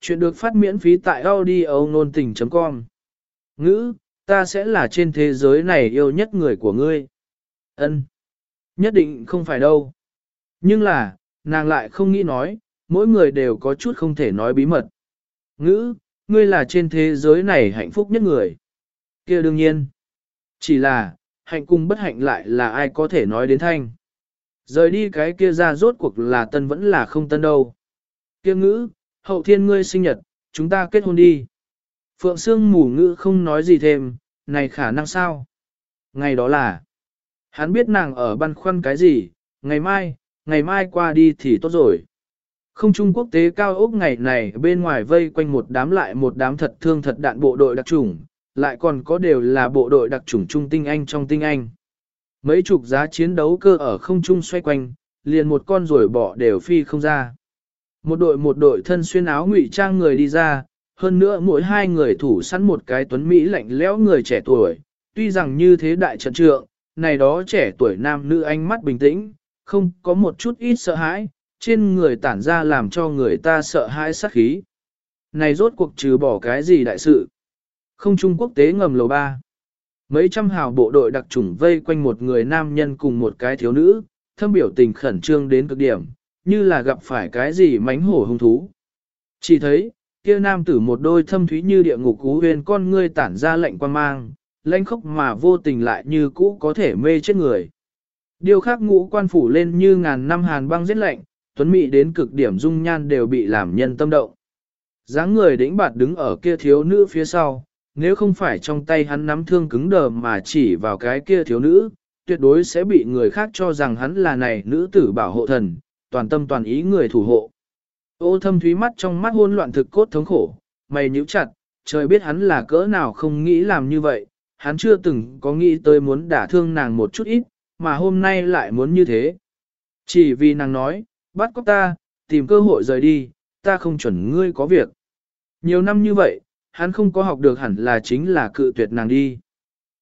Chuyện được phát miễn phí tại audio nôn tình.com Ngữ, ta sẽ là trên thế giới này yêu nhất người của ngươi. Ân, Nhất định không phải đâu. Nhưng là, nàng lại không nghĩ nói, mỗi người đều có chút không thể nói bí mật. Ngữ, ngươi là trên thế giới này hạnh phúc nhất người. kia đương nhiên. Chỉ là, hạnh cùng bất hạnh lại là ai có thể nói đến thanh. Rời đi cái kia ra rốt cuộc là tân vẫn là không tân đâu. Kia ngữ, hậu thiên ngươi sinh nhật, chúng ta kết hôn đi. Phượng Sương mù ngữ không nói gì thêm, này khả năng sao? Ngày đó là, hắn biết nàng ở băn khoăn cái gì, ngày mai, ngày mai qua đi thì tốt rồi. Không trung quốc tế cao ốc ngày này bên ngoài vây quanh một đám lại một đám thật thương thật đạn bộ đội đặc chủng, lại còn có đều là bộ đội đặc chủng trung tinh anh trong tinh anh. Mấy chục giá chiến đấu cơ ở không trung xoay quanh, liền một con rồi bỏ đều phi không ra. Một đội một đội thân xuyên áo ngụy trang người đi ra, hơn nữa mỗi hai người thủ sẵn một cái tuấn Mỹ lạnh lẽo người trẻ tuổi, tuy rằng như thế đại trận trượng, này đó trẻ tuổi nam nữ ánh mắt bình tĩnh, không có một chút ít sợ hãi, trên người tản ra làm cho người ta sợ hãi sát khí. Này rốt cuộc trừ bỏ cái gì đại sự? Không Trung Quốc tế ngầm lầu ba. Mấy trăm hào bộ đội đặc trùng vây quanh một người nam nhân cùng một cái thiếu nữ, thâm biểu tình khẩn trương đến cực điểm, như là gặp phải cái gì mánh hổ hung thú. Chỉ thấy, kia nam tử một đôi thâm thúy như địa ngục cú huyền con ngươi tản ra lệnh quan mang, lãnh khốc mà vô tình lại như cũ có thể mê chết người. Điều khác ngũ quan phủ lên như ngàn năm hàn băng giết lạnh, tuấn mị đến cực điểm dung nhan đều bị làm nhân tâm động. dáng người đĩnh bạt đứng ở kia thiếu nữ phía sau, nếu không phải trong tay hắn nắm thương cứng đờ mà chỉ vào cái kia thiếu nữ, tuyệt đối sẽ bị người khác cho rằng hắn là này nữ tử bảo hộ thần, toàn tâm toàn ý người thủ hộ. Ô thâm thúy mắt trong mắt hôn loạn thực cốt thống khổ, mày nhíu chặt, trời biết hắn là cỡ nào không nghĩ làm như vậy, hắn chưa từng có nghĩ tới muốn đả thương nàng một chút ít, mà hôm nay lại muốn như thế. Chỉ vì nàng nói, bắt cóc ta, tìm cơ hội rời đi, ta không chuẩn ngươi có việc. Nhiều năm như vậy, hắn không có học được hẳn là chính là cự tuyệt nàng đi.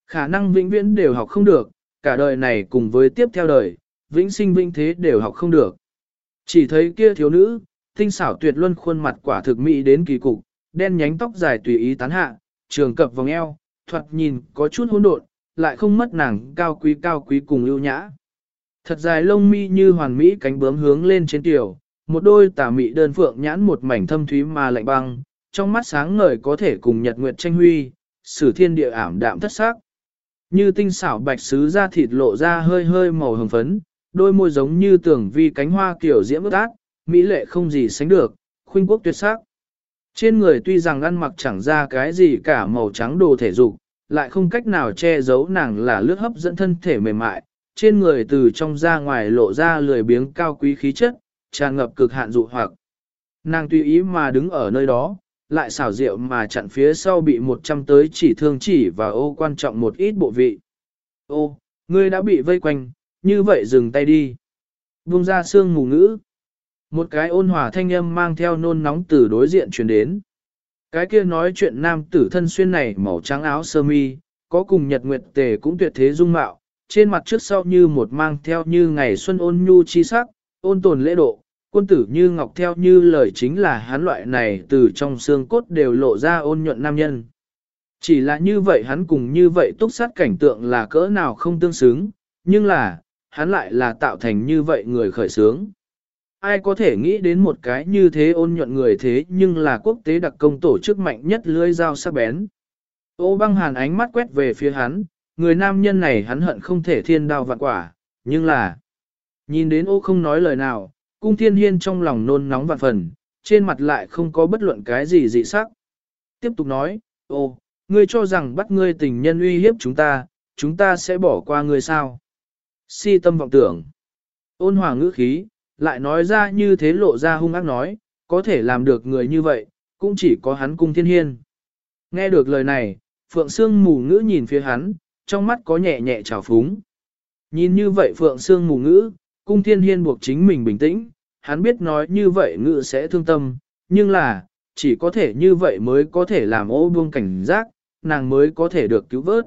Khả năng vĩnh viễn đều học không được, cả đời này cùng với tiếp theo đời, vĩnh sinh vĩnh thế đều học không được. Chỉ thấy kia thiếu nữ, tinh xảo tuyệt luân khuôn mặt quả thực mỹ đến kỳ cục, đen nhánh tóc dài tùy ý tán hạ, trường cập vòng eo, thoạt nhìn có chút hỗn độn, lại không mất nàng cao quý cao quý cùng ưu nhã. Thật dài lông mi như hoàn mỹ cánh bướm hướng lên trên tiểu, một đôi tà mị đơn phượng nhãn một mảnh thâm thúy mà lạnh băng, trong mắt sáng ngời có thể cùng nhật nguyệt tranh huy, sử thiên địa ảm đạm thất sắc. Như tinh xảo bạch sứ da thịt lộ ra hơi hơi màu hồng phấn, đôi môi giống như tưởng vi cánh hoa kiểu diễm ước ác, mỹ lệ không gì sánh được, khuynh quốc tuyệt sắc. Trên người tuy rằng ăn mặc chẳng ra cái gì cả màu trắng đồ thể dục, lại không cách nào che giấu nàng là lướt hấp dẫn thân thể mềm mại, trên người từ trong ra ngoài lộ ra lười biếng cao quý khí chất, tràn ngập cực hạn dụ hoặc. Nàng tùy ý mà đứng ở nơi đó, lại xảo diệu mà chặn phía sau bị một trăm tới chỉ thương chỉ và ô quan trọng một ít bộ vị. Ô, ngươi đã bị vây quanh, như vậy dừng tay đi. Vung ra xương mù ngữ. Một cái ôn hòa thanh âm mang theo nôn nóng từ đối diện truyền đến. Cái kia nói chuyện nam tử thân xuyên này màu trắng áo sơ mi, có cùng nhật nguyệt tề cũng tuyệt thế dung mạo, trên mặt trước sau như một mang theo như ngày xuân ôn nhu chi sắc, ôn tồn lễ độ, quân tử như ngọc theo như lời chính là hắn loại này từ trong xương cốt đều lộ ra ôn nhuận nam nhân. Chỉ là như vậy hắn cùng như vậy túc sát cảnh tượng là cỡ nào không tương xứng, nhưng là, hắn lại là tạo thành như vậy người khởi sướng. Ai có thể nghĩ đến một cái như thế ôn nhuận người thế nhưng là quốc tế đặc công tổ chức mạnh nhất lưới dao sắc bén. Ô băng hàn ánh mắt quét về phía hắn, người nam nhân này hắn hận không thể thiên đao vạn quả, nhưng là... Nhìn đến ô không nói lời nào, cung thiên hiên trong lòng nôn nóng vạn phần, trên mặt lại không có bất luận cái gì dị sắc. Tiếp tục nói, ô, ngươi cho rằng bắt ngươi tình nhân uy hiếp chúng ta, chúng ta sẽ bỏ qua ngươi sao? Si tâm vọng tưởng. Ôn hòa ngữ khí, lại nói ra như thế lộ ra hung ác nói, có thể làm được người như vậy, cũng chỉ có hắn cung thiên hiên. Nghe được lời này, Phượng Sương mù ngữ nhìn phía hắn, trong mắt có nhẹ nhẹ trào phúng. Nhìn như vậy Phượng Sương mù ngữ, cung thiên hiên buộc chính mình bình tĩnh, hắn biết nói như vậy ngữ sẽ thương tâm, nhưng là, chỉ có thể như vậy mới có thể làm ô buông cảnh giác, nàng mới có thể được cứu vớt.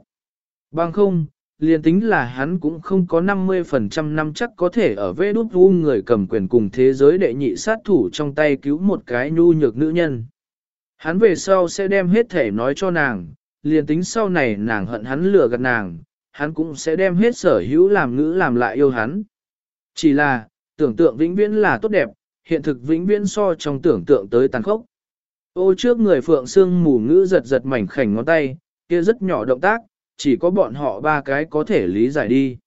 Bằng không, liền tính là hắn cũng không có 50% năm chắc có thể ở vê đút vu người cầm quyền cùng thế giới đệ nhị sát thủ trong tay cứu một cái nhu nhược nữ nhân. Hắn về sau sẽ đem hết thể nói cho nàng, liền tính sau này nàng hận hắn lừa gạt nàng, hắn cũng sẽ đem hết sở hữu làm ngữ làm lại yêu hắn. Chỉ là, tưởng tượng vĩnh viễn là tốt đẹp, hiện thực vĩnh viễn so trong tưởng tượng tới tàn khốc. Ô trước người phượng xương mù ngữ giật giật mảnh khảnh ngón tay, kia rất nhỏ động tác, chỉ có bọn họ ba cái có thể lý giải đi.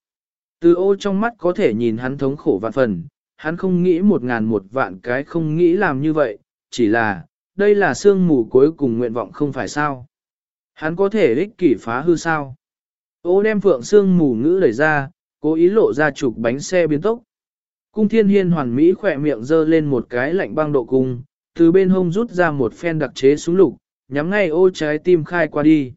Từ ô trong mắt có thể nhìn hắn thống khổ vạn phần, hắn không nghĩ một ngàn một vạn cái không nghĩ làm như vậy, chỉ là, đây là xương mù cuối cùng nguyện vọng không phải sao. Hắn có thể ích kỷ phá hư sao. Ô đem phượng xương mù ngữ đẩy ra, cố ý lộ ra chụp bánh xe biến tốc. Cung thiên hiên hoàn mỹ khỏe miệng dơ lên một cái lạnh băng độ cung, từ bên hông rút ra một phen đặc chế súng lục, nhắm ngay ô trái tim khai qua đi.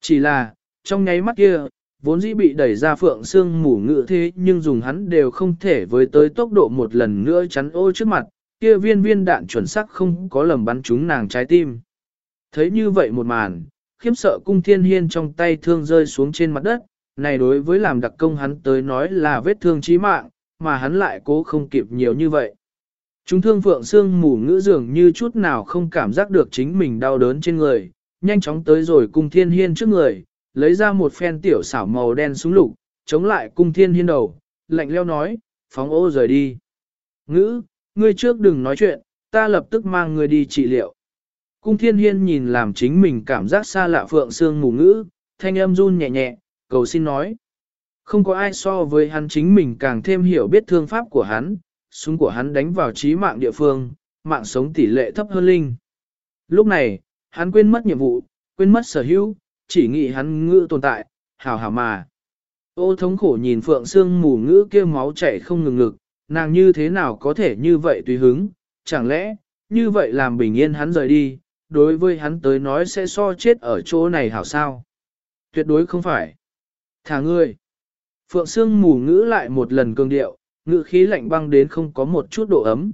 Chỉ là, trong nháy mắt kia, vốn dĩ bị đẩy ra phượng xương mù ngự thế nhưng dùng hắn đều không thể với tới tốc độ một lần nữa chắn ô trước mặt, kia viên viên đạn chuẩn xác không có lầm bắn trúng nàng trái tim. Thấy như vậy một màn, khiếm sợ cung thiên hiên trong tay thương rơi xuống trên mặt đất, này đối với làm đặc công hắn tới nói là vết thương chí mạng, mà hắn lại cố không kịp nhiều như vậy. Chúng thương phượng xương mù ngữ dường như chút nào không cảm giác được chính mình đau đớn trên người, nhanh chóng tới rồi cung thiên hiên trước người, lấy ra một phen tiểu xảo màu đen súng lục, chống lại cung thiên hiên đầu, lạnh leo nói, phóng ô rời đi. Ngữ, ngươi trước đừng nói chuyện, ta lập tức mang ngươi đi trị liệu. Cung thiên hiên nhìn làm chính mình cảm giác xa lạ phượng xương mù ngữ, thanh âm run nhẹ nhẹ, cầu xin nói. Không có ai so với hắn chính mình càng thêm hiểu biết thương pháp của hắn, súng của hắn đánh vào trí mạng địa phương, mạng sống tỷ lệ thấp hơn linh. Lúc này, hắn quên mất nhiệm vụ, quên mất sở hữu, chỉ nghĩ hắn ngữ tồn tại, hào hào mà. Ô thống khổ nhìn phượng xương mù ngữ kia máu chảy không ngừng ngực, nàng như thế nào có thể như vậy tùy hứng, chẳng lẽ, như vậy làm bình yên hắn rời đi, đối với hắn tới nói sẽ so chết ở chỗ này hảo sao. Tuyệt đối không phải. Thả ngươi. Phượng Sương mù ngữ lại một lần cương điệu, ngữ khí lạnh băng đến không có một chút độ ấm.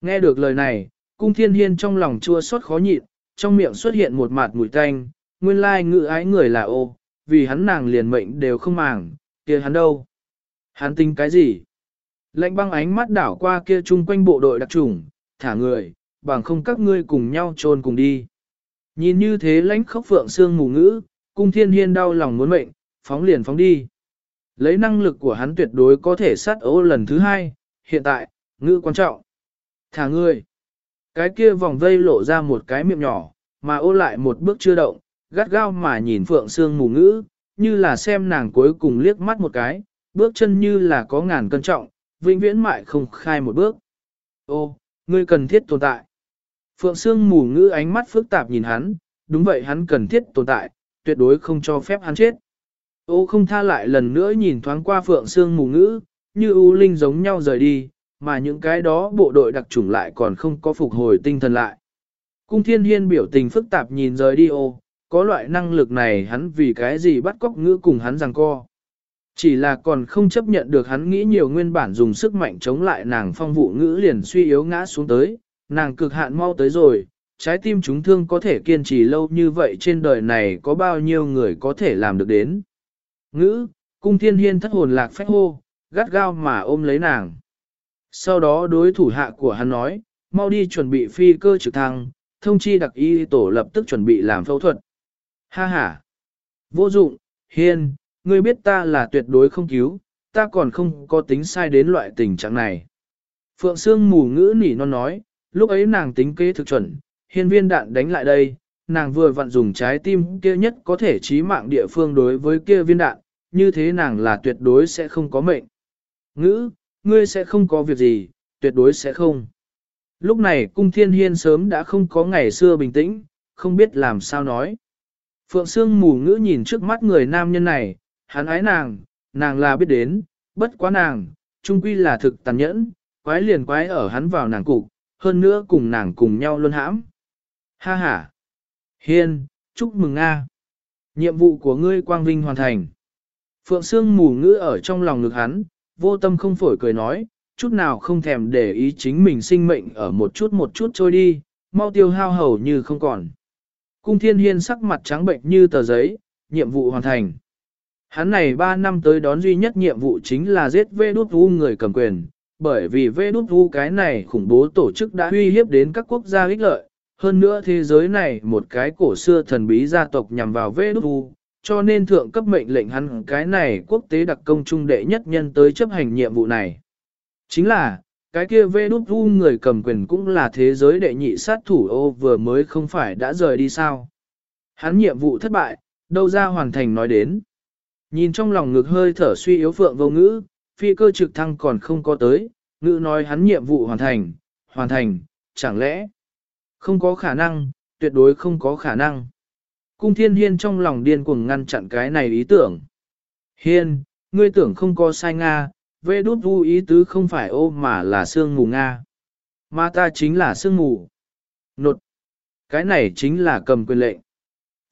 Nghe được lời này, cung thiên hiên trong lòng chua xót khó nhịn, trong miệng xuất hiện một mạt mùi tanh, nguyên lai ngự ái người là ô, vì hắn nàng liền mệnh đều không màng, kia hắn đâu. Hắn tính cái gì? Lạnh băng ánh mắt đảo qua kia chung quanh bộ đội đặc trùng, thả người, bằng không các ngươi cùng nhau trôn cùng đi. Nhìn như thế lãnh khốc phượng xương mù ngữ, cung thiên hiên đau lòng muốn mệnh, phóng liền phóng đi. Lấy năng lực của hắn tuyệt đối có thể sát ô lần thứ hai, hiện tại, ngữ quan trọng. Thả ngươi. Cái kia vòng vây lộ ra một cái miệng nhỏ, mà ô lại một bước chưa động, gắt gao mà nhìn phượng sương mù ngữ, như là xem nàng cuối cùng liếc mắt một cái, bước chân như là có ngàn cân trọng, vĩnh viễn mại không khai một bước. Ô, ngươi cần thiết tồn tại. Phượng Sương mù ngữ ánh mắt phức tạp nhìn hắn, đúng vậy hắn cần thiết tồn tại, tuyệt đối không cho phép hắn chết. Ô không tha lại lần nữa nhìn thoáng qua Phượng Sương mù ngữ, như U Linh giống nhau rời đi, mà những cái đó bộ đội đặc chủng lại còn không có phục hồi tinh thần lại. Cung thiên hiên biểu tình phức tạp nhìn rời đi ô, có loại năng lực này hắn vì cái gì bắt cóc ngữ cùng hắn rằng co. Chỉ là còn không chấp nhận được hắn nghĩ nhiều nguyên bản dùng sức mạnh chống lại nàng phong vụ ngữ liền suy yếu ngã xuống tới, nàng cực hạn mau tới rồi, trái tim chúng thương có thể kiên trì lâu như vậy trên đời này có bao nhiêu người có thể làm được đến. Ngữ, cung thiên hiên thất hồn lạc phách hô, gắt gao mà ôm lấy nàng. Sau đó đối thủ hạ của hắn nói, mau đi chuẩn bị phi cơ trực thăng, thông chi đặc y tổ lập tức chuẩn bị làm phẫu thuật. Ha ha! Vô dụng, hiên, ngươi biết ta là tuyệt đối không cứu, ta còn không có tính sai đến loại tình trạng này. Phượng Sương mù ngữ nỉ non nói, lúc ấy nàng tính kế thực chuẩn, hiên viên đạn đánh lại đây, nàng vừa vặn dùng trái tim kia nhất có thể chí mạng địa phương đối với kia viên đạn, như thế nàng là tuyệt đối sẽ không có mệnh. Ngữ, ngươi sẽ không có việc gì, tuyệt đối sẽ không. Lúc này cung thiên hiên sớm đã không có ngày xưa bình tĩnh, không biết làm sao nói. Phượng Sương mù ngữ nhìn trước mắt người nam nhân này, hắn ái nàng, nàng là biết đến, bất quá nàng, trung quy là thực tàn nhẫn, quái liền quái ở hắn vào nàng cục, hơn nữa cùng nàng cùng nhau luôn hãm. Ha ha! Hiên, chúc mừng Nga! Nhiệm vụ của ngươi quang vinh hoàn thành. Phượng Sương mù ngữ ở trong lòng ngực hắn, vô tâm không phổi cười nói, chút nào không thèm để ý chính mình sinh mệnh ở một chút một chút trôi đi, mau tiêu hao hầu như không còn. Cung thiên hiên sắc mặt trắng bệnh như tờ giấy, nhiệm vụ hoàn thành. Hắn này 3 năm tới đón duy nhất nhiệm vụ chính là giết vê đút vu người cầm quyền, bởi vì vê đút vu cái này khủng bố tổ chức đã uy hiếp đến các quốc gia ích lợi, hơn nữa thế giới này một cái cổ xưa thần bí gia tộc nhằm vào vê đút vu, cho nên thượng cấp mệnh lệnh hắn cái này quốc tế đặc công trung đệ nhất nhân tới chấp hành nhiệm vụ này. Chính là, cái kia vê đút vu người cầm quyền cũng là thế giới đệ nhị sát thủ ô vừa mới không phải đã rời đi sao. Hắn nhiệm vụ thất bại, đâu ra hoàn thành nói đến. Nhìn trong lòng ngực hơi thở suy yếu phượng vô ngữ, phi cơ trực thăng còn không có tới, ngữ nói hắn nhiệm vụ hoàn thành, hoàn thành, chẳng lẽ không có khả năng, tuyệt đối không có khả năng. Cung thiên hiên trong lòng điên cuồng ngăn chặn cái này ý tưởng. Hiên, ngươi tưởng không có sai Nga, vê đút vu ý tứ không phải ô mà là sương mù Nga. Mà ta chính là sương mù. Nột. Cái này chính là cầm quyền lệnh.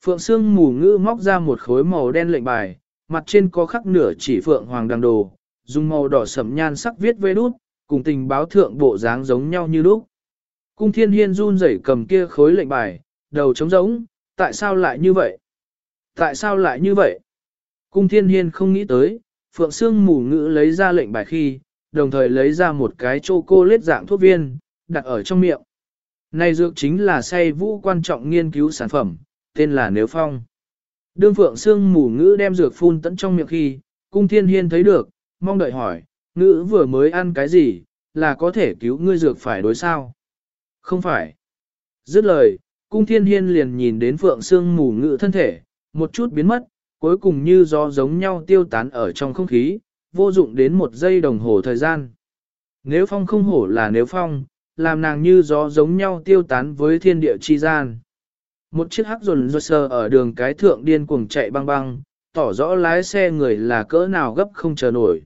Phượng sương mù ngữ móc ra một khối màu đen lệnh bài, mặt trên có khắc nửa chỉ phượng hoàng đằng đồ, dùng màu đỏ sẫm nhan sắc viết vê đút, cùng tình báo thượng bộ dáng giống nhau như lúc. Cung thiên hiên run rẩy cầm kia khối lệnh bài, đầu trống rỗng, tại sao lại như vậy? Tại sao lại như vậy? Cung thiên hiên không nghĩ tới, Phượng Sương mù ngữ lấy ra lệnh bài khi, đồng thời lấy ra một cái chocolate dạng thuốc viên, đặt ở trong miệng. Này dược chính là say vũ quan trọng nghiên cứu sản phẩm, tên là Nếu Phong. Đương Phượng Sương mù ngữ đem dược phun tận trong miệng khi, cung thiên hiên thấy được, mong đợi hỏi, ngữ vừa mới ăn cái gì, là có thể cứu ngươi dược phải đối sao? Không phải. Dứt lời, cung thiên hiên liền nhìn đến Phượng Sương mù ngữ thân thể, một chút biến mất, cuối cùng như gió giống nhau tiêu tán ở trong không khí, vô dụng đến một giây đồng hồ thời gian. Nếu phong không hổ là nếu phong, làm nàng như gió giống nhau tiêu tán với thiên địa chi gian. Một chiếc hắc rồn rột sờ ở đường cái thượng điên cuồng chạy băng băng, tỏ rõ lái xe người là cỡ nào gấp không chờ nổi.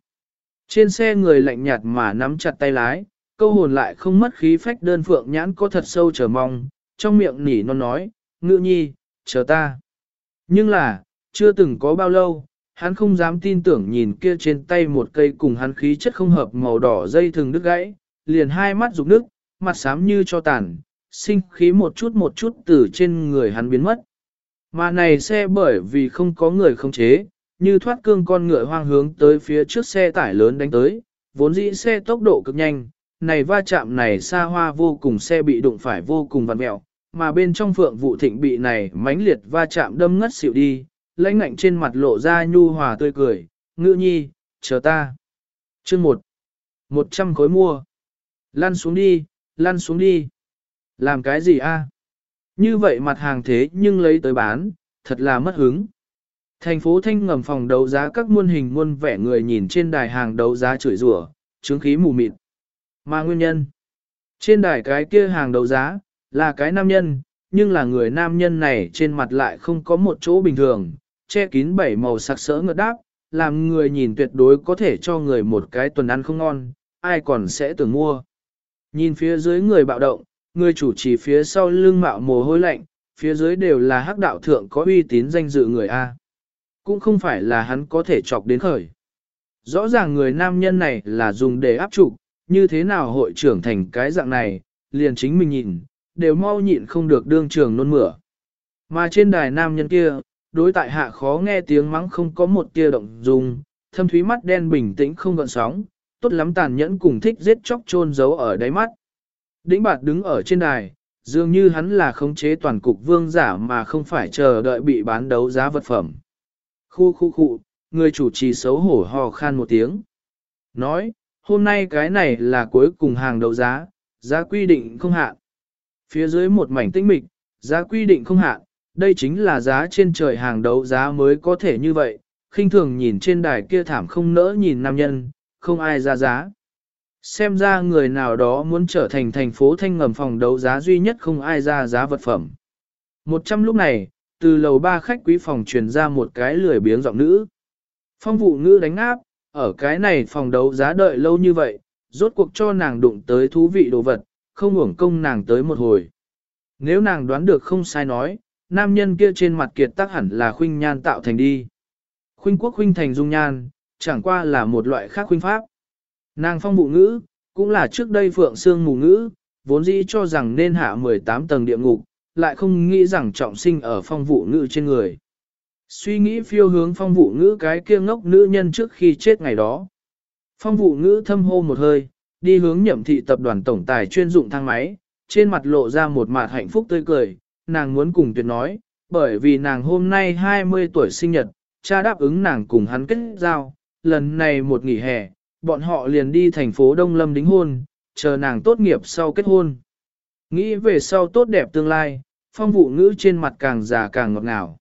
Trên xe người lạnh nhạt mà nắm chặt tay lái, câu hồn lại không mất khí phách đơn phượng nhãn có thật sâu chờ mong, trong miệng nỉ non nói, ngự nhi, chờ ta. Nhưng là, chưa từng có bao lâu, hắn không dám tin tưởng nhìn kia trên tay một cây cùng hắn khí chất không hợp màu đỏ dây thừng đứt gãy, liền hai mắt rục nước, mặt xám như cho tàn, sinh khí một chút một chút từ trên người hắn biến mất. Mà này xe bởi vì không có người không chế, như thoát cương con ngựa hoang hướng tới phía trước xe tải lớn đánh tới, vốn dĩ xe tốc độ cực nhanh, này va chạm này xa hoa vô cùng xe bị đụng phải vô cùng vặn mẹo, mà bên trong phượng vụ thịnh bị này mãnh liệt va chạm đâm ngất xỉu đi, lãnh ngạnh trên mặt lộ ra nhu hòa tươi cười, ngữ nhi, chờ ta. Chương 1. 100 khối mua. Lăn xuống đi, lăn xuống đi. Làm cái gì a? Như vậy mặt hàng thế nhưng lấy tới bán, thật là mất hứng. Thành phố Thanh ngầm phòng đấu giá các muôn hình muôn vẻ người nhìn trên đài hàng đấu giá chửi rủa, chứng khí mù mịt. Mà nguyên nhân, trên đài cái kia hàng đấu giá, là cái nam nhân, nhưng là người nam nhân này trên mặt lại không có một chỗ bình thường, che kín bảy màu sắc sỡ ngợt đáp, làm người nhìn tuyệt đối có thể cho người một cái tuần ăn không ngon, ai còn sẽ tưởng mua. Nhìn phía dưới người bạo động, người chủ trì phía sau lưng mạo mồ hôi lạnh, phía dưới đều là hắc đạo thượng có uy tín danh dự người A. Cũng không phải là hắn có thể chọc đến khởi. Rõ ràng người nam nhân này là dùng để áp trụ, như thế nào hội trưởng thành cái dạng này, liền chính mình nhìn, đều mau nhịn không được đương trường nôn mửa. Mà trên đài nam nhân kia, đối tại hạ khó nghe tiếng mắng không có một tia động dung, thâm thúy mắt đen bình tĩnh không gợn sóng, tốt lắm tàn nhẫn cùng thích giết chóc chôn giấu ở đáy mắt. Đĩnh bạt đứng ở trên đài, dường như hắn là khống chế toàn cục vương giả mà không phải chờ đợi bị bán đấu giá vật phẩm. Khu khu khu, người chủ trì xấu hổ hò khan một tiếng. Nói, hôm nay cái này là cuối cùng hàng đấu giá, giá quy định không hạn. Phía dưới một mảnh tĩnh mịch, giá quy định không hạn, đây chính là giá trên trời hàng đấu giá mới có thể như vậy, khinh thường nhìn trên đài kia thảm không nỡ nhìn nam nhân, không ai ra giá. Xem ra người nào đó muốn trở thành thành phố thanh ngầm phòng đấu giá duy nhất không ai ra giá vật phẩm. Một trăm lúc này, từ lầu ba khách quý phòng truyền ra một cái lười biếng giọng nữ. Phong vụ ngữ đánh áp, ở cái này phòng đấu giá đợi lâu như vậy, rốt cuộc cho nàng đụng tới thú vị đồ vật, không uổng công nàng tới một hồi. Nếu nàng đoán được không sai nói, nam nhân kia trên mặt kiệt tác hẳn là khuynh nhan tạo thành đi. Khuynh quốc khuynh thành dung nhan, chẳng qua là một loại khác khuynh pháp. Nàng phong vụ ngữ, cũng là trước đây phượng xương mù ngữ, vốn dĩ cho rằng nên hạ 18 tầng địa ngục, lại không nghĩ rằng trọng sinh ở phong vụ ngữ trên người. Suy nghĩ phiêu hướng phong vụ ngữ cái kia ngốc nữ nhân trước khi chết ngày đó. Phong vụ ngữ thâm hô một hơi, đi hướng nhậm thị tập đoàn tổng tài chuyên dụng thang máy, trên mặt lộ ra một mặt hạnh phúc tươi cười, nàng muốn cùng tuyệt nói, bởi vì nàng hôm nay 20 tuổi sinh nhật, cha đáp ứng nàng cùng hắn kết giao, lần này một nghỉ hè, bọn họ liền đi thành phố Đông Lâm đính hôn, chờ nàng tốt nghiệp sau kết hôn. Nghĩ về sau tốt đẹp tương lai, phong vụ ngữ trên mặt càng già càng ngọt ngào.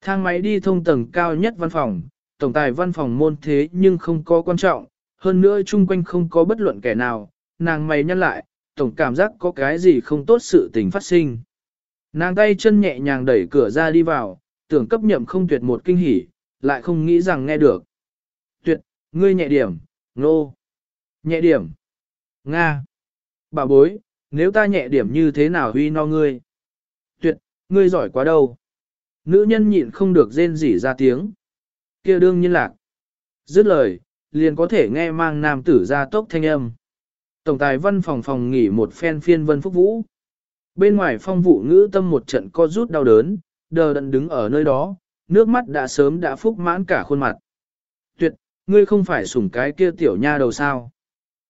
Thang máy đi thông tầng cao nhất văn phòng, tổng tài văn phòng môn thế nhưng không có quan trọng, hơn nữa chung quanh không có bất luận kẻ nào, nàng mày nhăn lại, tổng cảm giác có cái gì không tốt sự tình phát sinh. Nàng tay chân nhẹ nhàng đẩy cửa ra đi vào, tưởng cấp nhậm không tuyệt một kinh hỉ, lại không nghĩ rằng nghe được. Tuyệt, ngươi nhẹ điểm, nô. Nhẹ điểm. Nga. Bà bối, nếu ta nhẹ điểm như thế nào huy no ngươi? Tuyệt, ngươi giỏi quá đâu. Nữ nhân nhịn không được rên rỉ ra tiếng. kia đương nhiên lạc. Dứt lời, liền có thể nghe mang nam tử ra tốc thanh âm. Tổng tài văn phòng phòng nghỉ một phen phiên vân phúc vũ. Bên ngoài phong vụ ngữ tâm một trận co rút đau đớn, đờ đẫn đứng ở nơi đó, nước mắt đã sớm đã phúc mãn cả khuôn mặt. Tuyệt, ngươi không phải sủng cái kia tiểu nha đầu sao.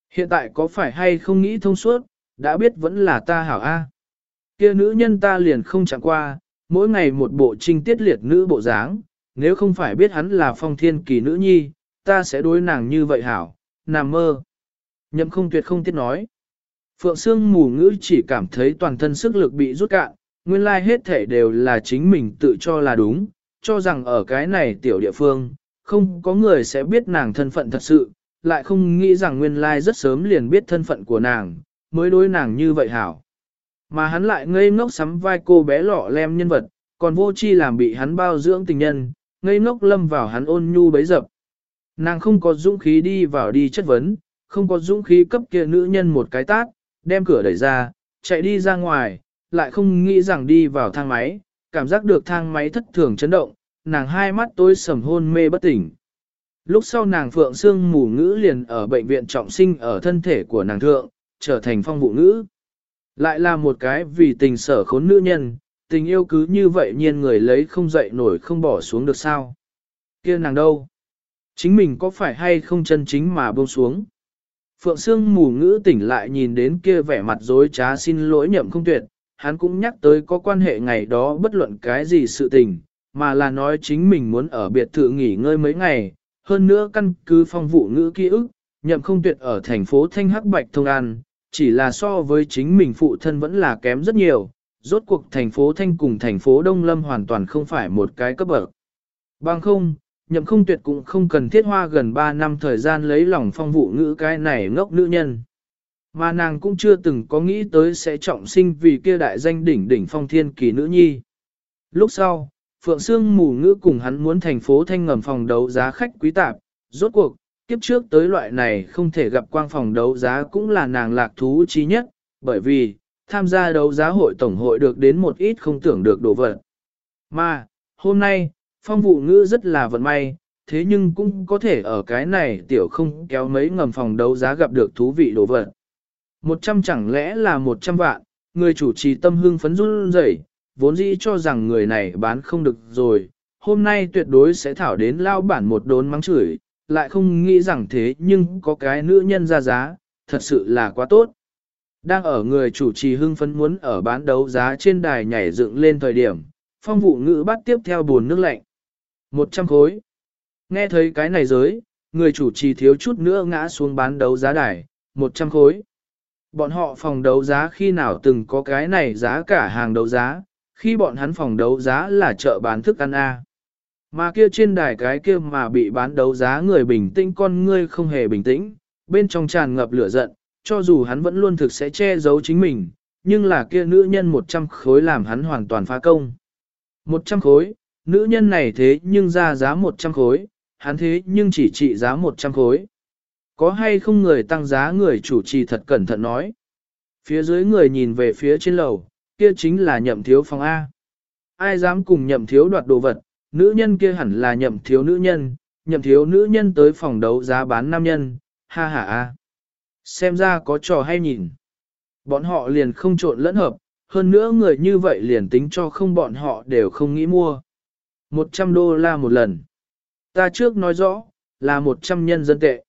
Hiện tại có phải hay không nghĩ thông suốt, đã biết vẫn là ta hảo A. Kia nữ nhân ta liền không chẳng qua, mỗi ngày một bộ trinh tiết liệt nữ bộ dáng, nếu không phải biết hắn là phong thiên kỳ nữ nhi, ta sẽ đối nàng như vậy hảo, nằm mơ. Nhậm không tuyệt không tiết nói. Phượng Sương mù ngữ chỉ cảm thấy toàn thân sức lực bị rút cạn, nguyên lai hết thể đều là chính mình tự cho là đúng, cho rằng ở cái này tiểu địa phương, không có người sẽ biết nàng thân phận thật sự, lại không nghĩ rằng nguyên lai rất sớm liền biết thân phận của nàng, mới đối nàng như vậy hảo. Mà hắn lại ngây ngốc sắm vai cô bé lọ lem nhân vật, còn vô chi làm bị hắn bao dưỡng tình nhân, ngây ngốc lâm vào hắn ôn nhu bấy dập. Nàng không có dũng khí đi vào đi chất vấn, không có dũng khí cấp kia nữ nhân một cái tát, đem cửa đẩy ra, chạy đi ra ngoài, lại không nghĩ rằng đi vào thang máy, cảm giác được thang máy thất thường chấn động, nàng hai mắt tối sầm hôn mê bất tỉnh. Lúc sau nàng phượng xương mù ngữ liền ở bệnh viện trọng sinh ở thân thể của nàng thượng, trở thành phong vụ ngữ. Lại là một cái vì tình sở khốn nữ nhân, tình yêu cứ như vậy nhiên người lấy không dậy nổi không bỏ xuống được sao. kia nàng đâu? Chính mình có phải hay không chân chính mà buông xuống? Phượng Sương mù ngữ tỉnh lại nhìn đến kia vẻ mặt dối trá xin lỗi nhậm không tuyệt, hắn cũng nhắc tới có quan hệ ngày đó bất luận cái gì sự tình, mà là nói chính mình muốn ở biệt thự nghỉ ngơi mấy ngày, hơn nữa căn cứ phong vụ ngữ ký ức, nhậm không tuyệt ở thành phố Thanh Hắc Bạch Thông An, chỉ là so với chính mình phụ thân vẫn là kém rất nhiều, rốt cuộc thành phố Thanh cùng thành phố Đông Lâm hoàn toàn không phải một cái cấp bậc. Bằng không, nhậm không tuyệt cũng không cần thiết hoa gần 3 năm thời gian lấy lòng phong vụ ngữ cái này ngốc nữ nhân. Mà nàng cũng chưa từng có nghĩ tới sẽ trọng sinh vì kia đại danh đỉnh đỉnh phong thiên kỳ nữ nhi. Lúc sau, Phượng Sương mù ngữ cùng hắn muốn thành phố thanh ngầm phòng đấu giá khách quý tạp, rốt cuộc, kiếp trước tới loại này không thể gặp quang phòng đấu giá cũng là nàng lạc thú chí nhất, bởi vì, tham gia đấu giá hội tổng hội được đến một ít không tưởng được đồ vật. Mà, hôm nay, phong vụ ngữ rất là vận may, thế nhưng cũng có thể ở cái này tiểu không kéo mấy ngầm phòng đấu giá gặp được thú vị đồ vật. Một trăm chẳng lẽ là một trăm vạn, người chủ trì tâm hưng phấn run rẩy, vốn dĩ cho rằng người này bán không được rồi, hôm nay tuyệt đối sẽ thảo đến lao bản một đốn mắng chửi, lại không nghĩ rằng thế nhưng có cái nữ nhân ra giá, thật sự là quá tốt. Đang ở người chủ trì hưng phấn muốn ở bán đấu giá trên đài nhảy dựng lên thời điểm, phong vụ ngữ bắt tiếp theo buồn nước lạnh. 100 khối. Nghe thấy cái này giới, người chủ trì thiếu chút nữa ngã xuống bán đấu giá đài, 100 khối. Bọn họ phòng đấu giá khi nào từng có cái này giá cả hàng đấu giá, khi bọn hắn phòng đấu giá là chợ bán thức ăn A. Mà kia trên đài cái kia mà bị bán đấu giá người bình tĩnh con ngươi không hề bình tĩnh, bên trong tràn ngập lửa giận, cho dù hắn vẫn luôn thực sẽ che giấu chính mình, nhưng là kia nữ nhân 100 khối làm hắn hoàn toàn phá công. 100 khối, nữ nhân này thế nhưng ra giá 100 khối, hắn thế nhưng chỉ trị giá 100 khối. Có hay không người tăng giá người chủ trì thật cẩn thận nói. Phía dưới người nhìn về phía trên lầu, kia chính là nhậm thiếu phòng A. Ai dám cùng nhậm thiếu đoạt đồ vật, nữ nhân kia hẳn là nhậm thiếu nữ nhân, nhậm thiếu nữ nhân tới phòng đấu giá bán nam nhân, ha ha A. Xem ra có trò hay nhìn. Bọn họ liền không trộn lẫn hợp, hơn nữa người như vậy liền tính cho không bọn họ đều không nghĩ mua. 100 đô la một lần. Ta trước nói rõ, là 100 nhân dân tệ.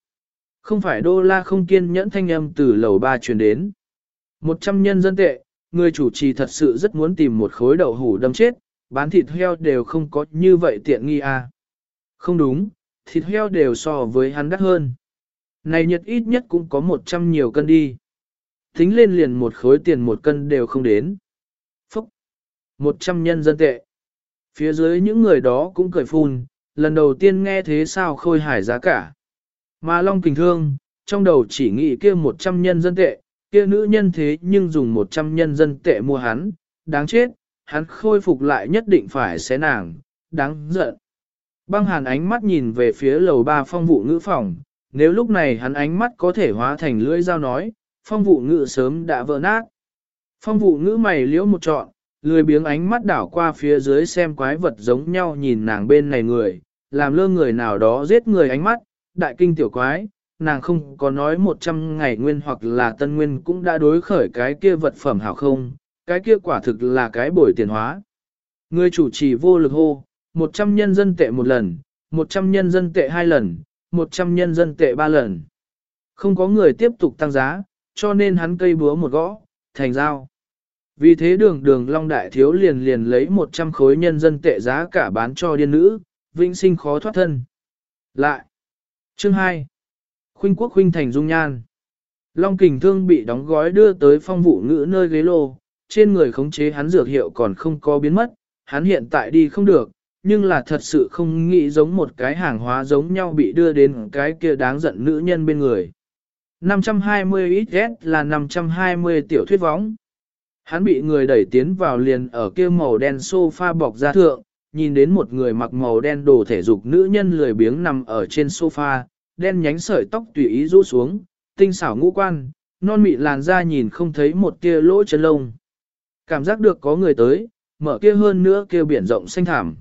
Không phải đô la không kiên nhẫn thanh âm từ lầu ba truyền đến. Một trăm nhân dân tệ, người chủ trì thật sự rất muốn tìm một khối đậu hủ đâm chết, bán thịt heo đều không có như vậy tiện nghi à. Không đúng, thịt heo đều so với hắn đắt hơn. Này nhật ít nhất cũng có một trăm nhiều cân đi. Tính lên liền một khối tiền một cân đều không đến. Phúc! Một trăm nhân dân tệ. Phía dưới những người đó cũng cười phun, lần đầu tiên nghe thế sao khôi hải giá cả. Mà Long Kình Thương, trong đầu chỉ nghĩ kia một trăm nhân dân tệ, kia nữ nhân thế nhưng dùng một trăm nhân dân tệ mua hắn, đáng chết, hắn khôi phục lại nhất định phải xé nàng, đáng giận. Băng hàn ánh mắt nhìn về phía lầu ba phong vụ ngữ phòng, nếu lúc này hắn ánh mắt có thể hóa thành lưỡi dao nói, phong vụ ngữ sớm đã vỡ nát. Phong vụ ngữ mày liễu một trọn, lười biếng ánh mắt đảo qua phía dưới xem quái vật giống nhau nhìn nàng bên này người, làm lơ người nào đó giết người ánh mắt, đại kinh tiểu quái, nàng không có nói một trăm ngày nguyên hoặc là tân nguyên cũng đã đối khởi cái kia vật phẩm hảo không, cái kia quả thực là cái bồi tiền hóa. Người chủ trì vô lực hô, một trăm nhân dân tệ một lần, một trăm nhân dân tệ hai lần, một trăm nhân dân tệ ba lần. Không có người tiếp tục tăng giá, cho nên hắn cây búa một gõ, thành dao. Vì thế đường đường Long Đại Thiếu liền liền lấy 100 khối nhân dân tệ giá cả bán cho điên nữ, vĩnh sinh khó thoát thân. Lại. Chương 2. Khuynh quốc khuynh thành dung nhan. Long kình thương bị đóng gói đưa tới phong vụ ngữ nơi ghế lô, trên người khống chế hắn dược hiệu còn không có biến mất, hắn hiện tại đi không được, nhưng là thật sự không nghĩ giống một cái hàng hóa giống nhau bị đưa đến cái kia đáng giận nữ nhân bên người. 520 XS là 520 tiểu thuyết võng. Hắn bị người đẩy tiến vào liền ở kia màu đen sofa bọc ra thượng, nhìn đến một người mặc màu đen đồ thể dục nữ nhân lười biếng nằm ở trên sofa, đen nhánh sợi tóc tùy ý rũ xuống, tinh xảo ngũ quan, non mịn làn da nhìn không thấy một tia lỗ chân lông. Cảm giác được có người tới, mở kia hơn nữa kia biển rộng xanh thảm.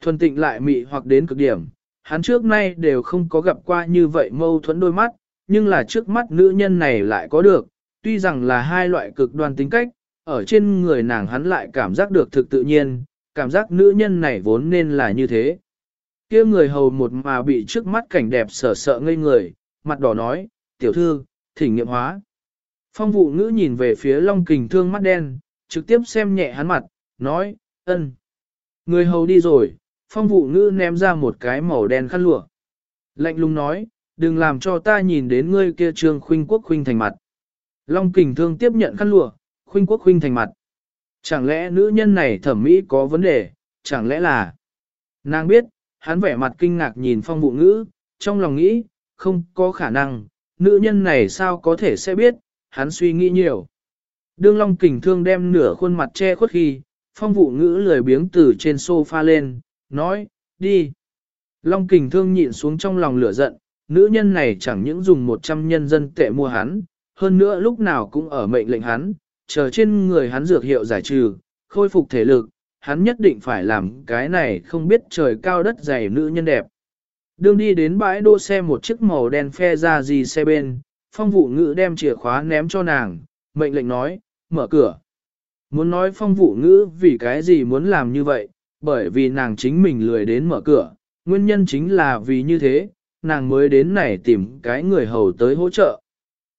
Thuần tịnh lại mị hoặc đến cực điểm, hắn trước nay đều không có gặp qua như vậy mâu thuẫn đôi mắt, nhưng là trước mắt nữ nhân này lại có được, tuy rằng là hai loại cực đoan tính cách, ở trên người nàng hắn lại cảm giác được thực tự nhiên, cảm giác nữ nhân này vốn nên là như thế. kia người hầu một mà bị trước mắt cảnh đẹp sở sợ ngây người, mặt đỏ nói, tiểu thư, thỉnh nghiệm hóa. Phong vụ ngữ nhìn về phía long kình thương mắt đen, trực tiếp xem nhẹ hắn mặt, nói, ân. Người hầu đi rồi, phong vụ ngữ ném ra một cái màu đen khăn lụa. Lạnh lùng nói, đừng làm cho ta nhìn đến ngươi kia trương khuynh quốc khuynh thành mặt. Long kình thương tiếp nhận khăn lụa, khuynh quốc khuynh thành mặt. Chẳng lẽ nữ nhân này thẩm mỹ có vấn đề, chẳng lẽ là... Nàng biết, hắn vẻ mặt kinh ngạc nhìn phong vụ ngữ, trong lòng nghĩ, không có khả năng, nữ nhân này sao có thể sẽ biết, hắn suy nghĩ nhiều. Đương Long kình thương đem nửa khuôn mặt che khuất khi, phong vụ ngữ lười biếng từ trên sofa lên, nói, đi. Long kình thương nhịn xuống trong lòng lửa giận, nữ nhân này chẳng những dùng 100 nhân dân tệ mua hắn, hơn nữa lúc nào cũng ở mệnh lệnh hắn, chờ trên người hắn dược hiệu giải trừ, khôi phục thể lực, hắn nhất định phải làm cái này không biết trời cao đất dày nữ nhân đẹp. Đường đi đến bãi đỗ xe một chiếc màu đen phe ra gì xe bên, phong vụ ngữ đem chìa khóa ném cho nàng, mệnh lệnh nói, mở cửa. Muốn nói phong vụ ngữ vì cái gì muốn làm như vậy, bởi vì nàng chính mình lười đến mở cửa, nguyên nhân chính là vì như thế, nàng mới đến này tìm cái người hầu tới hỗ trợ.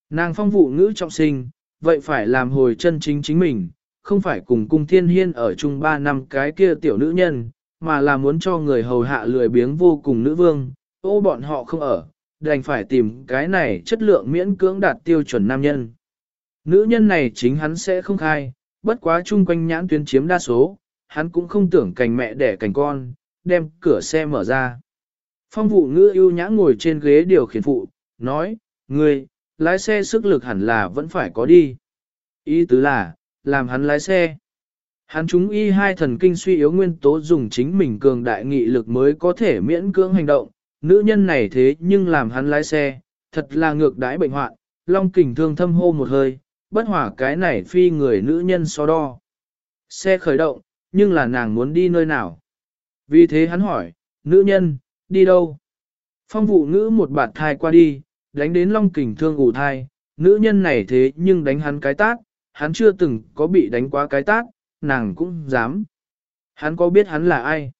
Nàng phong vụ ngữ trọng sinh, vậy phải làm hồi chân chính chính mình, không phải cùng cung thiên hiên ở chung ba năm cái kia tiểu nữ nhân, mà là muốn cho người hầu hạ lười biếng vô cùng nữ vương, ô bọn họ không ở, đành phải tìm cái này chất lượng miễn cưỡng đạt tiêu chuẩn nam nhân. Nữ nhân này chính hắn sẽ không khai, bất quá chung quanh nhãn tuyến chiếm đa số, hắn cũng không tưởng cành mẹ đẻ cành con, đem cửa xe mở ra. Phong vụ ngữ ưu nhã ngồi trên ghế điều khiển phụ, nói, ngươi, lái xe sức lực hẳn là vẫn phải có đi. Ý tứ là, làm hắn lái xe. Hắn chúng y hai thần kinh suy yếu nguyên tố dùng chính mình cường đại nghị lực mới có thể miễn cưỡng hành động, nữ nhân này thế nhưng làm hắn lái xe, thật là ngược đãi bệnh hoạn, long kình thương thâm hô một hơi, bất hỏa cái này phi người nữ nhân so đo. Xe khởi động, nhưng là nàng muốn đi nơi nào. Vì thế hắn hỏi, nữ nhân, đi đâu? Phong vụ ngữ một bạt thai qua đi, đánh đến long kình thương ủ thai, nữ nhân này thế nhưng đánh hắn cái tát, hắn chưa từng có bị đánh quá cái tát, nàng cũng dám. Hắn có biết hắn là ai?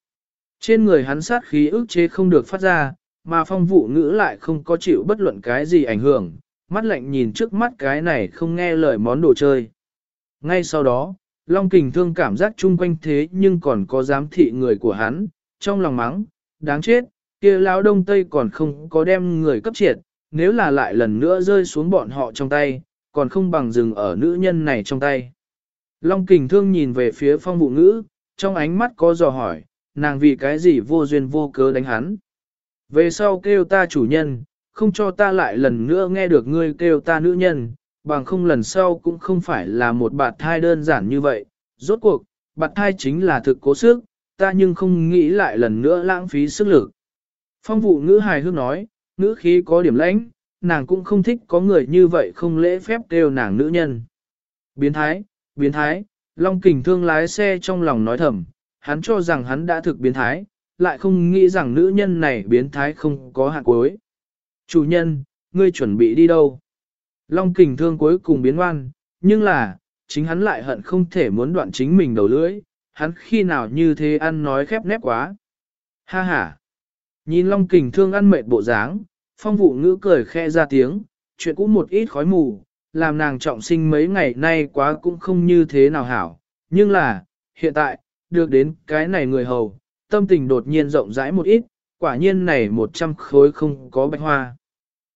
Trên người hắn sát khí ức chế không được phát ra, mà phong vụ ngữ lại không có chịu bất luận cái gì ảnh hưởng, mắt lạnh nhìn trước mắt cái này không nghe lời món đồ chơi. Ngay sau đó, Long Kình Thương cảm giác chung quanh thế nhưng còn có giám thị người của hắn, trong lòng mắng, đáng chết, kia lão đông tây còn không có đem người cấp triệt, nếu là lại lần nữa rơi xuống bọn họ trong tay, còn không bằng dừng ở nữ nhân này trong tay. Long Kình Thương nhìn về phía phong vụ ngữ, trong ánh mắt có dò hỏi, nàng vì cái gì vô duyên vô cớ đánh hắn. Về sau kêu ta chủ nhân, không cho ta lại lần nữa nghe được ngươi kêu ta nữ nhân, bằng không lần sau cũng không phải là một bạt thai đơn giản như vậy. Rốt cuộc, bạt thai chính là thực cố sức, ta nhưng không nghĩ lại lần nữa lãng phí sức lực. Phong vụ ngữ hài hước nói, ngữ khí có điểm lãnh, nàng cũng không thích có người như vậy không lễ phép kêu nàng nữ nhân. Biến thái, biến thái, Long Kình thương lái xe trong lòng nói thầm, hắn cho rằng hắn đã thực biến thái, lại không nghĩ rằng nữ nhân này biến thái không có hạn cuối. Chủ nhân, ngươi chuẩn bị đi đâu? Long kình thương cuối cùng biến ngoan, nhưng là, chính hắn lại hận không thể muốn đoạn chính mình đầu lưỡi, hắn khi nào như thế ăn nói khép nép quá. Ha ha! Nhìn Long kình thương ăn mệt bộ dáng, phong vụ ngữ cười khe ra tiếng, chuyện cũng một ít khói mù, làm nàng trọng sinh mấy ngày nay quá cũng không như thế nào hảo. Nhưng là, hiện tại, được đến cái này người hầu, tâm tình đột nhiên rộng rãi một ít, quả nhiên này một trăm khối không có bạch hoa.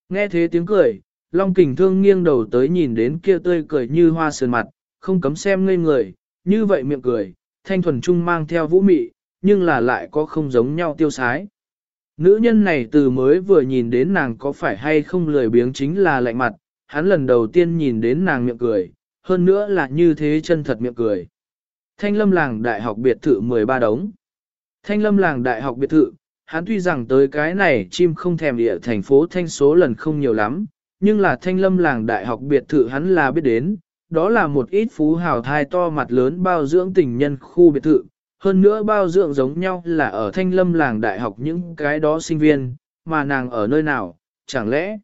Nghe thế tiếng cười, Long Kình Thương nghiêng đầu tới nhìn đến kia tươi cười như hoa sườn mặt, không cấm xem ngây người, như vậy miệng cười, thanh thuần trung mang theo vũ mị, nhưng là lại có không giống nhau tiêu sái. Nữ nhân này từ mới vừa nhìn đến nàng có phải hay không lười biếng chính là lạnh mặt, hắn lần đầu tiên nhìn đến nàng miệng cười, hơn nữa là như thế chân thật miệng cười. Thanh lâm làng đại học biệt thự 13 đống. Thanh lâm làng đại học biệt thự, hắn tuy rằng tới cái này chim không thèm địa thành phố thanh số lần không nhiều lắm, nhưng là thanh lâm làng đại học biệt thự hắn là biết đến, đó là một ít phú hào thai to mặt lớn bao dưỡng tình nhân khu biệt thự, hơn nữa bao dưỡng giống nhau là ở thanh lâm làng đại học những cái đó sinh viên, mà nàng ở nơi nào, chẳng lẽ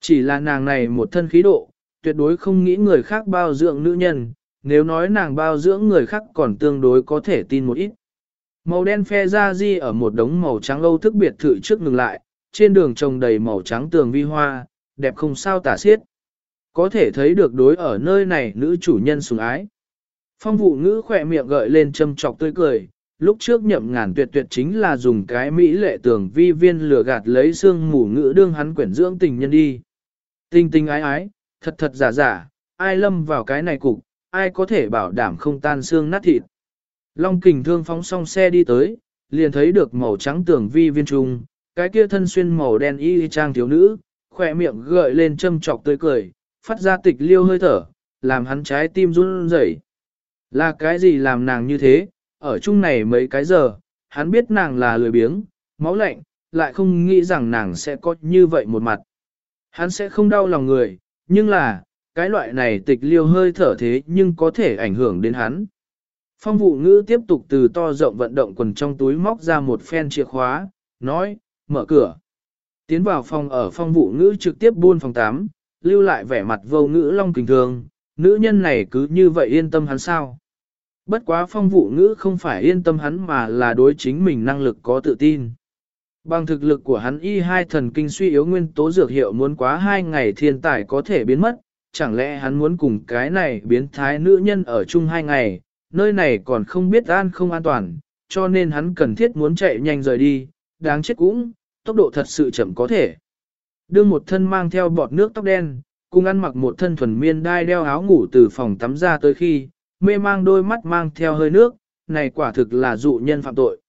chỉ là nàng này một thân khí độ, tuyệt đối không nghĩ người khác bao dưỡng nữ nhân, nếu nói nàng bao dưỡng người khác còn tương đối có thể tin một ít. Màu đen phe ra di ở một đống màu trắng lâu thức biệt thự trước ngừng lại, trên đường trồng đầy màu trắng tường vi hoa, đẹp không sao tả xiết. Có thể thấy được đối ở nơi này nữ chủ nhân sủng ái. Phong vụ ngữ khỏe miệng gợi lên châm trọc tươi cười, lúc trước nhậm ngàn tuyệt tuyệt chính là dùng cái mỹ lệ tưởng vi viên lừa gạt lấy xương mù ngữ đương hắn quyển dưỡng tình nhân đi. Tình tình ái ái, thật thật giả giả, ai lâm vào cái này cục, ai có thể bảo đảm không tan xương nát thịt. Long kình thương phóng xong xe đi tới, liền thấy được màu trắng tưởng vi viên trung, cái kia thân xuyên màu đen y trang thiếu nữ, khỏe miệng gợi lên châm trọc tươi cười, phát ra tịch liêu hơi thở, làm hắn trái tim run rẩy. Là cái gì làm nàng như thế, ở chung này mấy cái giờ, hắn biết nàng là lười biếng, máu lạnh, lại không nghĩ rằng nàng sẽ có như vậy một mặt. Hắn sẽ không đau lòng người, nhưng là, cái loại này tịch liêu hơi thở thế nhưng có thể ảnh hưởng đến hắn. Phong vụ ngữ tiếp tục từ to rộng vận động quần trong túi móc ra một phen chìa khóa, nói, mở cửa. Tiến vào phòng ở phong vụ ngữ trực tiếp buôn phòng 8, lưu lại vẻ mặt vô ngữ long kình thường, nữ nhân này cứ như vậy yên tâm hắn sao. Bất quá phong vụ ngữ không phải yên tâm hắn mà là đối chính mình năng lực có tự tin. Bằng thực lực của hắn y hai thần kinh suy yếu nguyên tố dược hiệu muốn quá hai ngày thiên tài có thể biến mất, chẳng lẽ hắn muốn cùng cái này biến thái nữ nhân ở chung hai ngày, nơi này còn không biết an không an toàn, cho nên hắn cần thiết muốn chạy nhanh rời đi, đáng chết cũng, tốc độ thật sự chậm có thể. Đưa một thân mang theo bọt nước tóc đen, cùng ăn mặc một thân thuần miên đai đeo áo ngủ từ phòng tắm ra tới khi, mê mang đôi mắt mang theo hơi nước, này quả thực là dụ nhân phạm tội.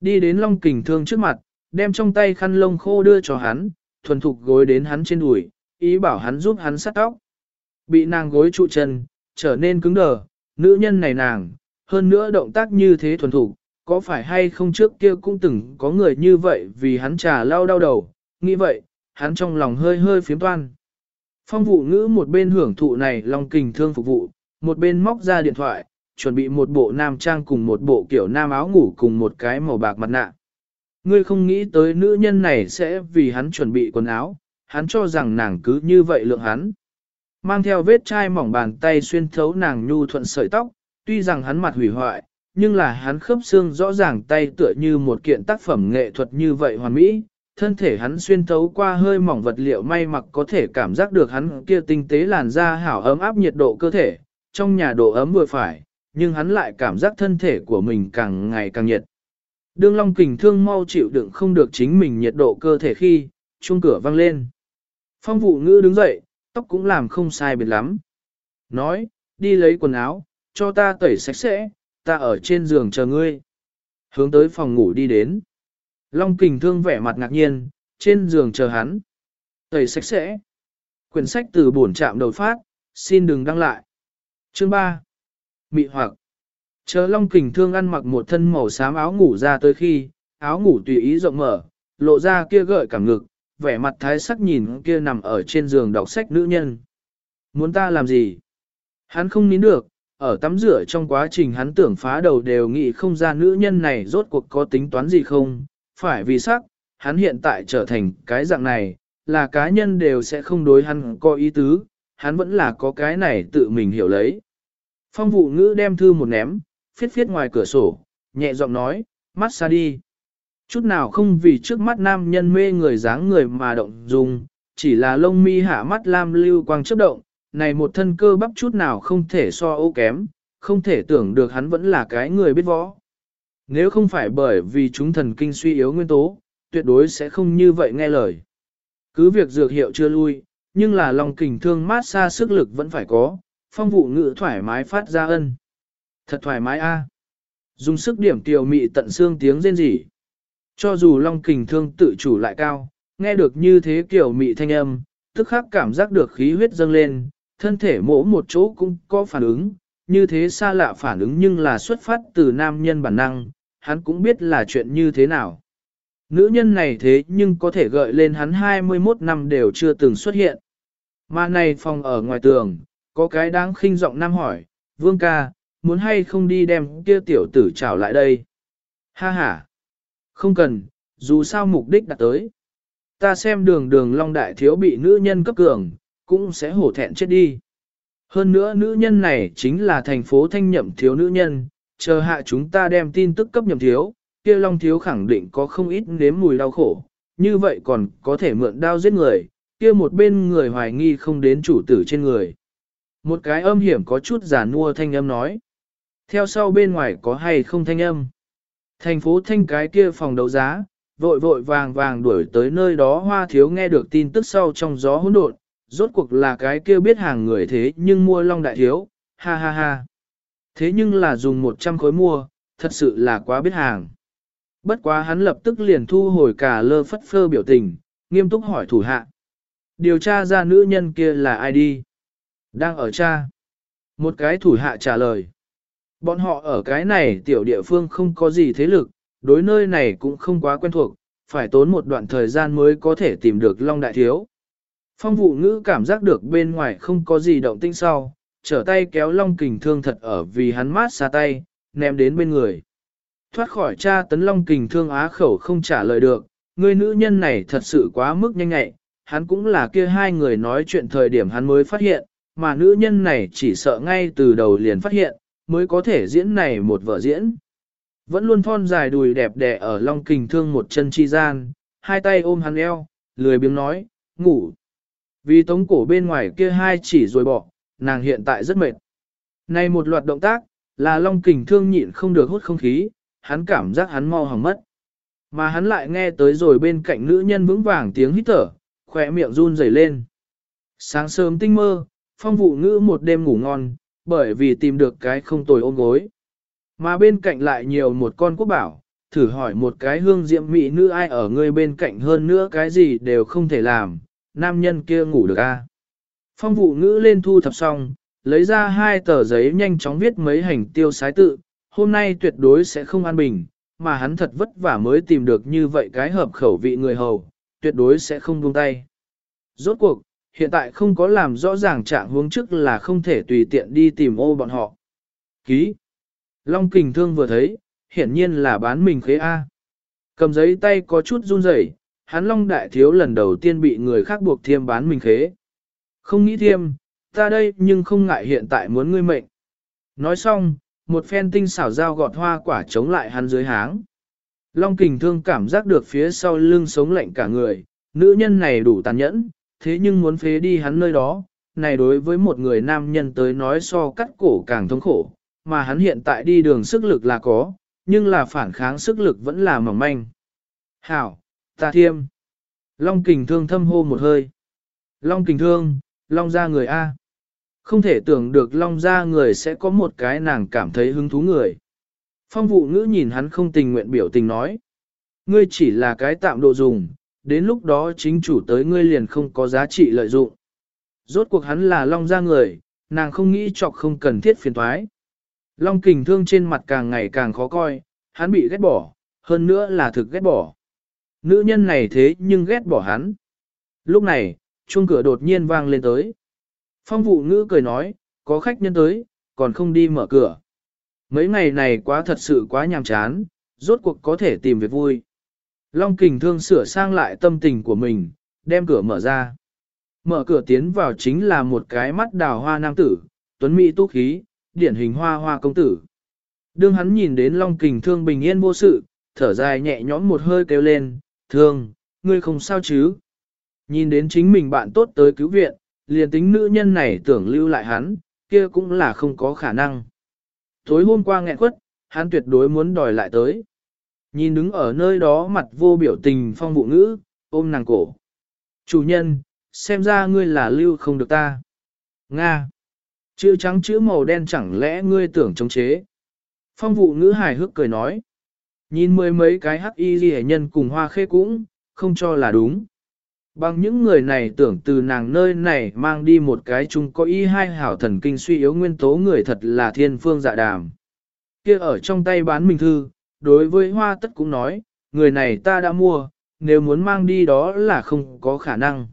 Đi đến Long Kình Thương trước mặt, đem trong tay khăn lông khô đưa cho hắn, thuần thục gối đến hắn trên đùi, ý bảo hắn giúp hắn sát tóc. Bị nàng gối trụ chân, trở nên cứng đờ, nữ nhân này nàng, hơn nữa động tác như thế thuần thục, có phải hay không trước kia cũng từng có người như vậy vì hắn trà lao đau đầu, nghĩ vậy, hắn trong lòng hơi hơi phiếm toan. Phong vụ ngữ một bên hưởng thụ này long kình thương phục vụ, một bên móc ra điện thoại, chuẩn bị một bộ nam trang cùng một bộ kiểu nam áo ngủ cùng một cái màu bạc mặt nạ. Ngươi không nghĩ tới nữ nhân này sẽ vì hắn chuẩn bị quần áo, hắn cho rằng nàng cứ như vậy lượng hắn. Mang theo vết chai mỏng bàn tay xuyên thấu nàng nhu thuận sợi tóc, tuy rằng hắn mặt hủy hoại, nhưng là hắn khớp xương rõ ràng tay tựa như một kiện tác phẩm nghệ thuật như vậy hoàn mỹ, thân thể hắn xuyên thấu qua hơi mỏng vật liệu may mặc có thể cảm giác được hắn kia tinh tế làn da hảo ấm áp nhiệt độ cơ thể, trong nhà độ ấm vừa phải, nhưng hắn lại cảm giác thân thể của mình càng ngày càng nhiệt. Đương Long Kình thương mau chịu đựng không được chính mình nhiệt độ cơ thể khi, chuông cửa vang lên. Phong vụ ngữ đứng dậy, tóc cũng làm không sai biệt lắm. Nói, đi lấy quần áo, cho ta tẩy sạch sẽ, ta ở trên giường chờ ngươi. Hướng tới phòng ngủ đi đến. Long kình thương vẻ mặt ngạc nhiên, trên giường chờ hắn. Tẩy sạch sẽ. Quyển sách từ bổn trạm đầu phát, xin đừng đăng lại. Chương 3. Mị hoặc. Chờ Long kình thương ăn mặc một thân màu xám áo ngủ ra tới khi, áo ngủ tùy ý rộng mở, lộ ra kia gợi cảm ngực, vẻ mặt thái sắc nhìn kia nằm ở trên giường đọc sách nữ nhân. Muốn ta làm gì? Hắn không nín được, ở tắm rửa trong quá trình hắn tưởng phá đầu đều nghĩ không ra nữ nhân này rốt cuộc có tính toán gì không, phải vì sắc, hắn hiện tại trở thành cái dạng này, là cá nhân đều sẽ không đối hắn có ý tứ, hắn vẫn là có cái này tự mình hiểu lấy. Phong vụ ngữ đem thư một ném, phiết phiết ngoài cửa sổ, nhẹ giọng nói, mắt xa đi. Chút nào không vì trước mắt nam nhân mê người dáng người mà động dùng, chỉ là lông mi hạ mắt lam lưu quang chớp động, này một thân cơ bắp chút nào không thể so ô kém, không thể tưởng được hắn vẫn là cái người biết võ. Nếu không phải bởi vì chúng thần kinh suy yếu nguyên tố, tuyệt đối sẽ không như vậy nghe lời. Cứ việc dược hiệu chưa lui, nhưng là lòng kình thương mát xa sức lực vẫn phải có, phong vụ ngự thoải mái phát ra ân. Thật thoải mái a. Dùng sức điểm tiểu mị tận xương tiếng rên rỉ. Cho dù long kình thương tự chủ lại cao, nghe được như thế kiểu mị thanh âm, tức khắc cảm giác được khí huyết dâng lên, thân thể mỗ một chỗ cũng có phản ứng, như thế xa lạ phản ứng nhưng là xuất phát từ nam nhân bản năng, hắn cũng biết là chuyện như thế nào. Nữ nhân này thế nhưng có thể gợi lên hắn 21 năm đều chưa từng xuất hiện. Mà này phòng ở ngoài tường, có cái đáng khinh giọng nam hỏi, vương ca, muốn hay không đi đem kia tiểu tử trảo lại đây? Ha ha! Không cần, dù sao mục đích đã tới. Ta xem đường đường long đại thiếu bị nữ nhân cấp cường, cũng sẽ hổ thẹn chết đi. Hơn nữa nữ nhân này chính là thành phố thanh nhậm thiếu nữ nhân, chờ hạ chúng ta đem tin tức cấp nhậm thiếu, kia long thiếu khẳng định có không ít nếm mùi đau khổ, như vậy còn có thể mượn đao giết người, kia một bên người hoài nghi không đến chủ tử trên người. Một cái âm hiểm có chút giả nua thanh âm nói. Theo sau bên ngoài có hay không thanh âm. Thành phố thanh cái kia phòng đấu giá, vội vội vàng vàng đuổi tới nơi đó hoa thiếu nghe được tin tức sau trong gió hỗn độn, rốt cuộc là cái kia biết hàng người thế nhưng mua long đại thiếu, ha ha ha. Thế nhưng là dùng 100 khối mua, thật sự là quá biết hàng. Bất quá hắn lập tức liền thu hồi cả lơ phất phơ biểu tình, nghiêm túc hỏi thủ hạ. Điều tra ra nữ nhân kia là ai đi? Đang ở cha. Một cái thủ hạ trả lời. Bọn họ ở cái này tiểu địa phương không có gì thế lực, đối nơi này cũng không quá quen thuộc, phải tốn một đoạn thời gian mới có thể tìm được Long Đại Thiếu. Phong vụ ngữ cảm giác được bên ngoài không có gì động tinh sau, trở tay kéo Long Kình thương thật ở vì hắn mát xa tay, ném đến bên người. Thoát khỏi cha tấn Long Kình thương á khẩu không trả lời được, người nữ nhân này thật sự quá mức nhanh nhạy, hắn cũng là kia hai người nói chuyện thời điểm hắn mới phát hiện, mà nữ nhân này chỉ sợ ngay từ đầu liền phát hiện, mới có thể diễn này một vở diễn. Vẫn luôn thon dài đùi đẹp đẽ ở Long Kình thương một chân chi gian, hai tay ôm hắn eo, lười biếng nói, ngủ. Vì tống cổ bên ngoài kia hai chỉ rồi bỏ, nàng hiện tại rất mệt. Này một loạt động tác, là Long Kình thương nhịn không được hút không khí, hắn cảm giác hắn mau hỏng mất. Mà hắn lại nghe tới rồi bên cạnh nữ nhân vững vàng tiếng hít thở, khỏe miệng run rẩy lên. Sáng sớm tinh mơ, phong vụ ngữ một đêm ngủ ngon, bởi vì tìm được cái không tồi ôm gối. Mà bên cạnh lại nhiều một con quốc bảo, thử hỏi một cái hương diệm mỹ nữ ai ở người bên cạnh hơn nữa cái gì đều không thể làm, nam nhân kia ngủ được a. À? Phong vụ ngữ lên thu thập xong, lấy ra hai tờ giấy nhanh chóng viết mấy hành tiêu sái tự, hôm nay tuyệt đối sẽ không an bình, mà hắn thật vất vả mới tìm được như vậy cái hợp khẩu vị người hầu, tuyệt đối sẽ không buông tay. Rốt cuộc, hiện tại không có làm rõ ràng trạng hướng trước là không thể tùy tiện đi tìm ô bọn họ. Ký. Long kình thương vừa thấy, hiển nhiên là bán mình khế A. Cầm giấy tay có chút run rẩy, hắn long đại thiếu lần đầu tiên bị người khác buộc thiêm bán mình khế. Không nghĩ thiêm, ta đây nhưng không ngại hiện tại muốn ngươi mệnh. Nói xong, một phen tinh xảo dao gọt hoa quả chống lại hắn dưới háng. Long kình thương cảm giác được phía sau lưng sống lạnh cả người, nữ nhân này đủ tàn nhẫn, thế nhưng muốn phế đi hắn nơi đó, này đối với một người nam nhân tới nói so cắt cổ càng thống khổ, mà hắn hiện tại đi đường sức lực là có, nhưng là phản kháng sức lực vẫn là mỏng manh. Hảo, ta thiêm. Long kình thương thâm hô một hơi. Long kình thương, long ra người A. Không thể tưởng được long ra người sẽ có một cái nàng cảm thấy hứng thú người. Phong vụ ngữ nhìn hắn không tình nguyện biểu tình nói. Ngươi chỉ là cái tạm độ dùng, đến lúc đó chính chủ tới ngươi liền không có giá trị lợi dụng. Rốt cuộc hắn là long ra người, nàng không nghĩ chọc không cần thiết phiền thoái. Long kình thương trên mặt càng ngày càng khó coi, hắn bị ghét bỏ, hơn nữa là thực ghét bỏ. Nữ nhân này thế nhưng ghét bỏ hắn. Lúc này, chuông cửa đột nhiên vang lên tới. Phong vụ ngữ cười nói, có khách nhân tới, còn không đi mở cửa. Mấy ngày này quá thật sự quá nhàm chán, rốt cuộc có thể tìm việc vui. Long kình thương sửa sang lại tâm tình của mình, đem cửa mở ra. Mở cửa tiến vào chính là một cái mắt đào hoa nam tử, tuấn mỹ tú khí, điển hình hoa hoa công tử. Đương hắn nhìn đến Long kình thương bình yên vô sự, thở dài nhẹ nhõm một hơi kêu lên, thương, ngươi không sao chứ. Nhìn đến chính mình bạn tốt tới cứu viện, liền tính nữ nhân này tưởng lưu lại hắn, kia cũng là không có khả năng. Tối hôm qua nghẹn quất, hắn tuyệt đối muốn đòi lại tới. Nhìn đứng ở nơi đó mặt vô biểu tình phong vụ ngữ, ôm nàng cổ. Chủ nhân, xem ra ngươi là lưu không được ta. Nga. Chữ trắng chữ màu đen chẳng lẽ ngươi tưởng chống chế. Phong vụ ngữ hài hước cười nói. Nhìn mười mấy cái hắc y ghi nhân cùng hoa khê cũng, không cho là đúng. Bằng những người này tưởng từ nàng nơi này mang đi một cái chung có y hai hảo thần kinh suy yếu nguyên tố người thật là thiên phương dạ đàm. kia ở trong tay bán mình thư, đối với hoa tất cũng nói, người này ta đã mua, nếu muốn mang đi đó là không có khả năng.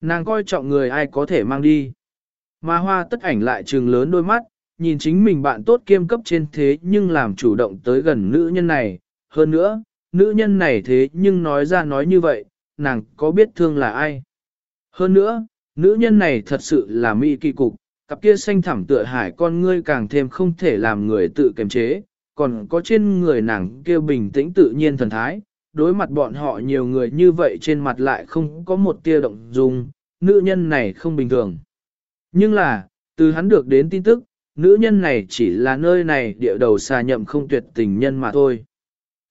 Nàng coi trọng người ai có thể mang đi. Mà hoa tất ảnh lại trừng lớn đôi mắt, nhìn chính mình bạn tốt kiêm cấp trên thế nhưng làm chủ động tới gần nữ nhân này. Hơn nữa, nữ nhân này thế nhưng nói ra nói như vậy, nàng có biết thương là ai. Hơn nữa, nữ nhân này thật sự là mỹ kỳ cục, cặp kia xanh thẳm tựa hải con ngươi càng thêm không thể làm người tự kiềm chế, còn có trên người nàng kia bình tĩnh tự nhiên thần thái, đối mặt bọn họ nhiều người như vậy trên mặt lại không có một tia động dung, nữ nhân này không bình thường. Nhưng là, từ hắn được đến tin tức, nữ nhân này chỉ là nơi này địa đầu xà nhậm không tuyệt tình nhân mà thôi.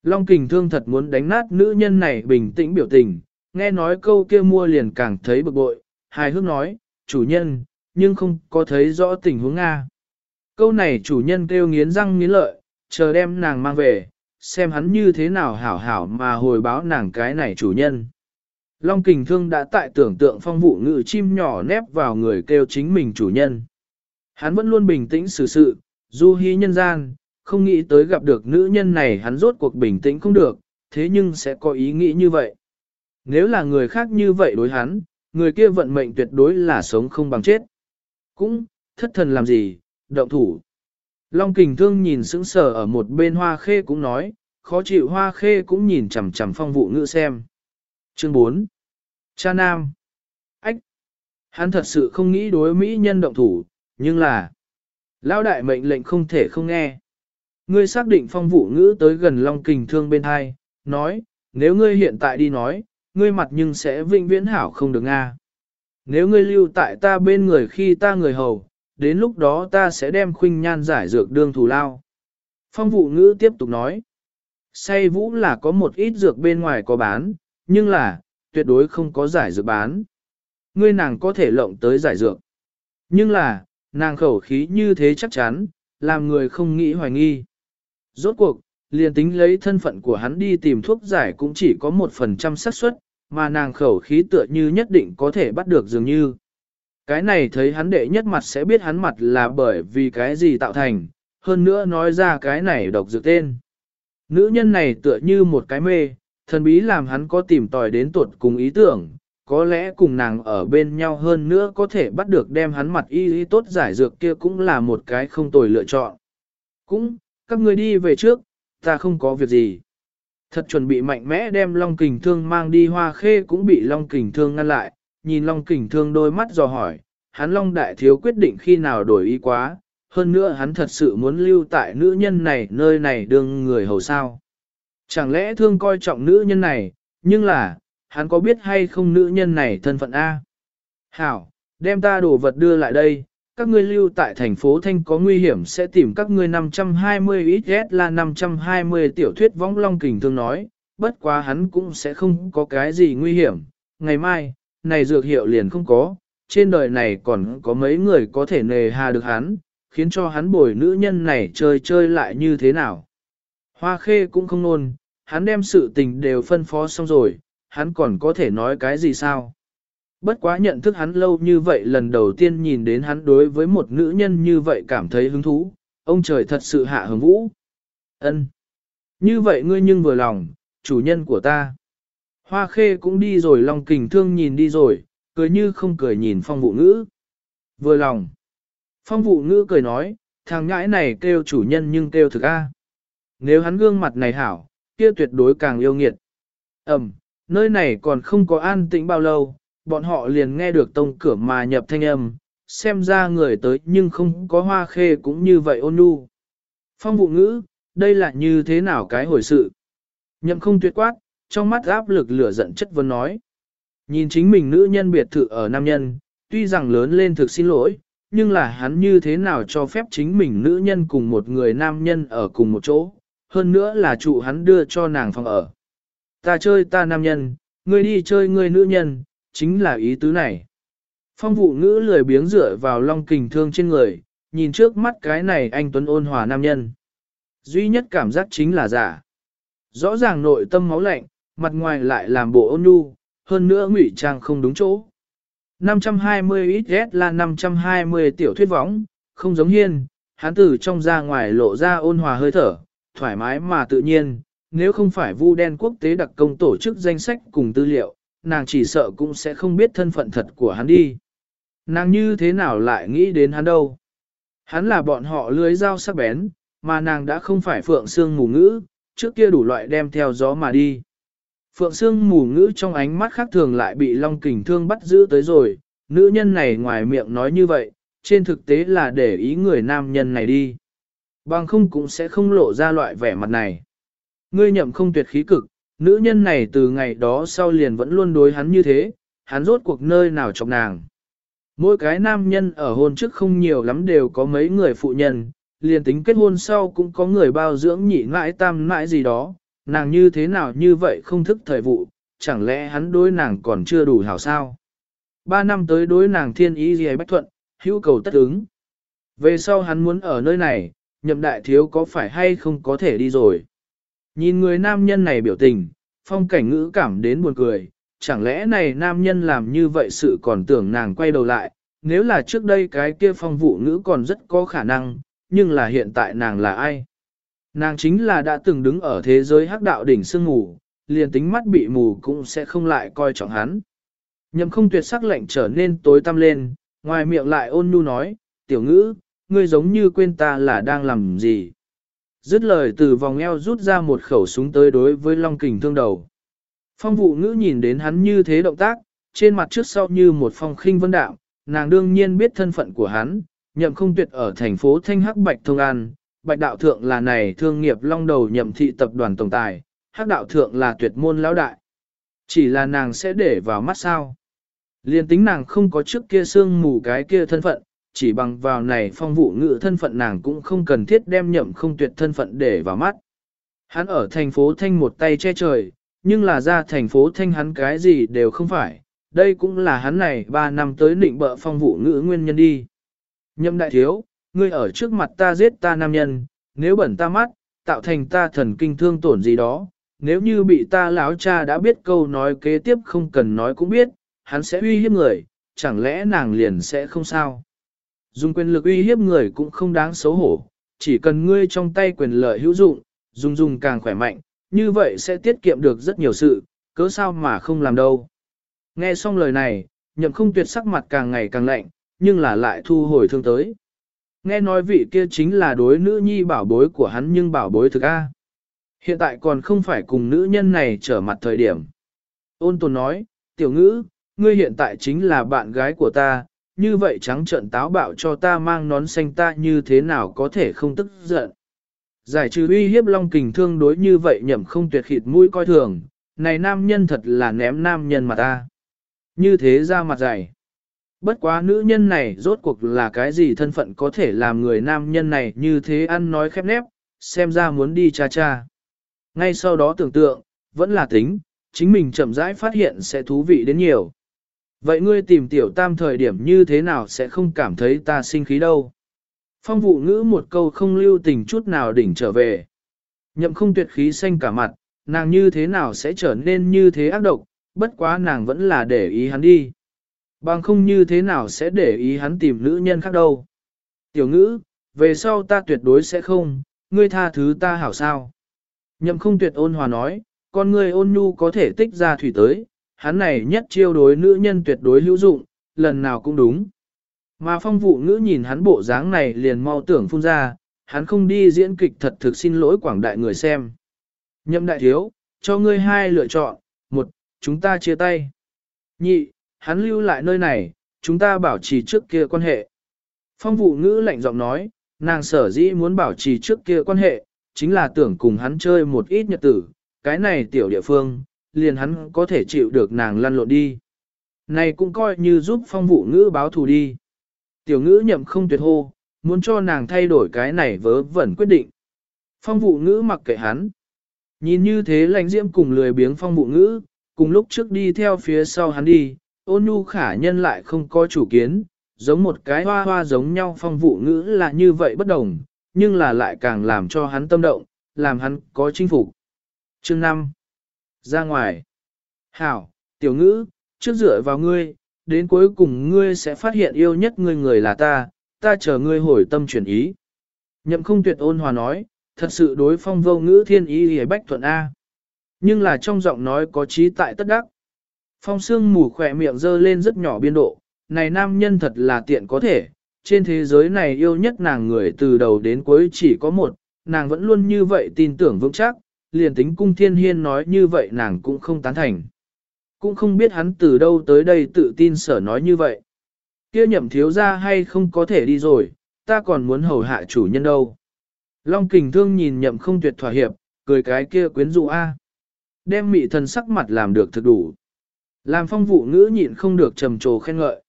Long kình thương thật muốn đánh nát nữ nhân này bình tĩnh biểu tình, nghe nói câu kia mua liền càng thấy bực bội, hài hước nói, chủ nhân, nhưng không có thấy rõ tình huống Nga. Câu này chủ nhân kêu nghiến răng nghiến lợi, chờ đem nàng mang về, xem hắn như thế nào hảo hảo mà hồi báo nàng cái này chủ nhân. Long kình thương đã tại tưởng tượng phong vụ ngự chim nhỏ nép vào người kêu chính mình chủ nhân. Hắn vẫn luôn bình tĩnh xử sự, du hy nhân gian, không nghĩ tới gặp được nữ nhân này hắn rốt cuộc bình tĩnh không được, thế nhưng sẽ có ý nghĩ như vậy. Nếu là người khác như vậy đối hắn, người kia vận mệnh tuyệt đối là sống không bằng chết. Cũng, thất thần làm gì, động thủ. Long kình thương nhìn sững sờ ở một bên hoa khê cũng nói, khó chịu hoa khê cũng nhìn chằm chằm phong vụ ngữ xem. Chương 4. Cha Nam. Ách. Hắn thật sự không nghĩ đối Mỹ nhân động thủ, nhưng là... Lão đại mệnh lệnh không thể không nghe. Ngươi xác định phong vụ ngữ tới gần Long kình thương bên hai, nói, nếu ngươi hiện tại đi nói, ngươi mặt nhưng sẽ vĩnh viễn hảo không được a. Nếu ngươi lưu tại ta bên người khi ta người hầu, đến lúc đó ta sẽ đem khuynh nhan giải dược đương thù lao. Phong vụ ngữ tiếp tục nói, say vũ là có một ít dược bên ngoài có bán, nhưng là, tuyệt đối không có giải dược bán. Ngươi nàng có thể lộng tới giải dược. Nhưng là, nàng khẩu khí như thế chắc chắn, làm người không nghĩ hoài nghi. Rốt cuộc, liền tính lấy thân phận của hắn đi tìm thuốc giải cũng chỉ có một phần trăm xác suất, mà nàng khẩu khí tựa như nhất định có thể bắt được dường như. Cái này thấy hắn đệ nhất mặt sẽ biết hắn mặt là bởi vì cái gì tạo thành, hơn nữa nói ra cái này độc dược tên. Nữ nhân này tựa như một cái mê, thần bí làm hắn có tìm tòi đến tuột cùng ý tưởng, có lẽ cùng nàng ở bên nhau hơn nữa có thể bắt được đem hắn mặt y y tốt giải dược kia cũng là một cái không tồi lựa chọn. Cũng, các người đi về trước, ta không có việc gì. Thật chuẩn bị mạnh mẽ đem Long Kình Thương mang đi hoa khê cũng bị Long Kình Thương ngăn lại, nhìn Long Kình Thương đôi mắt dò hỏi, hắn Long Đại Thiếu quyết định khi nào đổi ý quá, hơn nữa hắn thật sự muốn lưu tại nữ nhân này nơi này đương người hầu sao. Chẳng lẽ thương coi trọng nữ nhân này, nhưng là, hắn có biết hay không nữ nhân này thân phận A? Hảo, đem ta đồ vật đưa lại đây, các ngươi lưu tại thành phố Thanh có nguy hiểm sẽ tìm các ngươi 520 XS là 520 tiểu thuyết võng long kình thương nói, bất quá hắn cũng sẽ không có cái gì nguy hiểm. Ngày mai, này dược hiệu liền không có, trên đời này còn có mấy người có thể nề hà được hắn, khiến cho hắn bồi nữ nhân này chơi chơi lại như thế nào. Hoa khê cũng không nôn, hắn đem sự tình đều phân phó xong rồi, hắn còn có thể nói cái gì sao? Bất quá nhận thức hắn lâu như vậy lần đầu tiên nhìn đến hắn đối với một nữ nhân như vậy cảm thấy hứng thú, ông trời thật sự hạ hứng vũ. ân Như vậy ngươi nhưng vừa lòng, chủ nhân của ta. Hoa khê cũng đi rồi lòng kình thương nhìn đi rồi, cười như không cười nhìn phong vụ ngữ. Vừa lòng. Phong vụ ngữ cười nói, thằng ngãi này kêu chủ nhân nhưng kêu thực a. Nếu hắn gương mặt này hảo, kia tuyệt đối càng yêu nghiệt. Ẩm, nơi này còn không có an tĩnh bao lâu, bọn họ liền nghe được tông cửa mà nhập thanh âm, xem ra người tới nhưng không có hoa khê cũng như vậy ôn nhu. Phong vụ ngữ, đây là như thế nào cái hồi sự? Nhậm không tuyệt quát, trong mắt áp lực lửa giận chất vấn nói. Nhìn chính mình nữ nhân biệt thự ở nam nhân, tuy rằng lớn lên thực xin lỗi, nhưng là hắn như thế nào cho phép chính mình nữ nhân cùng một người nam nhân ở cùng một chỗ, hơn nữa là trụ hắn đưa cho nàng phòng ở. Ta chơi ta nam nhân, ngươi đi chơi ngươi nữ nhân, chính là ý tứ này. Phong vụ ngữ lười biếng dựa vào long kình thương trên người, nhìn trước mắt cái này anh Tuấn ôn hòa nam nhân. Duy nhất cảm giác chính là giả. Rõ ràng nội tâm máu lạnh, mặt ngoài lại làm bộ ôn nhu, hơn nữa ngụy trang không đúng chỗ. 520 XS là 520 tiểu thuyết võng, không giống hiên, hắn từ trong ra ngoài lộ ra ôn hòa hơi thở, thoải mái mà tự nhiên, nếu không phải vu đen quốc tế đặc công tổ chức danh sách cùng tư liệu, nàng chỉ sợ cũng sẽ không biết thân phận thật của hắn đi. Nàng như thế nào lại nghĩ đến hắn đâu? Hắn là bọn họ lưới dao sắc bén, mà nàng đã không phải phượng xương mù ngữ, trước kia đủ loại đem theo gió mà đi. Phượng xương mù ngữ trong ánh mắt khác thường lại bị Long Kình Thương bắt giữ tới rồi, nữ nhân này ngoài miệng nói như vậy, trên thực tế là để ý người nam nhân này đi. Bằng không cũng sẽ không lộ ra loại vẻ mặt này. Ngươi nhậm không tuyệt khí cực, nữ nhân này từ ngày đó sau liền vẫn luôn đối hắn như thế, hắn rốt cuộc nơi nào chọc nàng. Mỗi cái nam nhân ở hôn trước không nhiều lắm đều có mấy người phụ nhân, liền tính kết hôn sau cũng có người bao dưỡng nhị mãi tam mãi gì đó, nàng như thế nào như vậy không thức thời vụ, chẳng lẽ hắn đối nàng còn chưa đủ hảo sao? Ba năm tới đối nàng thiên ý gì bách thuận, hữu cầu tất ứng. Về sau hắn muốn ở nơi này, nhậm đại thiếu có phải hay không có thể đi rồi. Nhìn người nam nhân này biểu tình, phong cảnh ngữ cảm đến buồn cười, chẳng lẽ này nam nhân làm như vậy sự còn tưởng nàng quay đầu lại, nếu là trước đây cái kia phong vụ ngữ còn rất có khả năng, nhưng là hiện tại nàng là ai? Nàng chính là đã từng đứng ở thế giới hắc đạo đỉnh sương ngủ, liền tính mắt bị mù cũng sẽ không lại coi trọng hắn. Nhậm không tuyệt sắc lệnh trở nên tối tăm lên, ngoài miệng lại ôn nhu nói, tiểu ngữ, ngươi giống như quên ta là đang làm gì. Dứt lời từ vòng eo rút ra một khẩu súng tới đối với Long Kình thương đầu. Phong vụ ngữ nhìn đến hắn như thế động tác, trên mặt trước sau như một phong khinh vân đạo, nàng đương nhiên biết thân phận của hắn, nhậm không tuyệt ở thành phố Thanh Hắc Bạch Thông An, Bạch Đạo Thượng là này thương nghiệp long đầu nhậm thị tập đoàn tổng tài, Hắc Đạo Thượng là tuyệt môn lão đại. Chỉ là nàng sẽ để vào mắt sao. Liên tính nàng không có trước kia xương mù cái kia thân phận, chỉ bằng vào này phong vụ ngự thân phận nàng cũng không cần thiết đem nhậm không tuyệt thân phận để vào mắt. Hắn ở thành phố Thanh một tay che trời, nhưng là ra thành phố Thanh hắn cái gì đều không phải, đây cũng là hắn này 3 năm tới định bợ phong vụ ngữ nguyên nhân đi. Nhậm đại thiếu, ngươi ở trước mặt ta giết ta nam nhân, nếu bẩn ta mắt, tạo thành ta thần kinh thương tổn gì đó, nếu như bị ta lão cha đã biết câu nói kế tiếp không cần nói cũng biết, hắn sẽ uy hiếp người, chẳng lẽ nàng liền sẽ không sao. Dùng quyền lực uy hiếp người cũng không đáng xấu hổ, chỉ cần ngươi trong tay quyền lợi hữu dụng, dùng dùng càng khỏe mạnh, như vậy sẽ tiết kiệm được rất nhiều sự, cớ sao mà không làm đâu. Nghe xong lời này, nhậm không tuyệt sắc mặt càng ngày càng lạnh, nhưng là lại thu hồi thương tới. Nghe nói vị kia chính là đối nữ nhi bảo bối của hắn nhưng bảo bối thực A. Hiện tại còn không phải cùng nữ nhân này trở mặt thời điểm. Ôn tồn nói, tiểu ngữ, ngươi hiện tại chính là bạn gái của ta, như vậy trắng trợn táo bạo cho ta mang nón xanh ta như thế nào có thể không tức giận. Giải trừ uy hiếp long kình thương đối như vậy nhậm không tuyệt khịt mũi coi thường, này nam nhân thật là ném nam nhân mà ta. Như thế ra mặt dày. Bất quá nữ nhân này rốt cuộc là cái gì thân phận có thể làm người nam nhân này như thế ăn nói khép nép, xem ra muốn đi cha cha. Ngay sau đó tưởng tượng, vẫn là tính, chính mình chậm rãi phát hiện sẽ thú vị đến nhiều. Vậy ngươi tìm tiểu tam thời điểm như thế nào sẽ không cảm thấy ta sinh khí đâu? Phong vụ ngữ một câu không lưu tình chút nào đỉnh trở về. Nhậm không tuyệt khí xanh cả mặt, nàng như thế nào sẽ trở nên như thế ác độc, bất quá nàng vẫn là để ý hắn đi. Bằng không như thế nào sẽ để ý hắn tìm nữ nhân khác đâu. Tiểu ngữ, về sau ta tuyệt đối sẽ không, ngươi tha thứ ta hảo sao. Nhậm không tuyệt ôn hòa nói, con ngươi ôn nhu có thể tích ra thủy tới, hắn này nhất chiêu đối nữ nhân tuyệt đối hữu dụng, lần nào cũng đúng. Mà phong vụ ngữ nhìn hắn bộ dáng này liền mau tưởng phun ra, hắn không đi diễn kịch thật thực xin lỗi quảng đại người xem. Nhậm đại thiếu, cho ngươi hai lựa chọn, một, chúng ta chia tay. Nhị, hắn lưu lại nơi này, chúng ta bảo trì trước kia quan hệ. Phong vụ ngữ lạnh giọng nói, nàng sở dĩ muốn bảo trì trước kia quan hệ, chính là tưởng cùng hắn chơi một ít nhật tử, cái này tiểu địa phương, liền hắn có thể chịu được nàng lăn lộn đi. Này cũng coi như giúp phong vụ ngữ báo thù đi. Tiểu ngữ nhậm không tuyệt hô, muốn cho nàng thay đổi cái này vớ vẩn quyết định. Phong vụ ngữ mặc kệ hắn. Nhìn như thế lãnh diễm cùng lười biếng phong vụ ngữ, cùng lúc trước đi theo phía sau hắn đi, ôn nhu khả nhân lại không có chủ kiến, giống một cái hoa hoa giống nhau phong vụ ngữ là như vậy bất đồng, nhưng là lại càng làm cho hắn tâm động, làm hắn có chinh phục. Chương 5. Ra ngoài. Hảo, tiểu ngữ, trước dựa vào ngươi, đến cuối cùng ngươi sẽ phát hiện yêu nhất ngươi người là ta, ta chờ ngươi hồi tâm chuyển ý. Nhậm không tuyệt ôn hòa nói, thật sự đối phong vô ngữ thiên ý hề bách thuận A. Nhưng là trong giọng nói có trí tại tất đắc. Phong sương mù khỏe miệng dơ lên rất nhỏ biên độ, này nam nhân thật là tiện có thể, trên thế giới này yêu nhất nàng người từ đầu đến cuối chỉ có một, nàng vẫn luôn như vậy tin tưởng vững chắc, liền tính cung thiên hiên nói như vậy nàng cũng không tán thành. Cũng không biết hắn từ đâu tới đây tự tin sở nói như vậy. Kia nhậm thiếu ra hay không có thể đi rồi, ta còn muốn hầu hạ chủ nhân đâu. Long kình thương nhìn nhậm không tuyệt thỏa hiệp, cười cái kia quyến rũ a Đem mị thần sắc mặt làm được thực đủ. Làm phong vụ ngữ nhịn không được trầm trồ khen ngợi.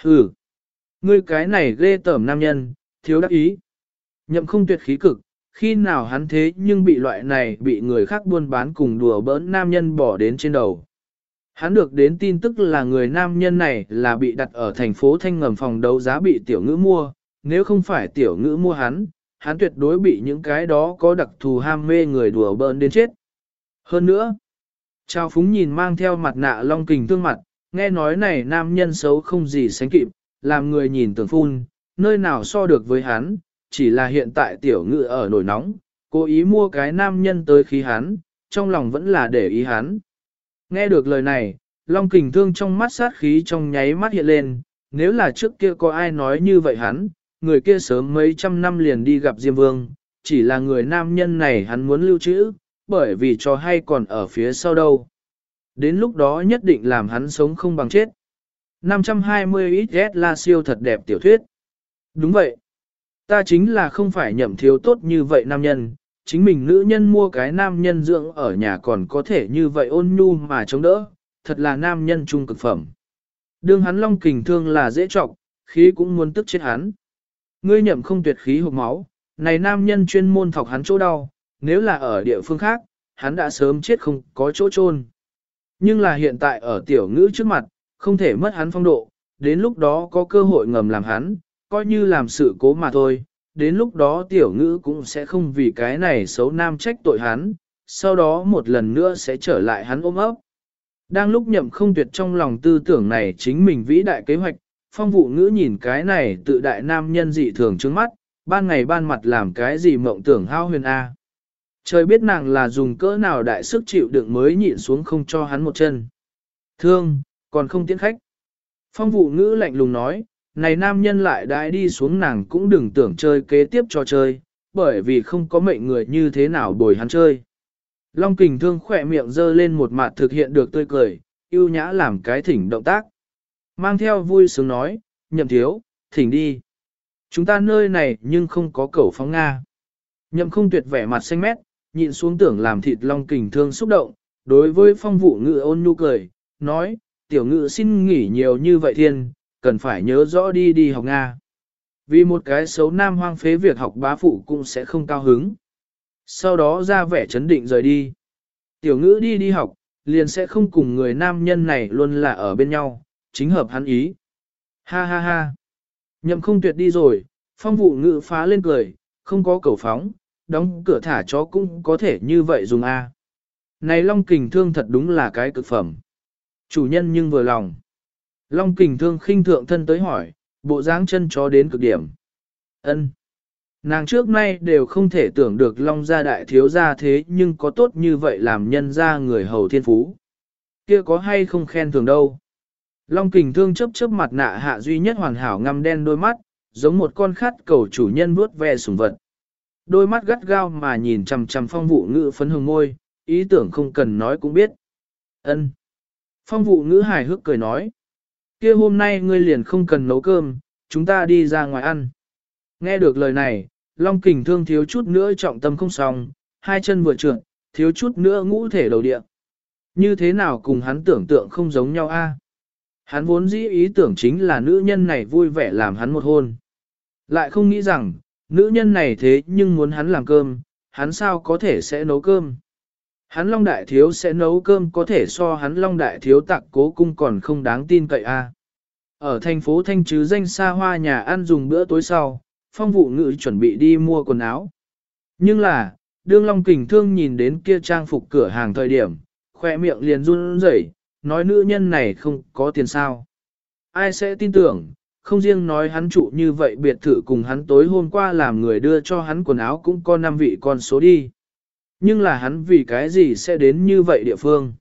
Hừ, ngươi cái này ghê tởm nam nhân, thiếu đắc ý. Nhậm không tuyệt khí cực, khi nào hắn thế nhưng bị loại này bị người khác buôn bán cùng đùa bỡn nam nhân bỏ đến trên đầu. Hắn được đến tin tức là người nam nhân này là bị đặt ở thành phố Thanh ngầm phòng đấu giá bị tiểu ngữ mua, nếu không phải tiểu ngữ mua hắn, hắn tuyệt đối bị những cái đó có đặc thù ham mê người đùa bỡn đến chết. Hơn nữa, Trao Phúng nhìn mang theo mặt nạ long kình thương mặt, nghe nói này nam nhân xấu không gì sánh kịp, làm người nhìn tưởng phun, nơi nào so được với hắn, chỉ là hiện tại tiểu ngự ở nổi nóng, cố ý mua cái nam nhân tới khí hắn, trong lòng vẫn là để ý hắn. Nghe được lời này, Long kình thương trong mắt sát khí trong nháy mắt hiện lên, nếu là trước kia có ai nói như vậy hắn, người kia sớm mấy trăm năm liền đi gặp Diêm Vương, chỉ là người nam nhân này hắn muốn lưu trữ, bởi vì cho hay còn ở phía sau đâu. Đến lúc đó nhất định làm hắn sống không bằng chết. 520 XS là siêu thật đẹp tiểu thuyết. Đúng vậy. Ta chính là không phải nhậm thiếu tốt như vậy nam nhân, chính mình nữ nhân mua cái nam nhân dưỡng ở nhà còn có thể như vậy ôn nhu mà chống đỡ, thật là nam nhân trung cực phẩm. Đương hắn long kình thương là dễ trọng, khí cũng muốn tức chết hắn. Ngươi nhậm không tuyệt khí hộp máu, này nam nhân chuyên môn thọc hắn chỗ đau, nếu là ở địa phương khác, hắn đã sớm chết không có chỗ chôn. Nhưng là hiện tại ở tiểu ngữ trước mặt, không thể mất hắn phong độ, đến lúc đó có cơ hội ngầm làm hắn, coi như làm sự cố mà thôi, đến lúc đó tiểu ngữ cũng sẽ không vì cái này xấu nam trách tội hắn, sau đó một lần nữa sẽ trở lại hắn ôm ấp. Đang lúc nhậm không tuyệt trong lòng tư tưởng này chính mình vĩ đại kế hoạch, phong vụ ngữ nhìn cái này tự đại nam nhân dị thường trước mắt, ban ngày ban mặt làm cái gì mộng tưởng hao huyền A. Trời biết nàng là dùng cỡ nào đại sức chịu đựng mới nhịn xuống không cho hắn một chân. Thương, còn không tiễn khách. Phong vụ ngữ lạnh lùng nói, này nam nhân lại đãi đi xuống nàng cũng đừng tưởng chơi kế tiếp cho chơi, bởi vì không có mệnh người như thế nào bồi hắn chơi. Long kình thương khỏe miệng dơ lên một mặt thực hiện được tươi cười, yêu nhã làm cái thỉnh động tác. Mang theo vui sướng nói, nhậm thiếu, thỉnh đi. Chúng ta nơi này nhưng không có cẩu phóng Nga. Nhậm không tuyệt vẻ mặt xanh mét, nhịn xuống tưởng làm thịt long kình thương xúc động, đối với phong vụ ngự ôn nhu cười, nói, tiểu ngự xin nghỉ nhiều như vậy thiên, cần phải nhớ rõ đi đi học Nga. Vì một cái xấu nam hoang phế việc học bá phụ cũng sẽ không cao hứng. Sau đó ra vẻ chấn định rời đi. Tiểu ngữ đi đi học, liền sẽ không cùng người nam nhân này luôn là ở bên nhau, chính hợp hắn ý. Ha ha ha. Nhậm không tuyệt đi rồi, phong vụ ngữ phá lên cười, không có cầu phóng, đóng cửa thả chó cũng có thể như vậy dùng A. Này Long Kình Thương thật đúng là cái cực phẩm. Chủ nhân nhưng vừa lòng. Long Kình Thương khinh thượng thân tới hỏi, bộ dáng chân chó đến cực điểm. ân Nàng trước nay đều không thể tưởng được Long gia đại thiếu gia thế nhưng có tốt như vậy làm nhân ra người hầu thiên phú. Kia có hay không khen thường đâu. Long kình thương chấp chấp mặt nạ hạ duy nhất hoàn hảo ngăm đen đôi mắt, giống một con khát cầu chủ nhân vuốt ve sủng vật. Đôi mắt gắt gao mà nhìn chằm chằm phong vụ ngữ phấn hồng ngôi, ý tưởng không cần nói cũng biết. ân Phong vụ ngữ hài hước cười nói kia hôm nay ngươi liền không cần nấu cơm, chúng ta đi ra ngoài ăn. Nghe được lời này, Long kình thương thiếu chút nữa trọng tâm không xong, hai chân vừa trượt, thiếu chút nữa ngũ thể đầu địa. Như thế nào cùng hắn tưởng tượng không giống nhau a? Hắn vốn dĩ ý tưởng chính là nữ nhân này vui vẻ làm hắn một hôn. Lại không nghĩ rằng, nữ nhân này thế nhưng muốn hắn làm cơm, hắn sao có thể sẽ nấu cơm. Hắn Long Đại Thiếu sẽ nấu cơm có thể so hắn Long Đại Thiếu tặng cố cung còn không đáng tin cậy a. Ở thành phố Thanh Chứ danh xa hoa nhà ăn dùng bữa tối sau, phong vụ ngữ chuẩn bị đi mua quần áo. Nhưng là, đương Long Kình Thương nhìn đến kia trang phục cửa hàng thời điểm, khoe miệng liền run rẩy, nói nữ nhân này không có tiền sao. Ai sẽ tin tưởng, không riêng nói hắn trụ như vậy biệt thự cùng hắn tối hôm qua làm người đưa cho hắn quần áo cũng có năm vị con số đi. Nhưng là hắn vì cái gì sẽ đến như vậy địa phương.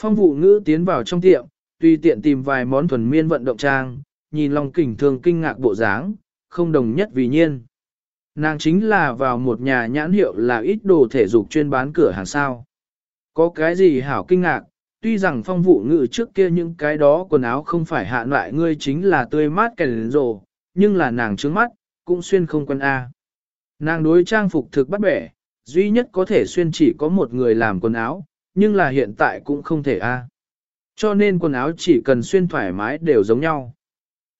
Phong vụ ngữ tiến vào trong tiệm, tùy tiện tìm vài món thuần miên vận động trang, nhìn Long kỉnh thường kinh ngạc bộ dáng, không đồng nhất vì nhiên. Nàng chính là vào một nhà nhãn hiệu là ít đồ thể dục chuyên bán cửa hàng sao. Có cái gì hảo kinh ngạc, tuy rằng phong vụ ngữ trước kia những cái đó quần áo không phải hạ loại ngươi chính là tươi mát kèn rồ, nhưng là nàng trướng mắt, cũng xuyên không quân A. Nàng đối trang phục thực bắt bẻ, duy nhất có thể xuyên chỉ có một người làm quần áo, nhưng là hiện tại cũng không thể A. Cho nên quần áo chỉ cần xuyên thoải mái đều giống nhau.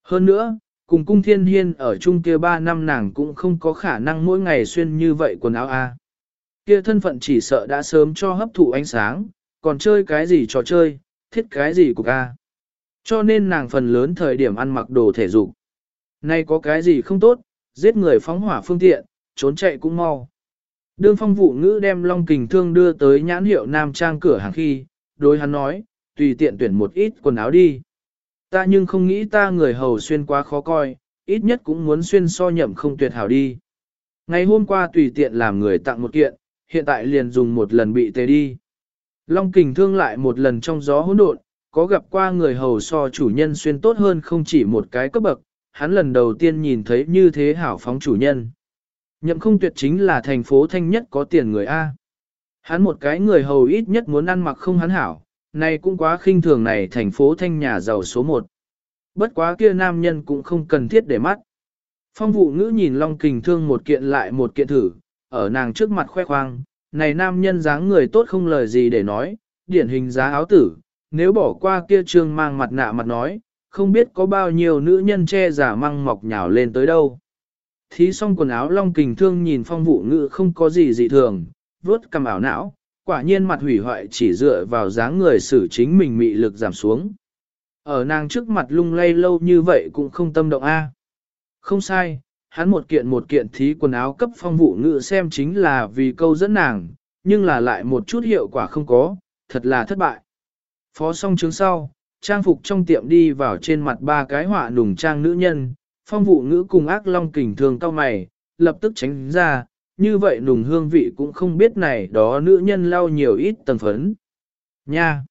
Hơn nữa, cùng cung thiên hiên ở chung kia ba năm nàng cũng không có khả năng mỗi ngày xuyên như vậy quần áo A. Kia thân phận chỉ sợ đã sớm cho hấp thụ ánh sáng, còn chơi cái gì trò chơi, thiết cái gì của A. Cho nên nàng phần lớn thời điểm ăn mặc đồ thể dục. Nay có cái gì không tốt, giết người phóng hỏa phương tiện, trốn chạy cũng mau. Đương phong vụ ngữ đem long kình thương đưa tới nhãn hiệu nam trang cửa hàng khi, đối hắn nói, tùy tiện tuyển một ít quần áo đi. Ta nhưng không nghĩ ta người hầu xuyên quá khó coi, ít nhất cũng muốn xuyên so nhậm không tuyệt hảo đi. Ngày hôm qua tùy tiện làm người tặng một kiện, hiện tại liền dùng một lần bị tê đi. Long kình thương lại một lần trong gió hỗn độn, có gặp qua người hầu so chủ nhân xuyên tốt hơn không chỉ một cái cấp bậc, hắn lần đầu tiên nhìn thấy như thế hảo phóng chủ nhân. Nhậm không tuyệt chính là thành phố thanh nhất có tiền người A. Hắn một cái người hầu ít nhất muốn ăn mặc không hắn hảo, này cũng quá khinh thường này thành phố thanh nhà giàu số 1. Bất quá kia nam nhân cũng không cần thiết để mắt. Phong vụ ngữ nhìn Long Kình Thương một kiện lại một kiện thử, ở nàng trước mặt khoe khoang, này nam nhân dáng người tốt không lời gì để nói, điển hình giá áo tử, nếu bỏ qua kia trương mang mặt nạ mặt nói, không biết có bao nhiêu nữ nhân che giả măng mọc nhào lên tới đâu. Thí xong quần áo Long Kình Thương nhìn phong vụ ngữ không có gì dị thường, vớt cầm ảo não, quả nhiên mặt hủy hoại chỉ dựa vào dáng người xử chính mình mị lực giảm xuống. Ở nàng trước mặt lung lay lâu như vậy cũng không tâm động a. À. Không sai, hắn một kiện một kiện thí quần áo cấp phong vụ ngự xem chính là vì câu dẫn nàng, nhưng là lại một chút hiệu quả không có, thật là thất bại. Phó song chứng sau, trang phục trong tiệm đi vào trên mặt ba cái họa nùng trang nữ nhân, phong vụ ngữ cùng ác long kình thường cao mày, lập tức tránh ra, như vậy nùng hương vị cũng không biết này đó nữ nhân lau nhiều ít tầng phấn. Nha!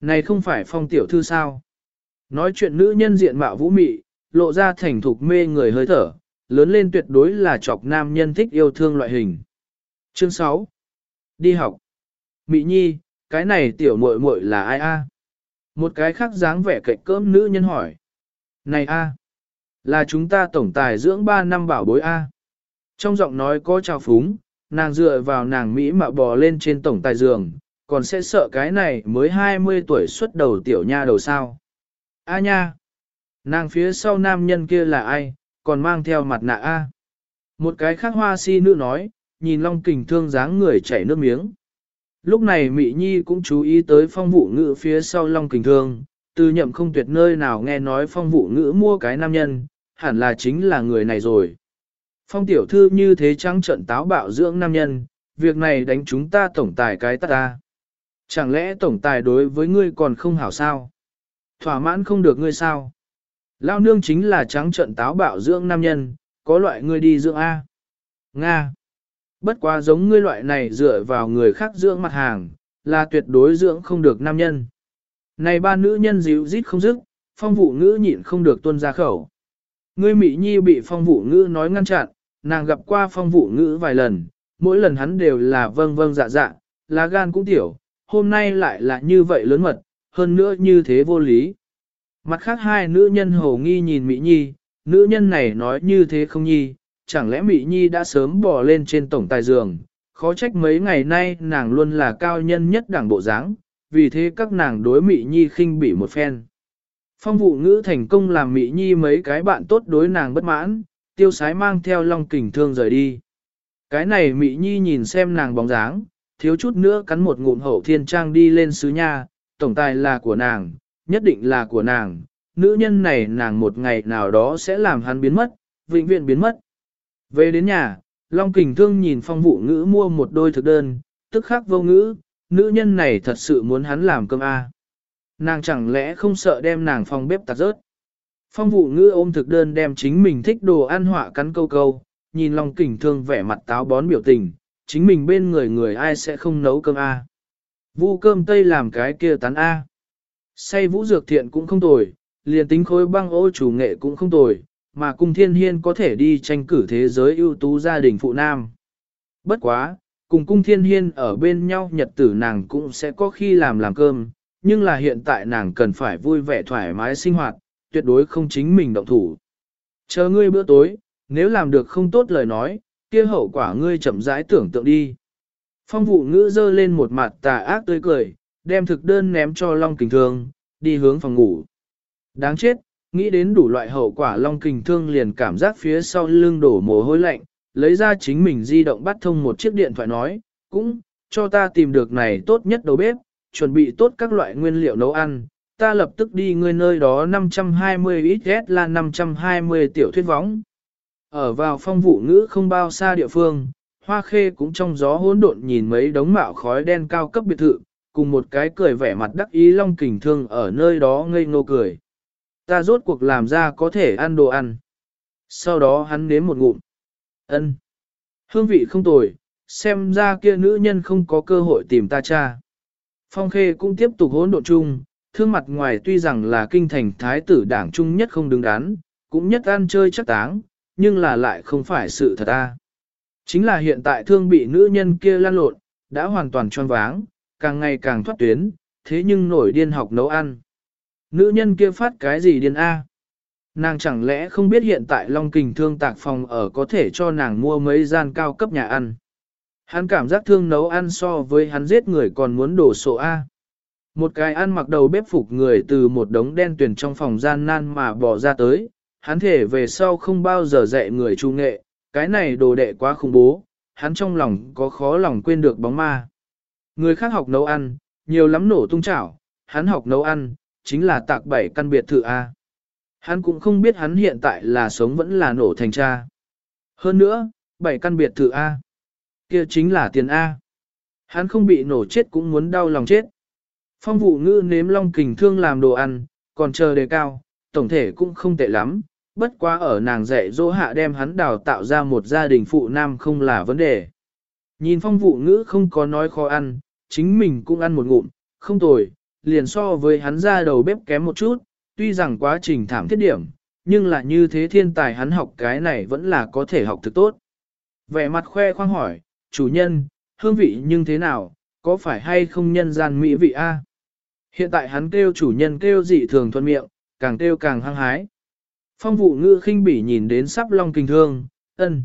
Này không phải phong tiểu thư sao? Nói chuyện nữ nhân diện mạo vũ mị, lộ ra thành thục mê người hơi thở, lớn lên tuyệt đối là chọc nam nhân thích yêu thương loại hình. Chương 6. Đi học. Mị nhi, cái này tiểu muội muội là ai a? Một cái khác dáng vẻ cạnh cơm nữ nhân hỏi. Này a, là chúng ta tổng tài dưỡng 3 năm bảo bối a. Trong giọng nói có trào phúng, nàng dựa vào nàng Mỹ mà bò lên trên tổng tài giường, còn sẽ sợ cái này mới 20 tuổi xuất đầu tiểu nha đầu sao. A nha! Nàng phía sau nam nhân kia là ai, còn mang theo mặt nạ A. Một cái khác hoa si nữ nói, nhìn Long Kình thương dáng người chảy nước miếng. Lúc này mỹ Nhi cũng chú ý tới phong vụ ngữ phía sau Long Kình thương, từ nhậm không tuyệt nơi nào nghe nói phong vụ ngữ mua cái nam nhân, hẳn là chính là người này rồi. Phong tiểu thư như thế trắng trận táo bạo dưỡng nam nhân, việc này đánh chúng ta tổng tài cái tắt ta. Chẳng lẽ tổng tài đối với ngươi còn không hảo sao? Thỏa mãn không được ngươi sao? Lao nương chính là trắng trận táo bạo dưỡng nam nhân, có loại ngươi đi dưỡng A. Nga. Bất quá giống ngươi loại này dựa vào người khác dưỡng mặt hàng, là tuyệt đối dưỡng không được nam nhân. Này ba nữ nhân dịu rít không dứt, phong vụ ngữ nhịn không được tuôn ra khẩu. Ngươi Mỹ Nhi bị phong vụ ngữ nói ngăn chặn, nàng gặp qua phong vụ ngữ vài lần, mỗi lần hắn đều là vâng vâng dạ dạ, lá gan cũng tiểu, hôm nay lại là như vậy lớn mật, hơn nữa như thế vô lý. Mặt khác hai nữ nhân hồ nghi nhìn Mỹ Nhi, nữ nhân này nói như thế không nhi, chẳng lẽ Mỹ Nhi đã sớm bỏ lên trên tổng tài giường, khó trách mấy ngày nay nàng luôn là cao nhân nhất đảng bộ dáng, vì thế các nàng đối Mỹ Nhi khinh bỉ một phen. Phong vụ ngữ thành công làm Mỹ Nhi mấy cái bạn tốt đối nàng bất mãn, tiêu sái mang theo long kình thương rời đi. Cái này Mỹ Nhi nhìn xem nàng bóng dáng, thiếu chút nữa cắn một ngụm hậu thiên trang đi lên sứ nha, tổng tài là của nàng, nhất định là của nàng, nữ nhân này nàng một ngày nào đó sẽ làm hắn biến mất, vĩnh viễn biến mất. Về đến nhà, Long Kình Thương nhìn phong vụ ngữ mua một đôi thực đơn, tức khắc vô ngữ, nữ nhân này thật sự muốn hắn làm cơm A. Nàng chẳng lẽ không sợ đem nàng phòng bếp tạt rớt. Phong vụ ngữ ôm thực đơn đem chính mình thích đồ ăn họa cắn câu câu, nhìn Long kỉnh Thương vẻ mặt táo bón biểu tình, chính mình bên người người ai sẽ không nấu cơm A. Vu cơm tây làm cái kia tán A. Say vũ dược thiện cũng không tồi, liền tính khối băng ô chủ nghệ cũng không tồi, mà cung thiên hiên có thể đi tranh cử thế giới ưu tú gia đình phụ nam. Bất quá, cùng cung thiên hiên ở bên nhau nhật tử nàng cũng sẽ có khi làm làm cơm, nhưng là hiện tại nàng cần phải vui vẻ thoải mái sinh hoạt, tuyệt đối không chính mình động thủ. Chờ ngươi bữa tối, nếu làm được không tốt lời nói, kia hậu quả ngươi chậm rãi tưởng tượng đi. Phong vụ ngữ dơ lên một mặt tà ác tươi cười, đem thực đơn ném cho Long Kình Thương, đi hướng phòng ngủ. Đáng chết, nghĩ đến đủ loại hậu quả Long Kình Thương liền cảm giác phía sau lưng đổ mồ hôi lạnh, lấy ra chính mình di động bắt thông một chiếc điện thoại nói, cũng, cho ta tìm được này tốt nhất đầu bếp, chuẩn bị tốt các loại nguyên liệu nấu ăn, ta lập tức đi ngươi nơi đó 520 XS là 520 tiểu thuyết võng. Ở vào phong vụ ngữ không bao xa địa phương, hoa khê cũng trong gió hỗn độn nhìn mấy đống mạo khói đen cao cấp biệt thự, cùng một cái cười vẻ mặt đắc ý long kình thương ở nơi đó ngây ngô cười. Ta rốt cuộc làm ra có thể ăn đồ ăn. Sau đó hắn nếm một ngụm. ân Hương vị không tồi, xem ra kia nữ nhân không có cơ hội tìm ta cha. Phong khê cũng tiếp tục hỗn độn chung, thương mặt ngoài tuy rằng là kinh thành thái tử đảng trung nhất không đứng đắn, cũng nhất ăn chơi chắc táng, nhưng là lại không phải sự thật ta. Chính là hiện tại thương bị nữ nhân kia lan lộn, đã hoàn toàn choáng váng, càng ngày càng thoát tuyến, thế nhưng nổi điên học nấu ăn. Nữ nhân kia phát cái gì điên A? Nàng chẳng lẽ không biết hiện tại Long Kình thương tạc phòng ở có thể cho nàng mua mấy gian cao cấp nhà ăn. Hắn cảm giác thương nấu ăn so với hắn giết người còn muốn đổ sổ A. Một cái ăn mặc đầu bếp phục người từ một đống đen tuyển trong phòng gian nan mà bỏ ra tới, hắn thể về sau không bao giờ dạy người trung nghệ, cái này đồ đệ quá khủng bố, hắn trong lòng có khó lòng quên được bóng ma. Người khác học nấu ăn, nhiều lắm nổ tung chảo, hắn học nấu ăn, chính là tạc bảy căn biệt thự A. Hắn cũng không biết hắn hiện tại là sống vẫn là nổ thành cha. Hơn nữa, bảy căn biệt thự A kia chính là tiền A. Hắn không bị nổ chết cũng muốn đau lòng chết. Phong vụ ngữ nếm long kình thương làm đồ ăn, còn chờ đề cao, tổng thể cũng không tệ lắm, bất quá ở nàng dạy dỗ hạ đem hắn đào tạo ra một gia đình phụ nam không là vấn đề. Nhìn phong vụ ngữ không có nói khó ăn, chính mình cũng ăn một ngụm, không tồi, liền so với hắn ra đầu bếp kém một chút, tuy rằng quá trình thảm thiết điểm, nhưng là như thế thiên tài hắn học cái này vẫn là có thể học thực tốt. Vẻ mặt khoe khoang hỏi, chủ nhân, hương vị nhưng thế nào, có phải hay không nhân gian mỹ vị a? Hiện tại hắn kêu chủ nhân kêu dị thường thuận miệng, càng kêu càng hăng hái. Phong vụ ngữ khinh bỉ nhìn đến sắp long kinh thương, ân.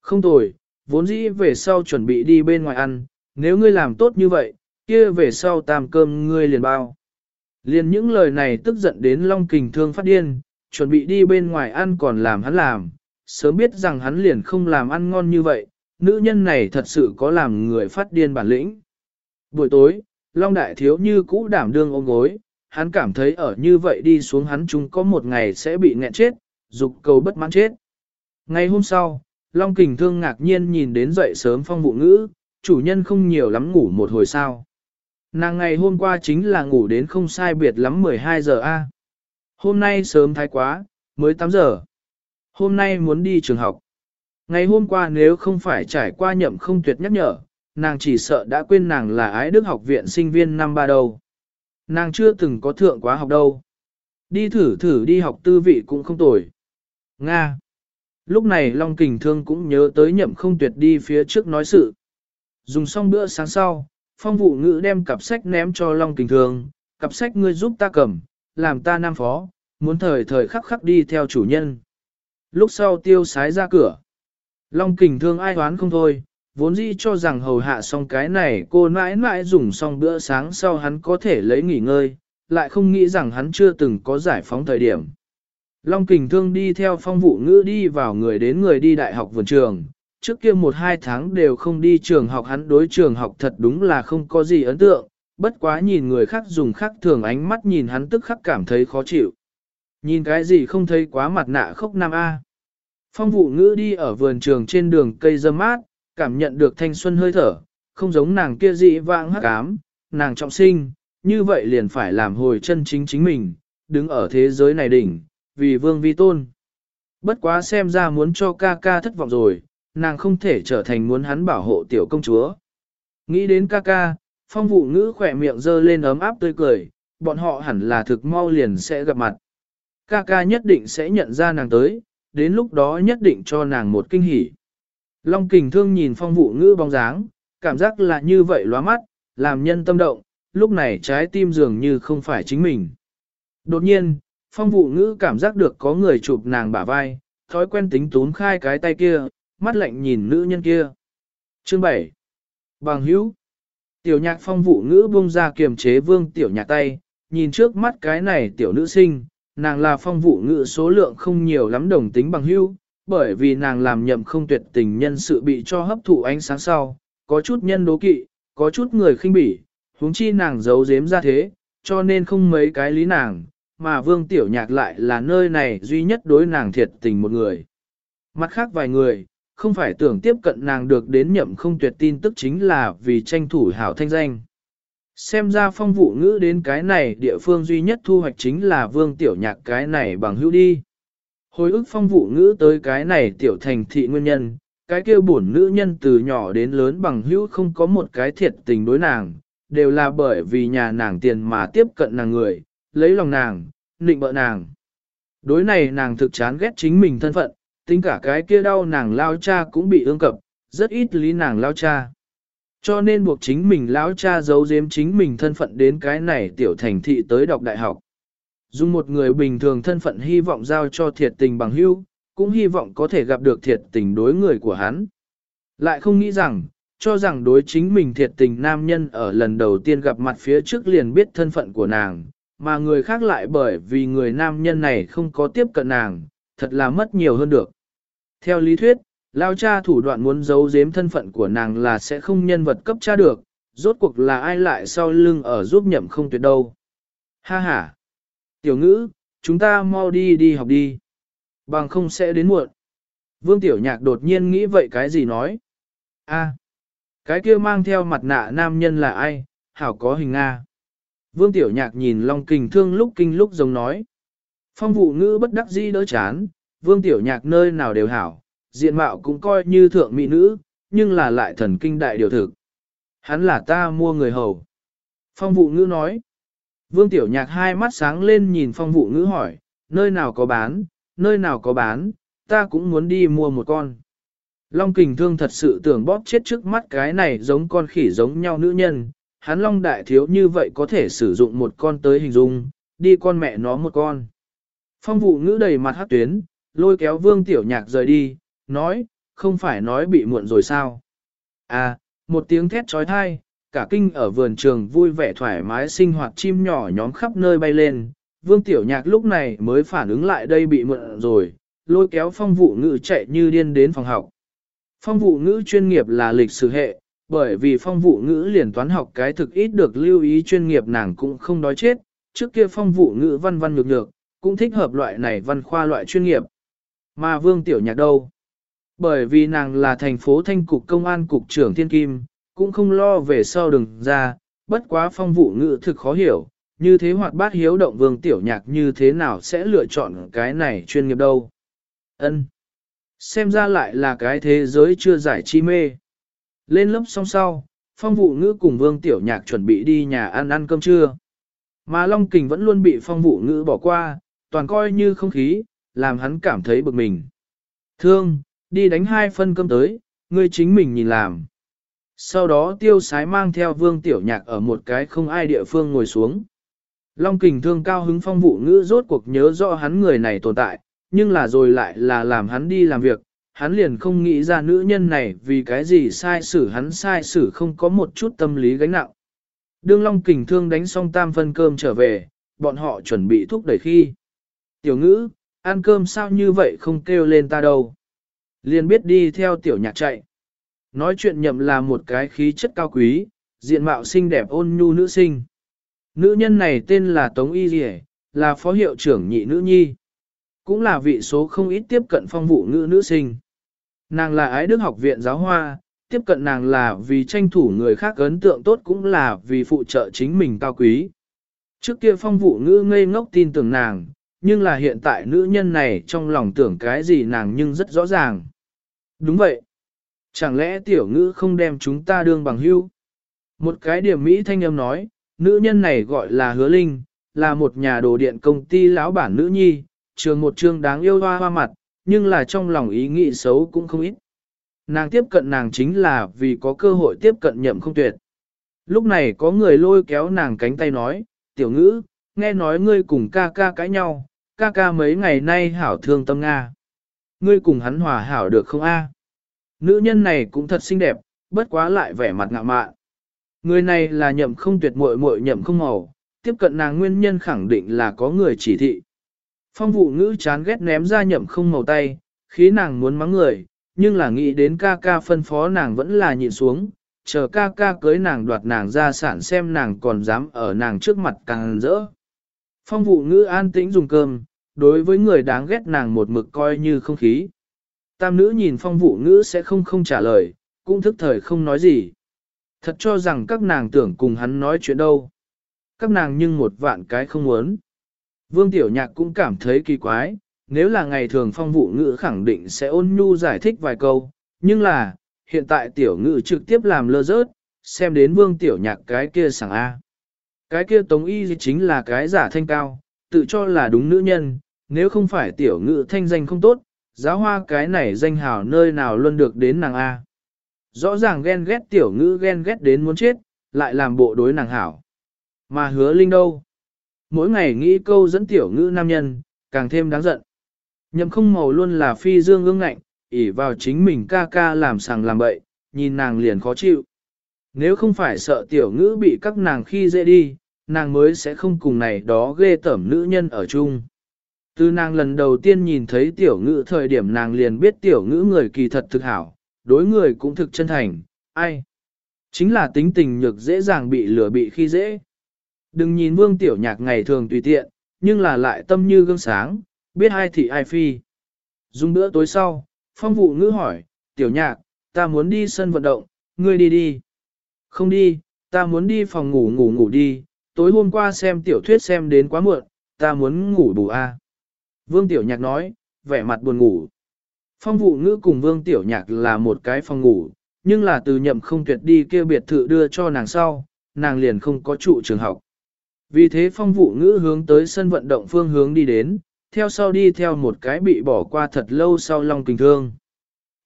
không tồi, vốn dĩ về sau chuẩn bị đi bên ngoài ăn, nếu ngươi làm tốt như vậy, kia về sau tam cơm ngươi liền bao. Liền những lời này tức giận đến Long Kình Thương phát điên, chuẩn bị đi bên ngoài ăn còn làm hắn làm, sớm biết rằng hắn liền không làm ăn ngon như vậy, nữ nhân này thật sự có làm người phát điên bản lĩnh. Buổi tối, Long Đại Thiếu như cũ đảm đương ôm gối, hắn cảm thấy ở như vậy đi xuống hắn chúng có một ngày sẽ bị nghẹn chết, dục cầu bất mãn chết. Ngày hôm sau, Long Kình Thương ngạc nhiên nhìn đến dậy sớm phong vụ ngữ, chủ nhân không nhiều lắm ngủ một hồi sao. Nàng ngày hôm qua chính là ngủ đến không sai biệt lắm 12 giờ a. Hôm nay sớm thái quá, mới 8 giờ. Hôm nay muốn đi trường học. Ngày hôm qua nếu không phải trải qua nhậm không tuyệt nhắc nhở, nàng chỉ sợ đã quên nàng là ái đức học viện sinh viên năm ba đâu. Nàng chưa từng có thượng quá học đâu. Đi thử thử đi học tư vị cũng không tồi. Nga. Lúc này Long Kình Thương cũng nhớ tới nhậm không tuyệt đi phía trước nói sự. Dùng xong bữa sáng sau, phong vụ ngữ đem cặp sách ném cho Long Kình Thương, cặp sách ngươi giúp ta cầm, làm ta nam phó, muốn thời thời khắc khắc đi theo chủ nhân. Lúc sau tiêu sái ra cửa. Long Kình Thương ai hoán không thôi, vốn dĩ cho rằng hầu hạ xong cái này cô mãi mãi dùng xong bữa sáng sau hắn có thể lấy nghỉ ngơi, lại không nghĩ rằng hắn chưa từng có giải phóng thời điểm. Long kình thương đi theo phong vụ ngữ đi vào người đến người đi đại học vườn trường, trước kia một hai tháng đều không đi trường học hắn đối trường học thật đúng là không có gì ấn tượng, bất quá nhìn người khác dùng khác thường ánh mắt nhìn hắn tức khắc cảm thấy khó chịu. Nhìn cái gì không thấy quá mặt nạ khốc nam A. Phong vụ ngữ đi ở vườn trường trên đường cây dâm mát, cảm nhận được thanh xuân hơi thở, không giống nàng kia dị vãng hắc ám, nàng trọng sinh, như vậy liền phải làm hồi chân chính chính mình, đứng ở thế giới này đỉnh, vì vương vi tôn. Bất quá xem ra muốn cho ca ca thất vọng rồi, nàng không thể trở thành muốn hắn bảo hộ tiểu công chúa. Nghĩ đến ca ca, phong vụ ngữ khỏe miệng dơ lên ấm áp tươi cười, bọn họ hẳn là thực mau liền sẽ gặp mặt. Ca ca nhất định sẽ nhận ra nàng tới, đến lúc đó nhất định cho nàng một kinh hỉ. Long kình thương nhìn phong vụ ngữ bóng dáng, cảm giác là như vậy lóa mắt, làm nhân tâm động, lúc này trái tim dường như không phải chính mình. Đột nhiên, phong vụ ngữ cảm giác được có người chụp nàng bả vai, thói quen tính tốn khai cái tay kia, mắt lạnh nhìn nữ nhân kia. Chương 7 Bằng hữu Tiểu nhạc phong vụ ngữ buông ra kiềm chế vương tiểu nhạc tay, nhìn trước mắt cái này tiểu nữ sinh, nàng là phong vụ ngự số lượng không nhiều lắm đồng tính bằng hữu, bởi vì nàng làm nhậm không tuyệt tình nhân sự bị cho hấp thụ ánh sáng sau, có chút nhân đố kỵ, có chút người khinh bỉ, huống chi nàng giấu giếm ra thế, cho nên không mấy cái lý nàng, mà vương tiểu nhạc lại là nơi này duy nhất đối nàng thiệt tình một người. Mặt khác vài người, không phải tưởng tiếp cận nàng được đến nhậm không tuyệt tin tức chính là vì tranh thủ hảo thanh danh. Xem ra phong vụ ngữ đến cái này địa phương duy nhất thu hoạch chính là vương tiểu nhạc cái này bằng hữu đi. Hồi ức phong vụ ngữ tới cái này tiểu thành thị nguyên nhân, cái kia bổn nữ nhân từ nhỏ đến lớn bằng hữu không có một cái thiệt tình đối nàng, đều là bởi vì nhà nàng tiền mà tiếp cận nàng người, lấy lòng nàng, nịnh bợ nàng. Đối này nàng thực chán ghét chính mình thân phận, tính cả cái kia đau nàng lao cha cũng bị ương cập, rất ít lý nàng lao cha. Cho nên buộc chính mình lão cha giấu giếm chính mình thân phận đến cái này tiểu thành thị tới đọc đại học. Dùng một người bình thường thân phận hy vọng giao cho thiệt tình bằng hữu, cũng hy vọng có thể gặp được thiệt tình đối người của hắn. Lại không nghĩ rằng, cho rằng đối chính mình thiệt tình nam nhân ở lần đầu tiên gặp mặt phía trước liền biết thân phận của nàng, mà người khác lại bởi vì người nam nhân này không có tiếp cận nàng, thật là mất nhiều hơn được. Theo lý thuyết, lao cha thủ đoạn muốn giấu giếm thân phận của nàng là sẽ không nhân vật cấp cha được, rốt cuộc là ai lại sau lưng ở giúp nhậm không tuyệt đâu. Ha ha! Tiểu ngữ, chúng ta mau đi đi học đi. Bằng không sẽ đến muộn. Vương Tiểu Nhạc đột nhiên nghĩ vậy cái gì nói. a cái kia mang theo mặt nạ nam nhân là ai, hảo có hình Nga. Vương Tiểu Nhạc nhìn Long Kình Thương lúc kinh lúc giống nói. Phong vụ ngữ bất đắc dĩ đỡ chán, Vương Tiểu Nhạc nơi nào đều hảo, diện mạo cũng coi như thượng mỹ nữ, nhưng là lại thần kinh đại điều thực. Hắn là ta mua người hầu. Phong vụ ngữ nói. Vương Tiểu Nhạc hai mắt sáng lên nhìn phong vụ ngữ hỏi, nơi nào có bán, nơi nào có bán, ta cũng muốn đi mua một con. Long kình thương thật sự tưởng bóp chết trước mắt cái này giống con khỉ giống nhau nữ nhân, hắn long đại thiếu như vậy có thể sử dụng một con tới hình dung, đi con mẹ nó một con. Phong vụ ngữ đầy mặt hát tuyến, lôi kéo vương tiểu nhạc rời đi, nói, không phải nói bị muộn rồi sao? À, một tiếng thét trói thai, cả kinh ở vườn trường vui vẻ thoải mái sinh hoạt chim nhỏ nhóm khắp nơi bay lên. Vương Tiểu Nhạc lúc này mới phản ứng lại đây bị muộn rồi, lôi kéo phong vụ ngữ chạy như điên đến phòng học. Phong vụ ngữ chuyên nghiệp là lịch sử hệ, bởi vì phong vụ ngữ liền toán học cái thực ít được lưu ý chuyên nghiệp nàng cũng không đói chết, trước kia phong vụ ngữ văn văn nhược nhược, cũng thích hợp loại này văn khoa loại chuyên nghiệp. Mà Vương Tiểu Nhạc đâu? Bởi vì nàng là thành phố thanh cục công an cục trưởng thiên kim, cũng không lo về sau đừng ra, bất quá phong vụ ngữ thực khó hiểu, như thế hoạt bát hiếu động Vương Tiểu Nhạc như thế nào sẽ lựa chọn cái này chuyên nghiệp đâu? Ân, Xem ra lại là cái thế giới chưa giải chi mê. Lên lớp xong sau, phong vụ ngữ cùng vương tiểu nhạc chuẩn bị đi nhà ăn ăn cơm trưa. Mà Long Kình vẫn luôn bị phong vụ ngữ bỏ qua, toàn coi như không khí, làm hắn cảm thấy bực mình. Thương, đi đánh hai phân cơm tới, ngươi chính mình nhìn làm. Sau đó tiêu sái mang theo vương tiểu nhạc ở một cái không ai địa phương ngồi xuống. Long kình thương cao hứng phong vụ ngữ rốt cuộc nhớ rõ hắn người này tồn tại, nhưng là rồi lại là làm hắn đi làm việc, hắn liền không nghĩ ra nữ nhân này vì cái gì sai xử hắn sai xử không có một chút tâm lý gánh nặng. Đương Long Kình Thương đánh xong tam phân cơm trở về, bọn họ chuẩn bị thúc đẩy khi. Tiểu ngữ, ăn cơm sao như vậy không kêu lên ta đâu. Liền biết đi theo tiểu nhạc chạy. Nói chuyện nhậm là một cái khí chất cao quý, diện mạo xinh đẹp ôn nhu nữ sinh. Nữ nhân này tên là Tống Y Dì là phó hiệu trưởng nhị nữ nhi. Cũng là vị số không ít tiếp cận phong vụ nữ nữ sinh. Nàng là ái đức học viện giáo hoa, tiếp cận nàng là vì tranh thủ người khác ấn tượng tốt cũng là vì phụ trợ chính mình cao quý. Trước kia phong vụ ngữ ngây ngốc tin tưởng nàng, nhưng là hiện tại nữ nhân này trong lòng tưởng cái gì nàng nhưng rất rõ ràng. Đúng vậy. Chẳng lẽ tiểu ngữ không đem chúng ta đương bằng hưu? Một cái điểm Mỹ thanh âm nói, nữ nhân này gọi là hứa linh, là một nhà đồ điện công ty lão bản nữ nhi, trường một trường đáng yêu hoa hoa mặt, nhưng là trong lòng ý nghĩ xấu cũng không ít. Nàng tiếp cận nàng chính là vì có cơ hội tiếp cận nhậm không tuyệt. Lúc này có người lôi kéo nàng cánh tay nói, tiểu ngữ, nghe nói ngươi cùng ca ca cãi nhau, ca ca mấy ngày nay hảo thương tâm Nga. Ngươi cùng hắn hòa hảo được không a? Nữ nhân này cũng thật xinh đẹp, bất quá lại vẻ mặt ngạ mạn. Người này là nhậm không tuyệt muội muội nhậm không màu, tiếp cận nàng nguyên nhân khẳng định là có người chỉ thị. Phong vụ ngữ chán ghét ném ra nhậm không màu tay, khí nàng muốn mắng người, nhưng là nghĩ đến ca ca phân phó nàng vẫn là nhịn xuống, chờ ca ca cưới nàng đoạt nàng ra sản xem nàng còn dám ở nàng trước mặt càng rỡ. Phong vụ ngữ an tĩnh dùng cơm, đối với người đáng ghét nàng một mực coi như không khí. Tam nữ nhìn phong vụ ngữ sẽ không không trả lời, cũng thức thời không nói gì. Thật cho rằng các nàng tưởng cùng hắn nói chuyện đâu. Các nàng nhưng một vạn cái không muốn. Vương Tiểu Nhạc cũng cảm thấy kỳ quái, nếu là ngày thường phong vụ ngữ khẳng định sẽ ôn nhu giải thích vài câu, nhưng là, hiện tại Tiểu ngữ trực tiếp làm lơ rớt, xem đến Vương Tiểu Nhạc cái kia sảng A. Cái kia Tống Y chính là cái giả thanh cao, tự cho là đúng nữ nhân, nếu không phải Tiểu ngự thanh danh không tốt, giáo hoa cái này danh hào nơi nào luôn được đến nàng A. Rõ ràng ghen ghét Tiểu ngữ ghen ghét đến muốn chết, lại làm bộ đối nàng hảo. Mà hứa linh đâu? Mỗi ngày nghĩ câu dẫn tiểu ngữ nam nhân, càng thêm đáng giận. Nhậm không màu luôn là phi dương ương ngạnh, ỉ vào chính mình ca ca làm sàng làm bậy, nhìn nàng liền khó chịu. Nếu không phải sợ tiểu ngữ bị các nàng khi dễ đi, nàng mới sẽ không cùng này đó ghê tẩm nữ nhân ở chung. Từ nàng lần đầu tiên nhìn thấy tiểu ngữ thời điểm nàng liền biết tiểu ngữ người kỳ thật thực hảo, đối người cũng thực chân thành, ai? Chính là tính tình nhược dễ dàng bị lừa bị khi dễ. Đừng nhìn vương tiểu nhạc ngày thường tùy tiện, nhưng là lại tâm như gương sáng, biết ai thì ai phi. Dùng bữa tối sau, phong vụ ngữ hỏi, tiểu nhạc, ta muốn đi sân vận động, ngươi đi đi. Không đi, ta muốn đi phòng ngủ ngủ ngủ đi, tối hôm qua xem tiểu thuyết xem đến quá muộn, ta muốn ngủ bù a. Vương tiểu nhạc nói, vẻ mặt buồn ngủ. Phong vụ ngữ cùng vương tiểu nhạc là một cái phòng ngủ, nhưng là từ nhậm không tuyệt đi kêu biệt thự đưa cho nàng sau, nàng liền không có trụ trường học. Vì thế phong vụ ngữ hướng tới sân vận động phương hướng đi đến, theo sau đi theo một cái bị bỏ qua thật lâu sau long kinh thương.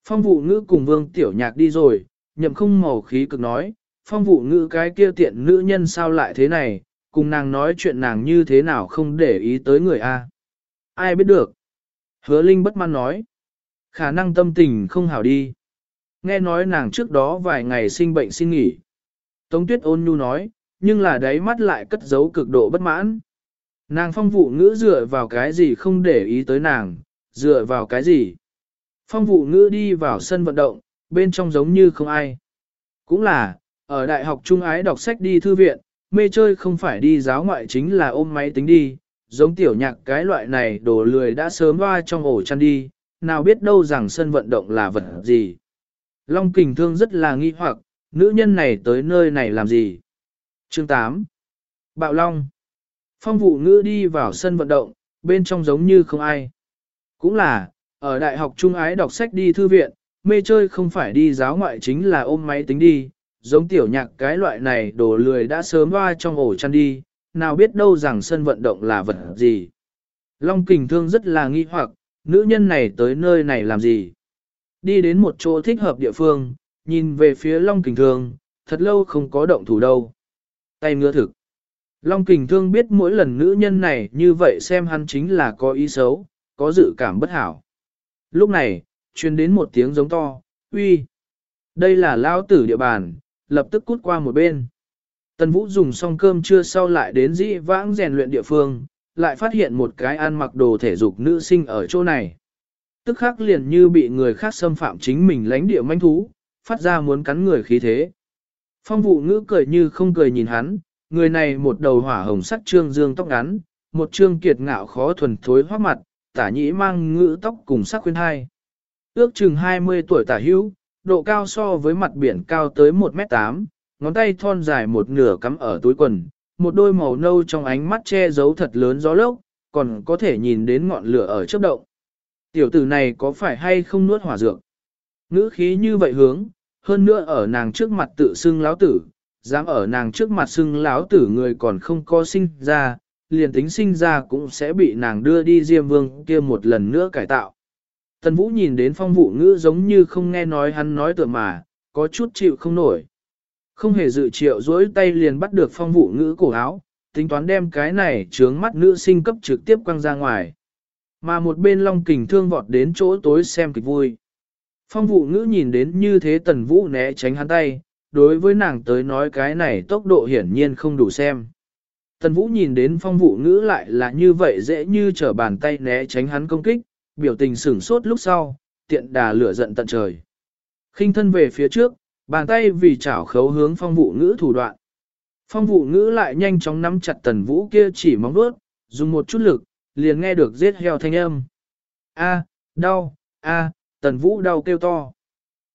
Phong vụ ngữ cùng vương tiểu nhạc đi rồi, nhậm không màu khí cực nói, phong vụ ngữ cái kia tiện nữ nhân sao lại thế này, cùng nàng nói chuyện nàng như thế nào không để ý tới người A. Ai biết được? Hứa Linh bất mãn nói. Khả năng tâm tình không hảo đi. Nghe nói nàng trước đó vài ngày sinh bệnh xin nghỉ. Tống tuyết ôn nhu nói, nhưng là đáy mắt lại cất giấu cực độ bất mãn. Nàng phong vụ ngữ dựa vào cái gì không để ý tới nàng, dựa vào cái gì. Phong vụ ngữ đi vào sân vận động, bên trong giống như không ai. Cũng là, ở đại học trung ái đọc sách đi thư viện, mê chơi không phải đi giáo ngoại chính là ôm máy tính đi, giống tiểu nhạc cái loại này đổ lười đã sớm hoa trong ổ chăn đi, nào biết đâu rằng sân vận động là vật gì. Long kình thương rất là nghi hoặc, nữ nhân này tới nơi này làm gì? Chương 8 Bạo Long Phong vụ ngữ đi vào sân vận động, bên trong giống như không ai. Cũng là, ở đại học trung ái đọc sách đi thư viện, mê chơi không phải đi giáo ngoại chính là ôm máy tính đi, giống tiểu nhạc cái loại này đồ lười đã sớm hoa trong ổ chăn đi, nào biết đâu rằng sân vận động là vật gì. Long kình thương rất là nghi hoặc, nữ nhân này tới nơi này làm gì? Đi đến một chỗ thích hợp địa phương, nhìn về phía Long kình thương, thật lâu không có động thủ đâu. Tay ngứa thực. Long kình thương biết mỗi lần nữ nhân này như vậy xem hắn chính là có ý xấu, có dự cảm bất hảo. Lúc này, truyền đến một tiếng giống to, uy. Đây là lao tử địa bàn, lập tức cút qua một bên. Tần Vũ dùng xong cơm trưa sau lại đến dĩ vãng rèn luyện địa phương, lại phát hiện một cái ăn mặc đồ thể dục nữ sinh ở chỗ này. Tức khắc liền như bị người khác xâm phạm chính mình lánh địa manh thú, phát ra muốn cắn người khí thế. Phong vụ ngữ cười như không cười nhìn hắn, người này một đầu hỏa hồng sắc trương dương tóc ngắn, một trương kiệt ngạo khó thuần thối hoác mặt, tả nhĩ mang ngữ tóc cùng sắc khuyên hai. Ước chừng 20 tuổi tả hữu, độ cao so với mặt biển cao tới 1m8, ngón tay thon dài một nửa cắm ở túi quần, một đôi màu nâu trong ánh mắt che giấu thật lớn gió lốc, còn có thể nhìn đến ngọn lửa ở chớp động. Tiểu tử này có phải hay không nuốt hỏa dược? Ngữ khí như vậy hướng, hơn nữa ở nàng trước mặt tự xưng lão tử, dám ở nàng trước mặt xưng lão tử người còn không có sinh ra, liền tính sinh ra cũng sẽ bị nàng đưa đi Diêm Vương kia một lần nữa cải tạo. Tần Vũ nhìn đến phong vụ ngữ giống như không nghe nói hắn nói tựa mà, có chút chịu không nổi. Không hề dự triệu dối tay liền bắt được phong vụ ngữ cổ áo, tính toán đem cái này trướng mắt nữ sinh cấp trực tiếp quăng ra ngoài. Mà một bên long kình thương vọt đến chỗ tối xem kịch vui. Phong vụ ngữ nhìn đến như thế tần vũ né tránh hắn tay, đối với nàng tới nói cái này tốc độ hiển nhiên không đủ xem. Tần vũ nhìn đến phong vụ ngữ lại là như vậy dễ như trở bàn tay né tránh hắn công kích, biểu tình sửng sốt lúc sau, tiện đà lửa giận tận trời. khinh thân về phía trước, bàn tay vì chảo khấu hướng phong vụ ngữ thủ đoạn. Phong vụ ngữ lại nhanh chóng nắm chặt tần vũ kia chỉ móng đuốt, dùng một chút lực, liền nghe được giết heo thanh âm. A, đau, a, tần vũ đau kêu to.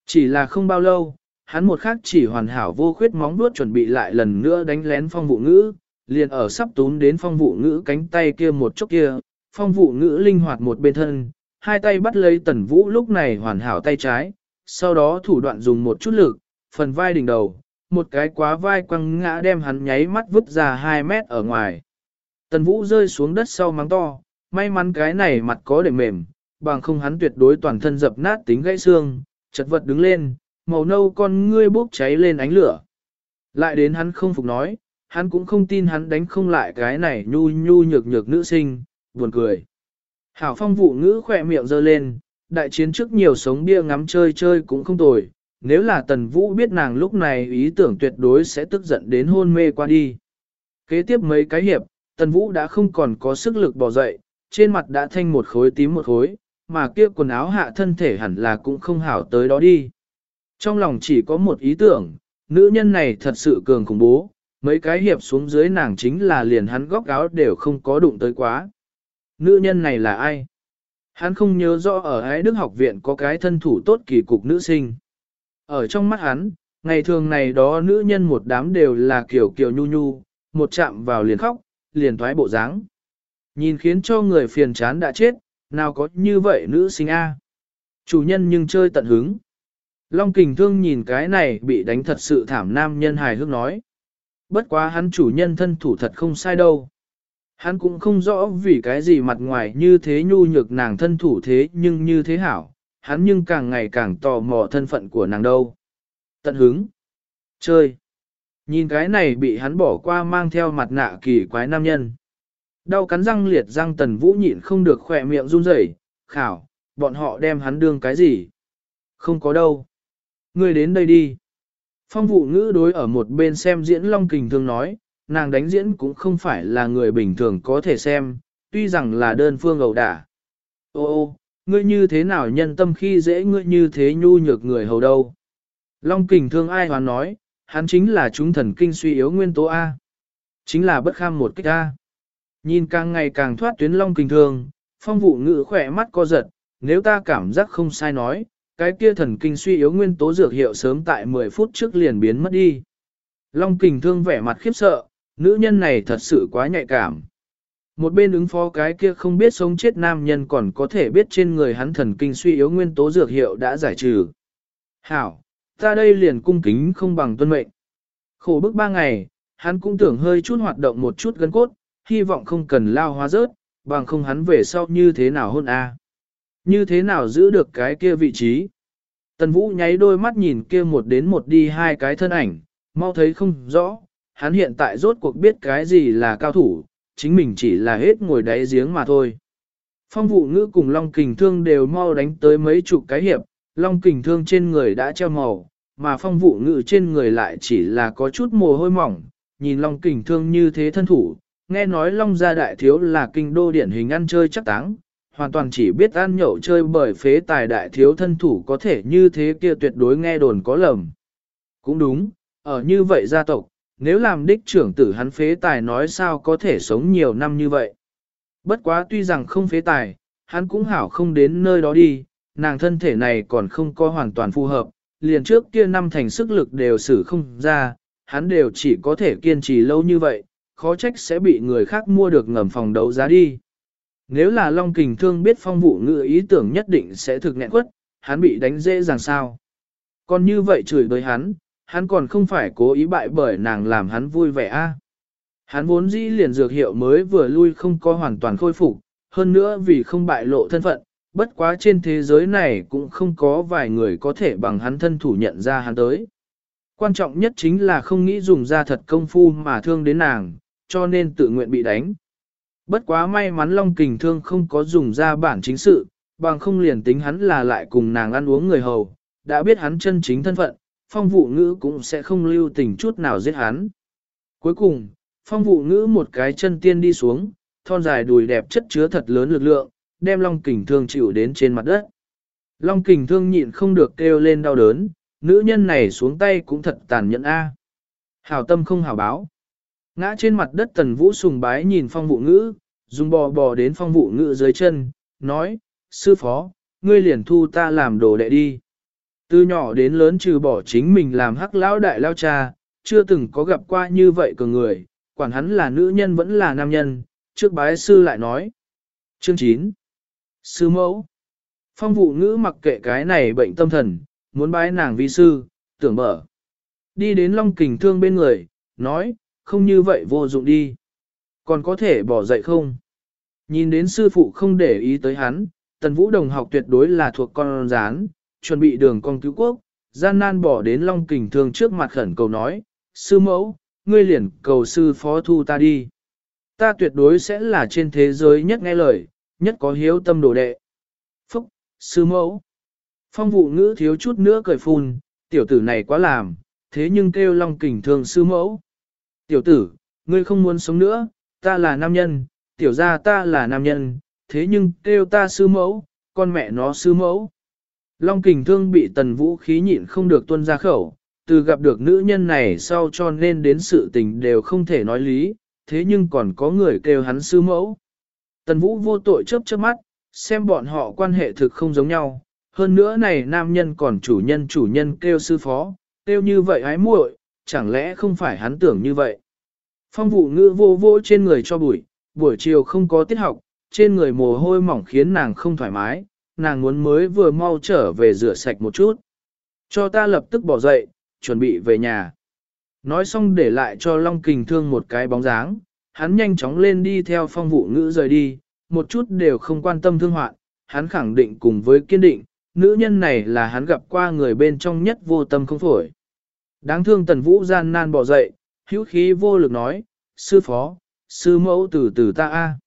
Chỉ là không bao lâu, hắn một khắc chỉ hoàn hảo vô khuyết móng đuốt chuẩn bị lại lần nữa đánh lén phong vụ ngữ, liền ở sắp túm đến phong vụ ngữ cánh tay kia một chút kia, phong vụ ngữ linh hoạt một bên thân, hai tay bắt lấy tần vũ lúc này hoàn hảo tay trái, sau đó thủ đoạn dùng một chút lực, phần vai đỉnh đầu, một cái quá vai quăng ngã đem hắn nháy mắt vứt ra 2 mét ở ngoài. Tần vũ rơi xuống đất sau mắng to, may mắn cái này mặt có để mềm, bằng không hắn tuyệt đối toàn thân dập nát tính gãy xương, chật vật đứng lên, màu nâu con ngươi bốc cháy lên ánh lửa. Lại đến hắn không phục nói, hắn cũng không tin hắn đánh không lại cái này nhu nhu nhược nhược nữ sinh, buồn cười. Hảo phong vụ ngữ khỏe miệng giơ lên, đại chiến trước nhiều sống bia ngắm chơi chơi cũng không tồi, nếu là tần vũ biết nàng lúc này ý tưởng tuyệt đối sẽ tức giận đến hôn mê qua đi. Kế tiếp mấy cái hiệp, tần vũ đã không còn có sức lực bỏ dậy, trên mặt đã thanh một khối tím một khối, mà kia quần áo hạ thân thể hẳn là cũng không hảo tới đó đi. Trong lòng chỉ có một ý tưởng, nữ nhân này thật sự cường khủng bố, mấy cái hiệp xuống dưới nàng chính là liền hắn góc áo đều không có đụng tới quá. Nữ nhân này là ai? Hắn không nhớ rõ ở Ái Đức học viện có cái thân thủ tốt kỳ cục nữ sinh. Ở trong mắt hắn, ngày thường này đó nữ nhân một đám đều là kiểu kiểu nhu nhu, một chạm vào liền khóc, liền thoái bộ dáng. Nhìn khiến cho người phiền chán đã chết, nào có như vậy nữ sinh A. Chủ nhân nhưng chơi tận hứng. Long kình thương nhìn cái này bị đánh thật sự thảm nam nhân hài hước nói. Bất quá hắn chủ nhân thân thủ thật không sai đâu. Hắn cũng không rõ vì cái gì mặt ngoài như thế nhu nhược nàng thân thủ thế nhưng như thế hảo, hắn nhưng càng ngày càng tò mò thân phận của nàng đâu. Tận hứng. Chơi. Nhìn cái này bị hắn bỏ qua mang theo mặt nạ kỳ quái nam nhân. Đau cắn răng liệt răng tần vũ nhịn không được khỏe miệng run rẩy, khảo, bọn họ đem hắn đương cái gì? Không có đâu. Ngươi đến đây đi. Phong vụ ngữ đối ở một bên xem diễn Long Kình Thương nói, nàng đánh diễn cũng không phải là người bình thường có thể xem, tuy rằng là đơn phương ẩu đả. Ô ô, ngươi như thế nào nhân tâm khi dễ ngươi như thế nhu nhược người hầu đâu. Long Kình Thương ai hoán nói, hắn chính là chúng thần kinh suy yếu nguyên tố A. Chính là bất kham một cách A. Nhìn càng ngày càng thoát tuyến Long Kình Thương, phong vụ ngữ khỏe mắt co giật, nếu ta cảm giác không sai nói, cái kia thần kinh suy yếu nguyên tố dược hiệu sớm tại 10 phút trước liền biến mất đi. Long kình thương vẻ mặt khiếp sợ, nữ nhân này thật sự quá nhạy cảm. Một bên ứng phó cái kia không biết sống chết nam nhân còn có thể biết trên người hắn thần kinh suy yếu nguyên tố dược hiệu đã giải trừ. Hảo, ta đây liền cung kính không bằng tuân mệnh. Khổ bức ba ngày, hắn cũng tưởng hơi chút hoạt động một chút gân cốt, hy vọng không cần lao hóa rớt, bằng không hắn về sau như thế nào hôn a. Như thế nào giữ được cái kia vị trí? Tần Vũ nháy đôi mắt nhìn kia một đến một đi hai cái thân ảnh, mau thấy không rõ, hắn hiện tại rốt cuộc biết cái gì là cao thủ, chính mình chỉ là hết ngồi đáy giếng mà thôi. Phong vụ ngữ cùng Long Kình Thương đều mau đánh tới mấy chục cái hiệp, Long Kình Thương trên người đã treo màu, mà phong vụ ngữ trên người lại chỉ là có chút mồ hôi mỏng, nhìn Long Kình Thương như thế thân thủ, nghe nói Long gia đại thiếu là kinh đô điển hình ăn chơi chắc táng, hoàn toàn chỉ biết ăn nhậu chơi bởi phế tài đại thiếu thân thủ có thể như thế kia tuyệt đối nghe đồn có lầm. Cũng đúng, ở như vậy gia tộc, nếu làm đích trưởng tử hắn phế tài nói sao có thể sống nhiều năm như vậy. Bất quá tuy rằng không phế tài, hắn cũng hảo không đến nơi đó đi, nàng thân thể này còn không có hoàn toàn phù hợp, liền trước kia năm thành sức lực đều xử không ra, hắn đều chỉ có thể kiên trì lâu như vậy, khó trách sẽ bị người khác mua được ngầm phòng đấu giá đi. Nếu là Long Kình Thương biết phong vụ ngựa ý tưởng nhất định sẽ thực nghẹn quất, hắn bị đánh dễ dàng sao. Còn như vậy chửi với hắn, hắn còn không phải cố ý bại bởi nàng làm hắn vui vẻ a. Hắn vốn dĩ liền dược hiệu mới vừa lui không có hoàn toàn khôi phục, hơn nữa vì không bại lộ thân phận, bất quá trên thế giới này cũng không có vài người có thể bằng hắn thân thủ nhận ra hắn tới. Quan trọng nhất chính là không nghĩ dùng ra thật công phu mà thương đến nàng, cho nên tự nguyện bị đánh. Bất quá may mắn Long Kình Thương không có dùng ra bản chính sự, bằng không liền tính hắn là lại cùng nàng ăn uống người hầu, đã biết hắn chân chính thân phận, phong vụ ngữ cũng sẽ không lưu tình chút nào giết hắn. Cuối cùng, phong vụ ngữ một cái chân tiên đi xuống, thon dài đùi đẹp chất chứa thật lớn lực lượng, đem Long Kình Thương chịu đến trên mặt đất. Long Kình Thương nhịn không được kêu lên đau đớn, nữ nhân này xuống tay cũng thật tàn nhẫn a. Hảo tâm không hảo báo. Ngã trên mặt đất tần vũ sùng bái nhìn phong vụ ngữ, dùng bò bò đến phong vụ ngữ dưới chân, nói, sư phó, ngươi liền thu ta làm đồ đệ đi. Từ nhỏ đến lớn trừ bỏ chính mình làm hắc lão đại lao cha, chưa từng có gặp qua như vậy cường người, quản hắn là nữ nhân vẫn là nam nhân, trước bái sư lại nói. Chương 9 Sư mẫu Phong vụ ngữ mặc kệ cái này bệnh tâm thần, muốn bái nàng vi sư, tưởng mở. Đi đến Long Kình Thương bên người, nói, không như vậy vô dụng đi. Còn có thể bỏ dậy không? Nhìn đến sư phụ không để ý tới hắn, tần vũ đồng học tuyệt đối là thuộc con rán, chuẩn bị đường con cứu quốc, gian nan bỏ đến long kình thương trước mặt khẩn cầu nói, sư mẫu, ngươi liền cầu sư phó thu ta đi. Ta tuyệt đối sẽ là trên thế giới nhất nghe lời, nhất có hiếu tâm đồ đệ. Phúc, sư mẫu. Phong vụ ngữ thiếu chút nữa cười phun, tiểu tử này quá làm, thế nhưng kêu long kình thương sư mẫu. Tiểu tử, ngươi không muốn sống nữa, ta là nam nhân, tiểu gia ta là nam nhân, thế nhưng kêu ta sư mẫu, con mẹ nó sư mẫu. Long kình thương bị tần vũ khí nhịn không được tuân ra khẩu, từ gặp được nữ nhân này sau cho nên đến sự tình đều không thể nói lý, thế nhưng còn có người kêu hắn sư mẫu. Tần vũ vô tội chớp chớp mắt, xem bọn họ quan hệ thực không giống nhau, hơn nữa này nam nhân còn chủ nhân chủ nhân kêu sư phó, kêu như vậy ái muội, chẳng lẽ không phải hắn tưởng như vậy. Phong vụ ngữ vô vô trên người cho bụi, buổi chiều không có tiết học, trên người mồ hôi mỏng khiến nàng không thoải mái, nàng muốn mới vừa mau trở về rửa sạch một chút. Cho ta lập tức bỏ dậy, chuẩn bị về nhà. Nói xong để lại cho Long Kình Thương một cái bóng dáng, hắn nhanh chóng lên đi theo phong vụ ngữ rời đi, một chút đều không quan tâm thương hoạn, hắn khẳng định cùng với kiên định, nữ nhân này là hắn gặp qua người bên trong nhất vô tâm không phổi. Đáng thương tần vũ gian nan bỏ dậy, hữu khí vô lực nói, sư phó, sư mẫu từ từ ta a.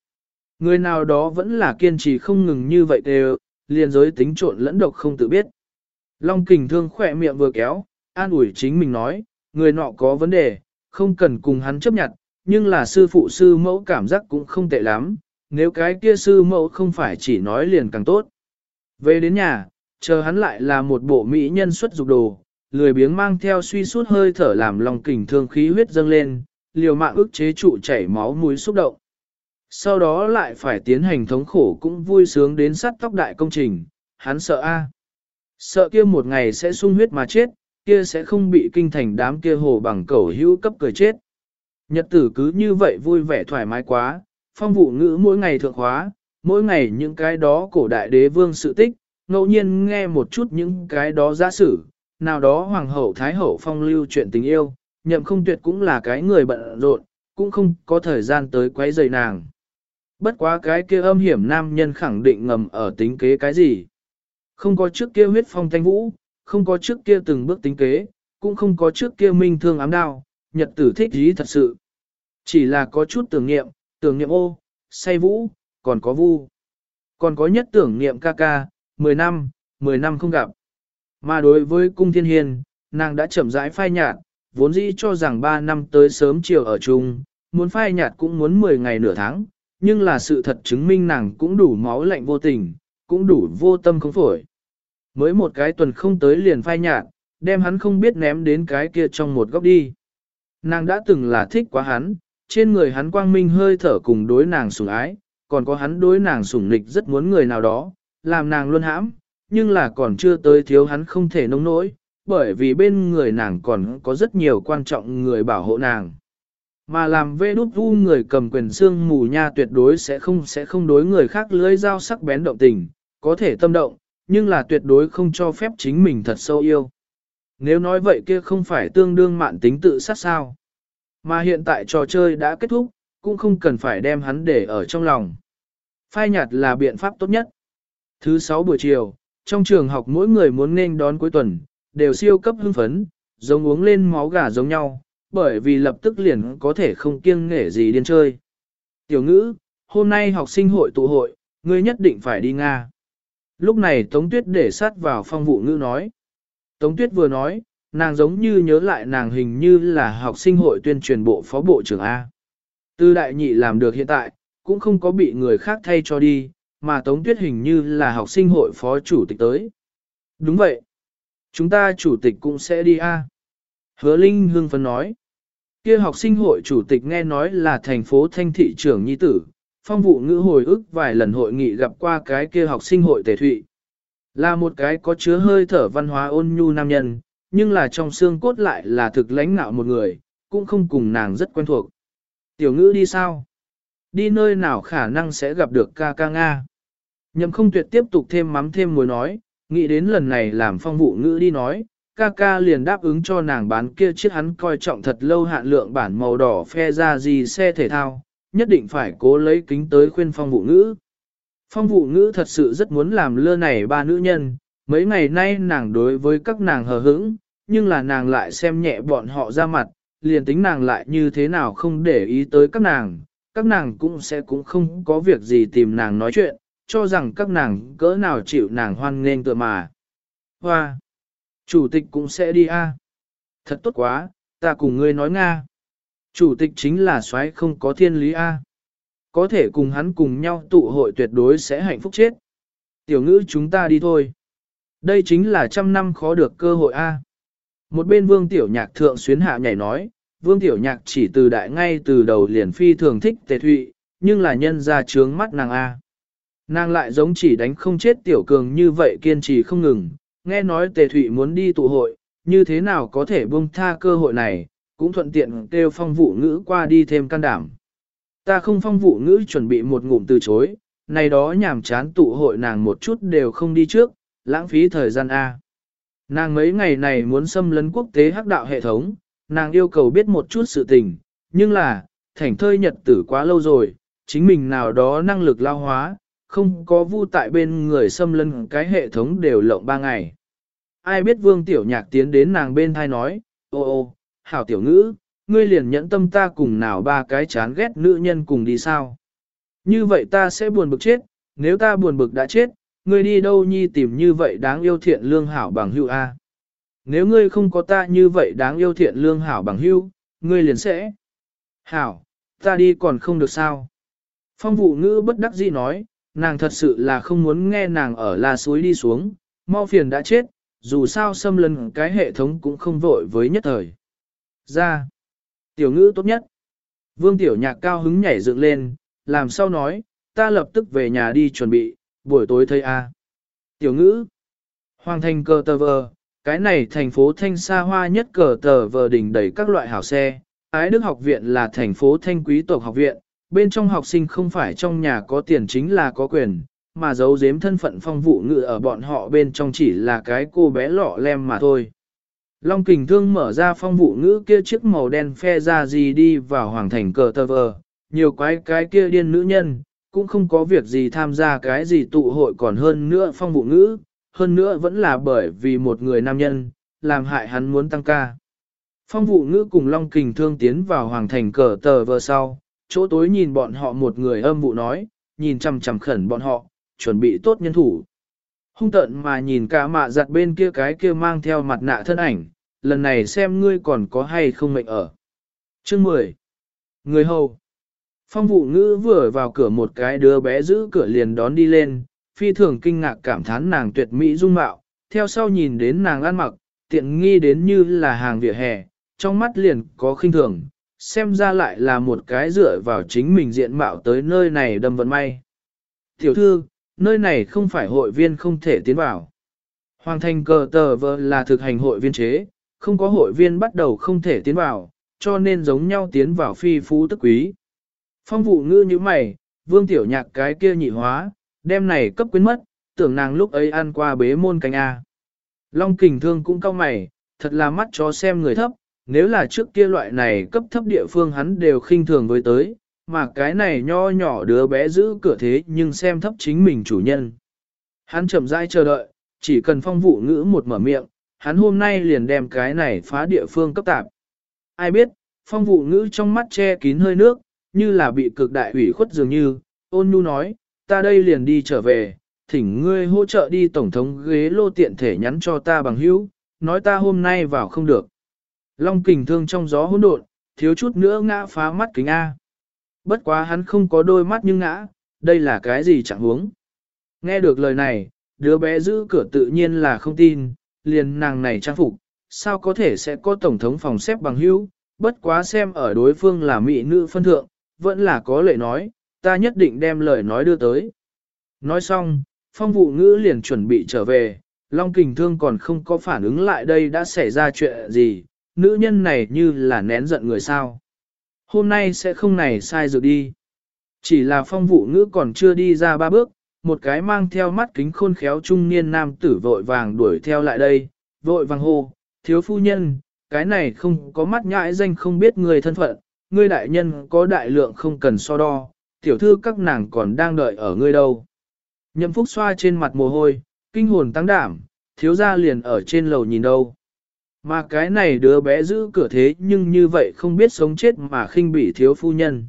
Người nào đó vẫn là kiên trì không ngừng như vậy đều, liền giới tính trộn lẫn độc không tự biết. Long kình thương khỏe miệng vừa kéo, an ủi chính mình nói, người nọ có vấn đề, không cần cùng hắn chấp nhận, nhưng là sư phụ sư mẫu cảm giác cũng không tệ lắm, nếu cái kia sư mẫu không phải chỉ nói liền càng tốt. Về đến nhà, chờ hắn lại là một bộ mỹ nhân xuất dục đồ, lười biếng mang theo suy suốt hơi thở làm lòng kình thương khí huyết dâng lên, liều mạng ức chế trụ chảy máu mũi xúc động. Sau đó lại phải tiến hành thống khổ cũng vui sướng đến sát tóc đại công trình, hắn sợ a, Sợ kia một ngày sẽ sung huyết mà chết, kia sẽ không bị kinh thành đám kia hồ bằng cẩu hữu cấp cười chết. Nhật tử cứ như vậy vui vẻ thoải mái quá, phong vụ ngữ mỗi ngày thượng hóa, mỗi ngày những cái đó cổ đại đế vương sự tích, ngẫu nhiên nghe một chút những cái đó giả sử, nào đó hoàng hậu thái hậu phong lưu chuyện tình yêu, nhậm không tuyệt cũng là cái người bận rộn, cũng không có thời gian tới quấy rầy nàng. Bất quá cái kia âm hiểm nam nhân khẳng định ngầm ở tính kế cái gì. Không có trước kia huyết phong thanh vũ, không có trước kia từng bước tính kế, cũng không có trước kia minh thương ám đao, nhật tử thích ý thật sự. Chỉ là có chút tưởng niệm, tưởng niệm ô, say vũ, còn có vu. Còn có nhất tưởng niệm ca ca, 10 năm, 10 năm không gặp. Mà đối với cung thiên hiền, nàng đã chậm rãi phai nhạt, vốn dĩ cho rằng 3 năm tới sớm chiều ở chung, muốn phai nhạt cũng muốn 10 ngày nửa tháng, nhưng là sự thật chứng minh nàng cũng đủ máu lạnh vô tình, cũng đủ vô tâm không phổi. Mới một cái tuần không tới liền phai nhạt, đem hắn không biết ném đến cái kia trong một góc đi. Nàng đã từng là thích quá hắn, trên người hắn quang minh hơi thở cùng đối nàng sủng ái, còn có hắn đối nàng sủng nịch rất muốn người nào đó, làm nàng luôn hãm, nhưng là còn chưa tới thiếu hắn không thể nông nỗi, bởi vì bên người nàng còn có rất nhiều quan trọng người bảo hộ nàng. Mà làm vê đút vu người cầm quyền xương mù nha tuyệt đối sẽ không sẽ không đối người khác lưới dao sắc bén động tình, có thể tâm động, nhưng là tuyệt đối không cho phép chính mình thật sâu yêu. Nếu nói vậy kia không phải tương đương mạn tính tự sát sao. Mà hiện tại trò chơi đã kết thúc, cũng không cần phải đem hắn để ở trong lòng. Phai nhạt là biện pháp tốt nhất. Thứ sáu buổi chiều, trong trường học mỗi người muốn nên đón cuối tuần, đều siêu cấp hưng phấn, giống uống lên máu gà giống nhau, bởi vì lập tức liền có thể không kiêng nghể gì điên chơi. Tiểu ngữ, hôm nay học sinh hội tụ hội, ngươi nhất định phải đi Nga. Lúc này Tống Tuyết để sát vào phong vụ ngữ nói. Tống Tuyết vừa nói, nàng giống như nhớ lại nàng hình như là học sinh hội tuyên truyền bộ phó bộ trưởng A. Tư đại nhị làm được hiện tại, cũng không có bị người khác thay cho đi, mà Tống Tuyết hình như là học sinh hội phó chủ tịch tới. Đúng vậy. Chúng ta chủ tịch cũng sẽ đi A. Hứa Linh hương phấn nói. Kia học sinh hội chủ tịch nghe nói là thành phố thanh thị trưởng nhi tử, phong vụ ngữ hồi ức vài lần hội nghị gặp qua cái kia học sinh hội tề thụy. Là một cái có chứa hơi thở văn hóa ôn nhu nam nhân, nhưng là trong xương cốt lại là thực lãnh nạo một người, cũng không cùng nàng rất quen thuộc. Tiểu ngữ đi sao? Đi nơi nào khả năng sẽ gặp được ca ca Nga? Nhậm không tuyệt tiếp tục thêm mắm thêm muối nói, nghĩ đến lần này làm phong vụ ngữ đi nói, ca ca liền đáp ứng cho nàng bán kia chiếc hắn coi trọng thật lâu hạn lượng bản màu đỏ phe ra gì xe thể thao, nhất định phải cố lấy kính tới khuyên phong vụ ngữ. Phong vụ ngữ thật sự rất muốn làm lơ này ba nữ nhân, mấy ngày nay nàng đối với các nàng hờ hững, nhưng là nàng lại xem nhẹ bọn họ ra mặt, liền tính nàng lại như thế nào không để ý tới các nàng, các nàng cũng sẽ cũng không có việc gì tìm nàng nói chuyện, cho rằng các nàng cỡ nào chịu nàng hoan nghênh tựa mà. Hoa! Chủ tịch cũng sẽ đi a. Thật tốt quá, ta cùng ngươi nói Nga. Chủ tịch chính là soái không có thiên lý a. Có thể cùng hắn cùng nhau tụ hội tuyệt đối sẽ hạnh phúc chết. Tiểu ngữ chúng ta đi thôi. Đây chính là trăm năm khó được cơ hội a. Một bên vương tiểu nhạc thượng xuyến hạ nhảy nói, vương tiểu nhạc chỉ từ đại ngay từ đầu liền phi thường thích tề thụy, nhưng là nhân ra trướng mắt nàng a. Nàng lại giống chỉ đánh không chết tiểu cường như vậy kiên trì không ngừng, nghe nói tề thụy muốn đi tụ hội, như thế nào có thể buông tha cơ hội này, cũng thuận tiện kêu phong vụ ngữ qua đi thêm can đảm. Ta không phong vụ ngữ chuẩn bị một ngụm từ chối, này đó nhàm chán tụ hội nàng một chút đều không đi trước, lãng phí thời gian A. Nàng mấy ngày này muốn xâm lấn quốc tế hắc đạo hệ thống, nàng yêu cầu biết một chút sự tình, nhưng là, thảnh thơi nhật tử quá lâu rồi, chính mình nào đó năng lực lao hóa, không có vu tại bên người xâm lấn cái hệ thống đều lộng ba ngày. Ai biết vương tiểu nhạc tiến đến nàng bên thai nói, ô ô, hảo tiểu ngữ, ngươi liền nhẫn tâm ta cùng nào ba cái chán ghét nữ nhân cùng đi sao. Như vậy ta sẽ buồn bực chết, nếu ta buồn bực đã chết, ngươi đi đâu nhi tìm như vậy đáng yêu thiện lương hảo bằng hữu a? Nếu ngươi không có ta như vậy đáng yêu thiện lương hảo bằng hữu, ngươi liền sẽ. Hảo, ta đi còn không được sao. Phong vụ ngữ bất đắc dĩ nói, nàng thật sự là không muốn nghe nàng ở la suối đi xuống, mau phiền đã chết, dù sao xâm lấn cái hệ thống cũng không vội với nhất thời. Ra, tiểu ngữ tốt nhất. Vương tiểu nhạc cao hứng nhảy dựng lên, làm sao nói, ta lập tức về nhà đi chuẩn bị, buổi tối thấy a. Tiểu ngữ, hoàng thành cờ tờ vờ, cái này thành phố thanh xa hoa nhất cờ tờ vờ đỉnh đầy các loại hảo xe. Ái Đức học viện là thành phố thanh quý tộc học viện, bên trong học sinh không phải trong nhà có tiền chính là có quyền, mà giấu giếm thân phận phong vụ ngự ở bọn họ bên trong chỉ là cái cô bé lọ lem mà thôi. Long kình thương mở ra phong vụ ngữ kia chiếc màu đen phe ra gì đi vào hoàng thành cờ tờ vờ, nhiều quái cái kia điên nữ nhân, cũng không có việc gì tham gia cái gì tụ hội còn hơn nữa phong vụ ngữ, hơn nữa vẫn là bởi vì một người nam nhân, làm hại hắn muốn tăng ca. Phong vụ ngữ cùng Long kình thương tiến vào hoàng thành cờ tờ vờ sau, chỗ tối nhìn bọn họ một người âm vụ nói, nhìn chằm chằm khẩn bọn họ, chuẩn bị tốt nhân thủ. Hung tận mà nhìn cả mạ giặt bên kia cái kia mang theo mặt nạ thân ảnh, lần này xem ngươi còn có hay không mệnh ở. Chương 10. Người hầu. Phong vụ ngữ vừa vào cửa một cái đứa bé giữ cửa liền đón đi lên, phi thường kinh ngạc cảm thán nàng tuyệt mỹ dung mạo, theo sau nhìn đến nàng ăn mặc, tiện nghi đến như là hàng vỉa hè, trong mắt liền có khinh thường, xem ra lại là một cái dựa vào chính mình diện mạo tới nơi này đâm vận may. Tiểu thư, nơi này không phải hội viên không thể tiến vào. Hoàng thành cờ tờ vợ là thực hành hội viên chế, không có hội viên bắt đầu không thể tiến vào, cho nên giống nhau tiến vào phi phú tức quý. Phong vụ ngư như mày, vương tiểu nhạc cái kia nhị hóa, đem này cấp quyến mất, tưởng nàng lúc ấy ăn qua bế môn canh A. Long kình thương cũng cao mày, thật là mắt chó xem người thấp, nếu là trước kia loại này cấp thấp địa phương hắn đều khinh thường với tới, mà cái này nho nhỏ đứa bé giữ cửa thế nhưng xem thấp chính mình chủ nhân. Hắn chậm rãi chờ đợi, chỉ cần phong vụ ngữ một mở miệng, hắn hôm nay liền đem cái này phá địa phương cấp tạp. Ai biết, phong vụ ngữ trong mắt che kín hơi nước, như là bị cực đại ủy khuất dường như, ôn nhu nói, ta đây liền đi trở về, thỉnh ngươi hỗ trợ đi tổng thống ghế lô tiện thể nhắn cho ta bằng hữu, nói ta hôm nay vào không được. Long kình thương trong gió hỗn độn, thiếu chút nữa ngã phá mắt kính A. Bất quá hắn không có đôi mắt nhưng ngã, đây là cái gì chẳng huống. Nghe được lời này, đứa bé giữ cửa tự nhiên là không tin, liền nàng này trang phục, sao có thể sẽ có tổng thống phòng xếp bằng hữu, bất quá xem ở đối phương là mỹ nữ phân thượng, vẫn là có lệ nói, ta nhất định đem lời nói đưa tới. Nói xong, phong vụ ngữ liền chuẩn bị trở về, Long Kình Thương còn không có phản ứng lại đây đã xảy ra chuyện gì, nữ nhân này như là nén giận người sao. Hôm nay sẽ không này sai rồi đi. Chỉ là phong vụ ngữ còn chưa đi ra ba bước, một cái mang theo mắt kính khôn khéo trung niên nam tử vội vàng đuổi theo lại đây, vội vàng hô, thiếu phu nhân, cái này không có mắt nhãi danh không biết người thân phận, ngươi đại nhân có đại lượng không cần so đo, tiểu thư các nàng còn đang đợi ở ngươi đâu. Nhậm phúc xoa trên mặt mồ hôi, kinh hồn tăng đảm, thiếu gia liền ở trên lầu nhìn đâu. Mà cái này đứa bé giữ cửa thế nhưng như vậy không biết sống chết mà khinh bị thiếu phu nhân.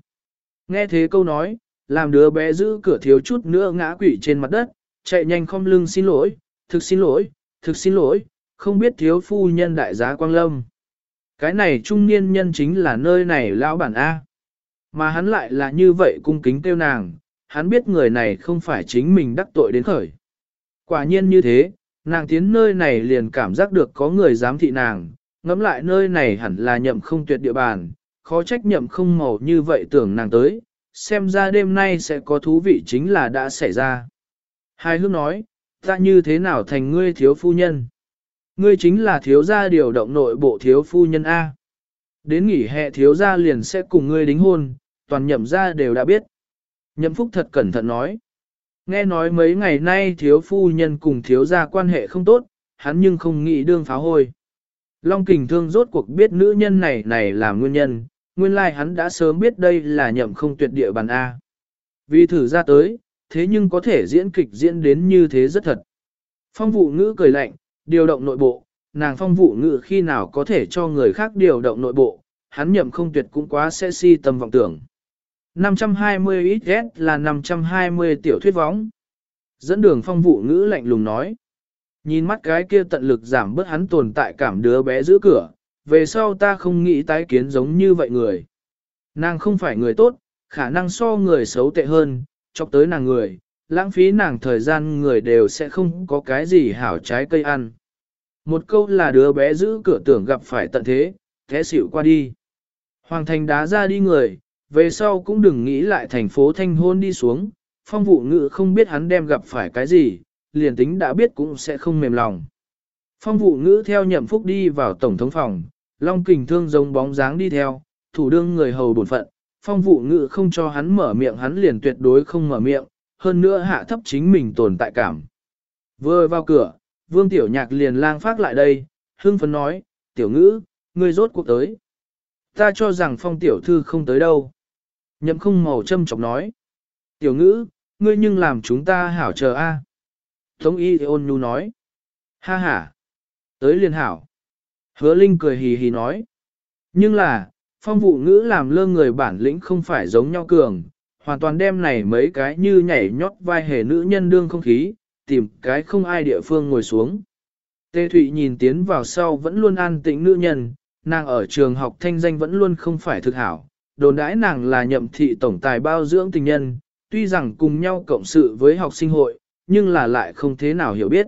Nghe thế câu nói, làm đứa bé giữ cửa thiếu chút nữa ngã quỵ trên mặt đất, chạy nhanh không lưng xin lỗi, thực xin lỗi, thực xin lỗi, không biết thiếu phu nhân đại giá quang lâm. Cái này trung niên nhân chính là nơi này lão bản A. Mà hắn lại là như vậy cung kính tiêu nàng, hắn biết người này không phải chính mình đắc tội đến khởi. Quả nhiên như thế, nàng tiến nơi này liền cảm giác được có người giám thị nàng, ngẫm lại nơi này hẳn là nhậm không tuyệt địa bàn, khó trách nhậm không màu như vậy tưởng nàng tới, xem ra đêm nay sẽ có thú vị chính là đã xảy ra. Hai hước nói, ta như thế nào thành ngươi thiếu phu nhân? Ngươi chính là thiếu gia điều động nội bộ thiếu phu nhân A. Đến nghỉ hè thiếu gia liền sẽ cùng ngươi đính hôn, toàn nhậm gia đều đã biết. Nhậm phúc thật cẩn thận nói. Nghe nói mấy ngày nay thiếu phu nhân cùng thiếu gia quan hệ không tốt, hắn nhưng không nghĩ đương pháo hôi. Long kình thương rốt cuộc biết nữ nhân này này là nguyên nhân, nguyên lai like hắn đã sớm biết đây là nhậm không tuyệt địa bàn A. Vì thử ra tới, thế nhưng có thể diễn kịch diễn đến như thế rất thật. Phong vụ ngữ cười lạnh, điều động nội bộ, nàng phong vụ ngữ khi nào có thể cho người khác điều động nội bộ, hắn nhậm không tuyệt cũng quá sẽ si tâm vọng tưởng. 520 XS là 520 tiểu thuyết võng. Dẫn đường phong vụ ngữ lạnh lùng nói. Nhìn mắt cái kia tận lực giảm bớt hắn tồn tại cảm đứa bé giữ cửa, về sau ta không nghĩ tái kiến giống như vậy người. Nàng không phải người tốt, khả năng so người xấu tệ hơn, chọc tới nàng người, lãng phí nàng thời gian người đều sẽ không có cái gì hảo trái cây ăn. Một câu là đứa bé giữ cửa tưởng gặp phải tận thế, thế xỉu qua đi. Hoàng thành đá ra đi người, về sau cũng đừng nghĩ lại thành phố thanh hôn đi xuống, phong vụ ngự không biết hắn đem gặp phải cái gì, liền tính đã biết cũng sẽ không mềm lòng. Phong vụ ngữ theo nhậm phúc đi vào tổng thống phòng, long kình thương giống bóng dáng đi theo, thủ đương người hầu bổn phận, phong vụ ngữ không cho hắn mở miệng hắn liền tuyệt đối không mở miệng, hơn nữa hạ thấp chính mình tồn tại cảm. Vừa vào cửa, vương tiểu nhạc liền lang phát lại đây, hương phấn nói, tiểu ngữ, ngươi rốt cuộc tới. Ta cho rằng phong tiểu thư không tới đâu. Nhậm không màu châm chọc nói. Tiểu ngữ, ngươi nhưng làm chúng ta hảo chờ a. Tống y ôn nhu nói. Ha ha. Tới liền hảo. Hứa Linh cười hì hì nói. Nhưng là, phong vụ ngữ làm lơ người bản lĩnh không phải giống nhau cường, hoàn toàn đem này mấy cái như nhảy nhót vai hề nữ nhân đương không khí, tìm cái không ai địa phương ngồi xuống. Tê Thụy nhìn tiến vào sau vẫn luôn an tĩnh nữ nhân, nàng ở trường học thanh danh vẫn luôn không phải thực hảo, đồn đãi nàng là nhậm thị tổng tài bao dưỡng tình nhân, tuy rằng cùng nhau cộng sự với học sinh hội, nhưng là lại không thế nào hiểu biết.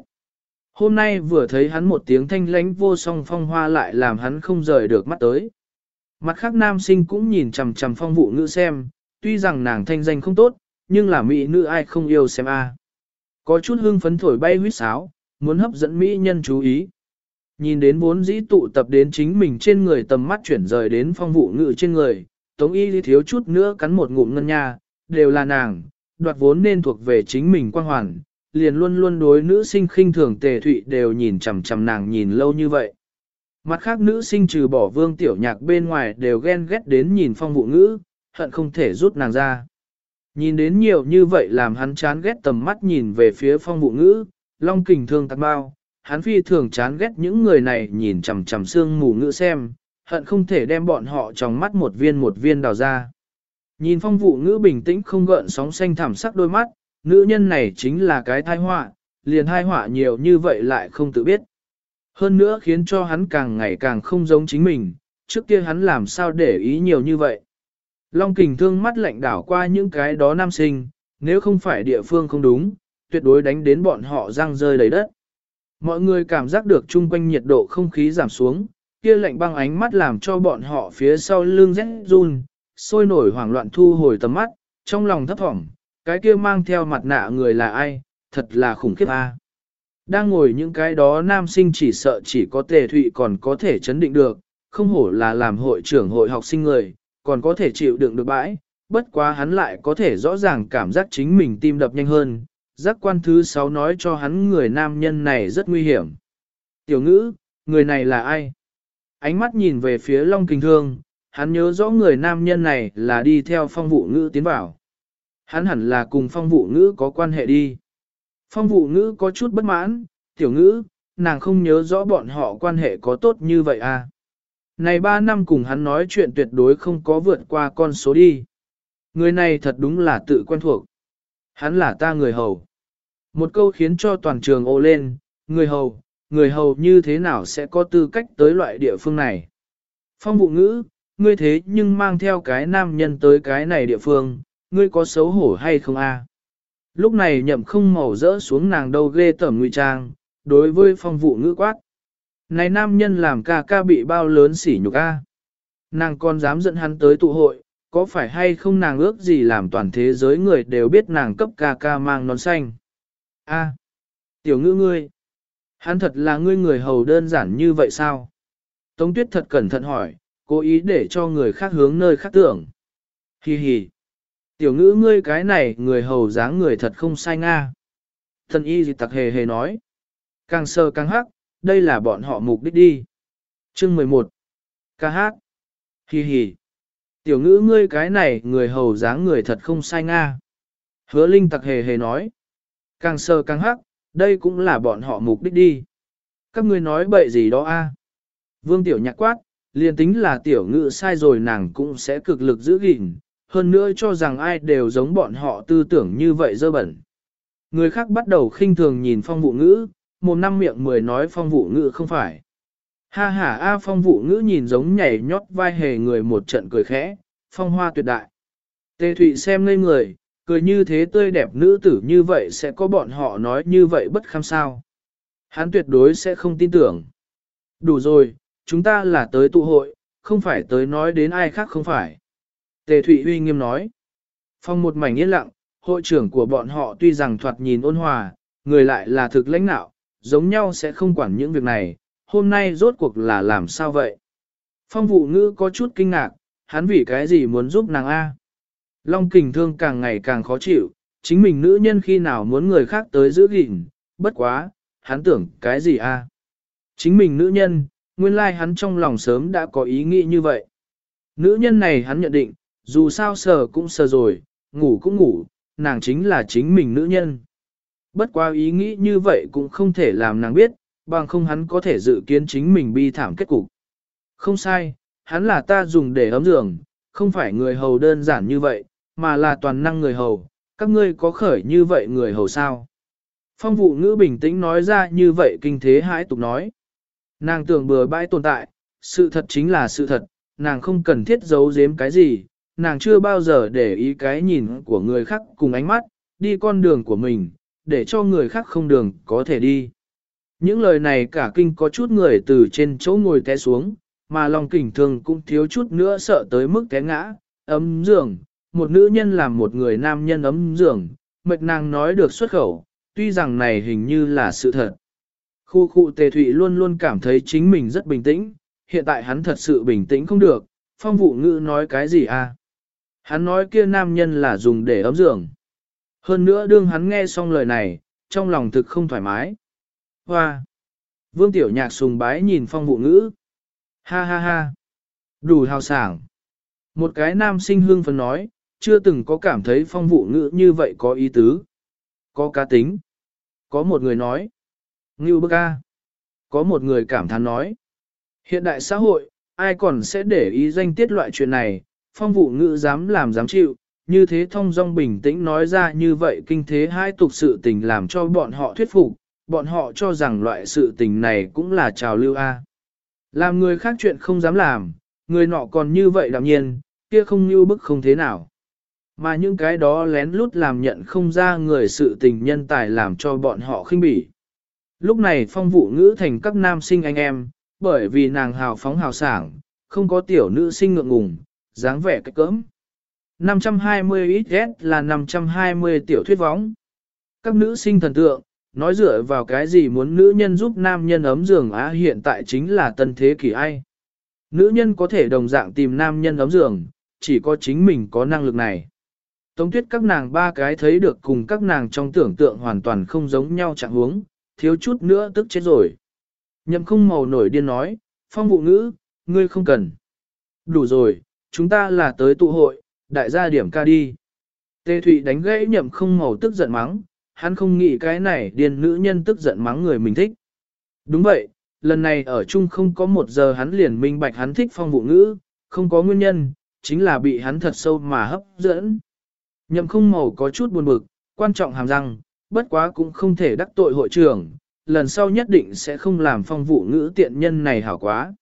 Hôm nay vừa thấy hắn một tiếng thanh lánh vô song phong hoa lại làm hắn không rời được mắt tới. Mặt khác nam sinh cũng nhìn chằm chằm phong vụ ngữ xem, tuy rằng nàng thanh danh không tốt, nhưng là mỹ nữ ai không yêu xem a. Có chút hương phấn thổi bay huyết sáo, muốn hấp dẫn mỹ nhân chú ý. Nhìn đến bốn dĩ tụ tập đến chính mình trên người tầm mắt chuyển rời đến phong vụ ngữ trên người, tống y thiếu chút nữa cắn một ngụm ngân nha, đều là nàng, đoạt vốn nên thuộc về chính mình quang hoàn, liền luôn luôn đối nữ sinh khinh thường tề thụy đều nhìn chằm chằm nàng nhìn lâu như vậy. Mặt khác nữ sinh trừ bỏ vương tiểu nhạc bên ngoài đều ghen ghét đến nhìn phong vụ ngữ, hận không thể rút nàng ra. Nhìn đến nhiều như vậy làm hắn chán ghét tầm mắt nhìn về phía phong vụ ngữ, long kình thương tạc bao, hắn phi thường chán ghét những người này nhìn chằm chằm xương mù ngữ xem, hận không thể đem bọn họ trong mắt một viên một viên đào ra. Nhìn phong vụ ngữ bình tĩnh không gợn sóng xanh thảm sắc đôi mắt, nữ nhân này chính là cái thai họa, liền thai họa nhiều như vậy lại không tự biết. Hơn nữa khiến cho hắn càng ngày càng không giống chính mình, trước kia hắn làm sao để ý nhiều như vậy. Long kình thương mắt lạnh đảo qua những cái đó nam sinh, nếu không phải địa phương không đúng, tuyệt đối đánh đến bọn họ răng rơi đầy đất. Mọi người cảm giác được chung quanh nhiệt độ không khí giảm xuống, kia lạnh băng ánh mắt làm cho bọn họ phía sau lưng rét run, sôi nổi hoảng loạn thu hồi tầm mắt, trong lòng thấp thỏm, cái kia mang theo mặt nạ người là ai, thật là khủng khiếp a. Đang ngồi những cái đó nam sinh chỉ sợ chỉ có tề thụy còn có thể chấn định được, không hổ là làm hội trưởng hội học sinh người, còn có thể chịu đựng được bãi, bất quá hắn lại có thể rõ ràng cảm giác chính mình tim đập nhanh hơn, giác quan thứ sáu nói cho hắn người nam nhân này rất nguy hiểm. Tiểu ngữ, người này là ai? Ánh mắt nhìn về phía Long Kinh Thương, hắn nhớ rõ người nam nhân này là đi theo phong vụ ngữ tiến vào. Hắn hẳn là cùng phong vụ ngữ có quan hệ đi. Phong vụ ngữ có chút bất mãn, tiểu ngữ, nàng không nhớ rõ bọn họ quan hệ có tốt như vậy à. Này ba năm cùng hắn nói chuyện tuyệt đối không có vượt qua con số đi. Người này thật đúng là tự quen thuộc. Hắn là ta người hầu. Một câu khiến cho toàn trường ô lên, người hầu, người hầu như thế nào sẽ có tư cách tới loại địa phương này. Phong vụ ngữ, ngươi thế nhưng mang theo cái nam nhân tới cái này địa phương, ngươi có xấu hổ hay không a? Lúc này nhậm không màu rỡ xuống nàng đâu ghê tởm ngụy trang, đối với phong vụ ngữ quát. Này nam nhân làm ca ca bị bao lớn sỉ nhục a. Nàng còn dám dẫn hắn tới tụ hội, có phải hay không nàng ước gì làm toàn thế giới người đều biết nàng cấp ca ca mang nón xanh. A, tiểu ngữ ngươi, hắn thật là ngươi người hầu đơn giản như vậy sao? Tống tuyết thật cẩn thận hỏi, cố ý để cho người khác hướng nơi khác tưởng. Hi hi. Tiểu ngữ ngươi cái này người hầu dáng người thật không sai nga. Thần y gì tặc hề hề nói. Càng sơ càng hắc, đây là bọn họ mục đích đi. Chương 11. Ca hát. Hi hi. Tiểu ngữ ngươi cái này người hầu dáng người thật không sai nga. Hứa Linh tặc hề hề nói. Càng sơ càng hắc, đây cũng là bọn họ mục đích đi. Các ngươi nói bậy gì đó a? Vương Tiểu nhạc quát, liền tính là tiểu ngự sai rồi nàng cũng sẽ cực lực giữ gìn, hơn nữa cho rằng ai đều giống bọn họ tư tưởng như vậy dơ bẩn. Người khác bắt đầu khinh thường nhìn phong vụ ngữ, một năm miệng mười nói phong vụ ngữ không phải. Ha ha a phong vụ ngữ nhìn giống nhảy nhót vai hề người một trận cười khẽ, phong hoa tuyệt đại. Tề Thụy xem ngây người, cười như thế tươi đẹp nữ tử như vậy sẽ có bọn họ nói như vậy bất kham sao. Hắn tuyệt đối sẽ không tin tưởng. Đủ rồi, chúng ta là tới tụ hội, không phải tới nói đến ai khác không phải. Tề Thụy uy nghiêm nói. Phong một mảnh yên lặng, hội trưởng của bọn họ tuy rằng thoạt nhìn ôn hòa, người lại là thực lãnh nạo, giống nhau sẽ không quản những việc này, hôm nay rốt cuộc là làm sao vậy? Phong vụ ngữ có chút kinh ngạc, hắn vì cái gì muốn giúp nàng A? Long kình thương càng ngày càng khó chịu, chính mình nữ nhân khi nào muốn người khác tới giữ gìn, bất quá, hắn tưởng cái gì A? Chính mình nữ nhân, nguyên lai like hắn trong lòng sớm đã có ý nghĩ như vậy. Nữ nhân này hắn nhận định, dù sao sờ cũng sờ rồi, ngủ cũng ngủ, nàng chính là chính mình nữ nhân. Bất quá ý nghĩ như vậy cũng không thể làm nàng biết, bằng không hắn có thể dự kiến chính mình bi thảm kết cục. Không sai, hắn là ta dùng để ấm giường, không phải người hầu đơn giản như vậy, mà là toàn năng người hầu, các ngươi có khởi như vậy người hầu sao? Phong vụ ngữ bình tĩnh nói ra như vậy kinh thế hãi tục nói. Nàng tưởng bừa bãi tồn tại, sự thật chính là sự thật, nàng không cần thiết giấu giếm cái gì, nàng chưa bao giờ để ý cái nhìn của người khác cùng ánh mắt, đi con đường của mình, để cho người khác không đường có thể đi. Những lời này cả kinh có chút người từ trên chỗ ngồi té xuống, mà lòng kình thường cũng thiếu chút nữa sợ tới mức té ngã, ấm giường, một nữ nhân làm một người nam nhân ấm giường, mệt nàng nói được xuất khẩu, tuy rằng này hình như là sự thật. Khu khu tề thụy luôn luôn cảm thấy chính mình rất bình tĩnh, hiện tại hắn thật sự bình tĩnh không được, phong vụ ngữ nói cái gì à? Hắn nói kia nam nhân là dùng để ấm giường. Hơn nữa đương hắn nghe xong lời này, trong lòng thực không thoải mái. Hoa! Vương Tiểu Nhạc sùng bái nhìn phong vụ ngữ. Ha ha ha! Đủ hào sảng. Một cái nam sinh hương phấn nói, chưa từng có cảm thấy phong vụ ngữ như vậy có ý tứ. Có cá tính. Có một người nói. Ngưu bức ca. Có một người cảm thán nói. Hiện đại xã hội, ai còn sẽ để ý danh tiết loại chuyện này, phong vụ ngữ dám làm dám chịu, như thế thông dong bình tĩnh nói ra như vậy kinh thế hai tục sự tình làm cho bọn họ thuyết phục, bọn họ cho rằng loại sự tình này cũng là trào lưu A. Làm người khác chuyện không dám làm, người nọ còn như vậy đạm nhiên, kia không như bức không thế nào. Mà những cái đó lén lút làm nhận không ra người sự tình nhân tài làm cho bọn họ khinh bỉ. Lúc này phong vụ ngữ thành các nam sinh anh em, bởi vì nàng hào phóng hào sảng, không có tiểu nữ sinh ngượng ngùng, dáng vẻ cách cỡm. 520 XS là 520 tiểu thuyết võng. Các nữ sinh thần tượng, nói dựa vào cái gì muốn nữ nhân giúp nam nhân ấm giường á hiện tại chính là tân thế kỷ ai. Nữ nhân có thể đồng dạng tìm nam nhân ấm giường, chỉ có chính mình có năng lực này. Tống tuyết các nàng ba cái thấy được cùng các nàng trong tưởng tượng hoàn toàn không giống nhau trạng huống, thiếu chút nữa tức chết rồi. Nhậm không màu nổi điên nói, phong vụ ngữ, ngươi không cần. Đủ rồi, chúng ta là tới tụ hội, đại gia điểm ca đi. Tê Thụy đánh gãy nhậm không màu tức giận mắng, hắn không nghĩ cái này điên nữ nhân tức giận mắng người mình thích. Đúng vậy, lần này ở chung không có một giờ hắn liền minh bạch hắn thích phong vụ ngữ, không có nguyên nhân, chính là bị hắn thật sâu mà hấp dẫn. Nhậm không màu có chút buồn bực, quan trọng hàm răng, bất quá cũng không thể đắc tội hội trưởng, lần sau nhất định sẽ không làm phong vụ ngữ tiện nhân này hảo quá.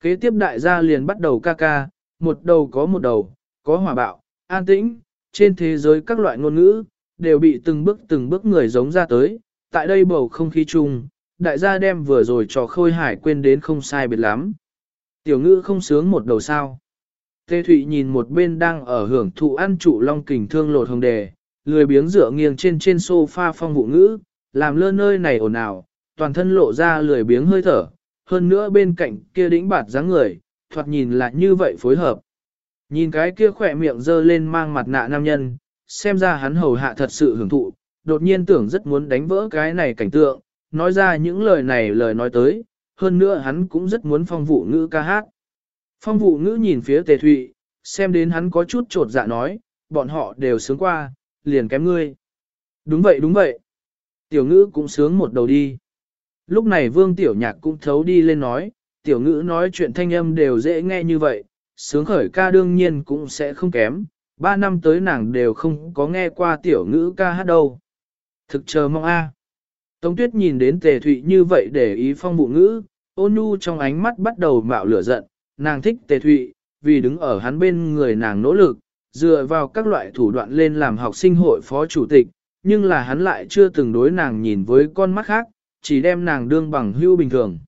Kế tiếp đại gia liền bắt đầu ca ca, một đầu có một đầu, có hỏa bạo, an tĩnh, trên thế giới các loại ngôn ngữ, đều bị từng bước từng bước người giống ra tới, tại đây bầu không khí chung, đại gia đem vừa rồi trò khôi hải quên đến không sai biệt lắm. Tiểu ngữ không sướng một đầu sao. Tê Thụy nhìn một bên đang ở hưởng thụ ăn trụ long kình thương lột hồng đề, lười biếng dựa nghiêng trên trên sofa phong vụ ngữ, làm lơ nơi này ồn ào, toàn thân lộ ra lười biếng hơi thở, hơn nữa bên cạnh kia đĩnh bạt dáng người, thoạt nhìn là như vậy phối hợp. Nhìn cái kia khỏe miệng dơ lên mang mặt nạ nam nhân, xem ra hắn hầu hạ thật sự hưởng thụ, đột nhiên tưởng rất muốn đánh vỡ cái này cảnh tượng, nói ra những lời này lời nói tới, hơn nữa hắn cũng rất muốn phong vụ ngữ ca hát. Phong vụ ngữ nhìn phía tề thụy, xem đến hắn có chút trột dạ nói, bọn họ đều sướng qua, liền kém ngươi. Đúng vậy đúng vậy. Tiểu ngữ cũng sướng một đầu đi. Lúc này vương tiểu nhạc cũng thấu đi lên nói, tiểu ngữ nói chuyện thanh âm đều dễ nghe như vậy, sướng khởi ca đương nhiên cũng sẽ không kém, ba năm tới nàng đều không có nghe qua tiểu ngữ ca hát đâu. Thực chờ mong a. Tống tuyết nhìn đến tề thụy như vậy để ý phong vụ ngữ, ôn nhu trong ánh mắt bắt đầu mạo lửa giận, nàng thích tề thụy, vì đứng ở hắn bên người nàng nỗ lực, dựa vào các loại thủ đoạn lên làm học sinh hội phó chủ tịch, nhưng là hắn lại chưa từng đối nàng nhìn với con mắt khác, chỉ đem nàng đương bằng hưu bình thường.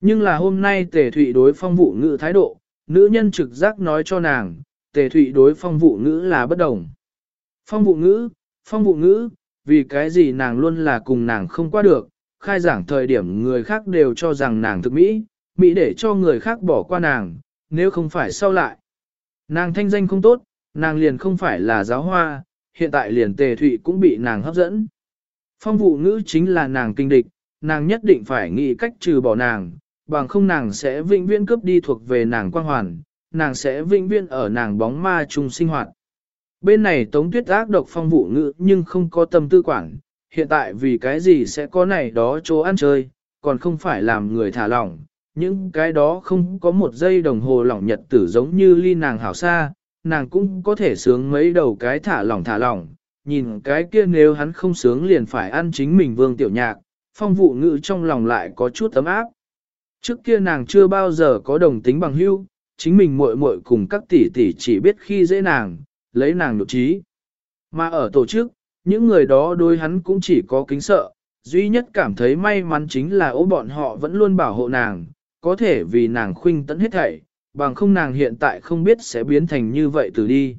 Nhưng là hôm nay tề thụy đối phong vụ ngữ thái độ, nữ nhân trực giác nói cho nàng, tề thụy đối phong vụ ngữ là bất đồng. Phong vụ ngữ, phong vụ ngữ, vì cái gì nàng luôn là cùng nàng không qua được, khai giảng thời điểm người khác đều cho rằng nàng thực mỹ, mỹ để cho người khác bỏ qua nàng, nếu không phải sau lại. Nàng thanh danh không tốt, nàng liền không phải là giáo hoa, hiện tại liền tề thụy cũng bị nàng hấp dẫn. Phong vụ ngữ chính là nàng kinh địch, nàng nhất định phải nghĩ cách trừ bỏ nàng, bằng không nàng sẽ vĩnh viễn cướp đi thuộc về nàng quang hoàn, nàng sẽ vĩnh viễn ở nàng bóng ma chung sinh hoạt. Bên này tống tuyết ác độc phong vụ ngữ nhưng không có tâm tư quản, hiện tại vì cái gì sẽ có này đó chỗ ăn chơi, còn không phải làm người thả lỏng, những cái đó không có một giây đồng hồ lỏng nhật tử giống như ly nàng hảo xa, nàng cũng có thể sướng mấy đầu cái thả lỏng thả lỏng, nhìn cái kia nếu hắn không sướng liền phải ăn chính mình vương tiểu nhạc, phong vụ ngữ trong lòng lại có chút ấm áp. Trước kia nàng chưa bao giờ có đồng tính bằng hưu, chính mình muội muội cùng các tỷ tỷ chỉ biết khi dễ nàng, lấy nàng nội trí. Mà ở tổ chức, những người đó đối hắn cũng chỉ có kính sợ, duy nhất cảm thấy may mắn chính là ố bọn họ vẫn luôn bảo hộ nàng, có thể vì nàng khuynh tận hết thảy, bằng không nàng hiện tại không biết sẽ biến thành như vậy từ đi.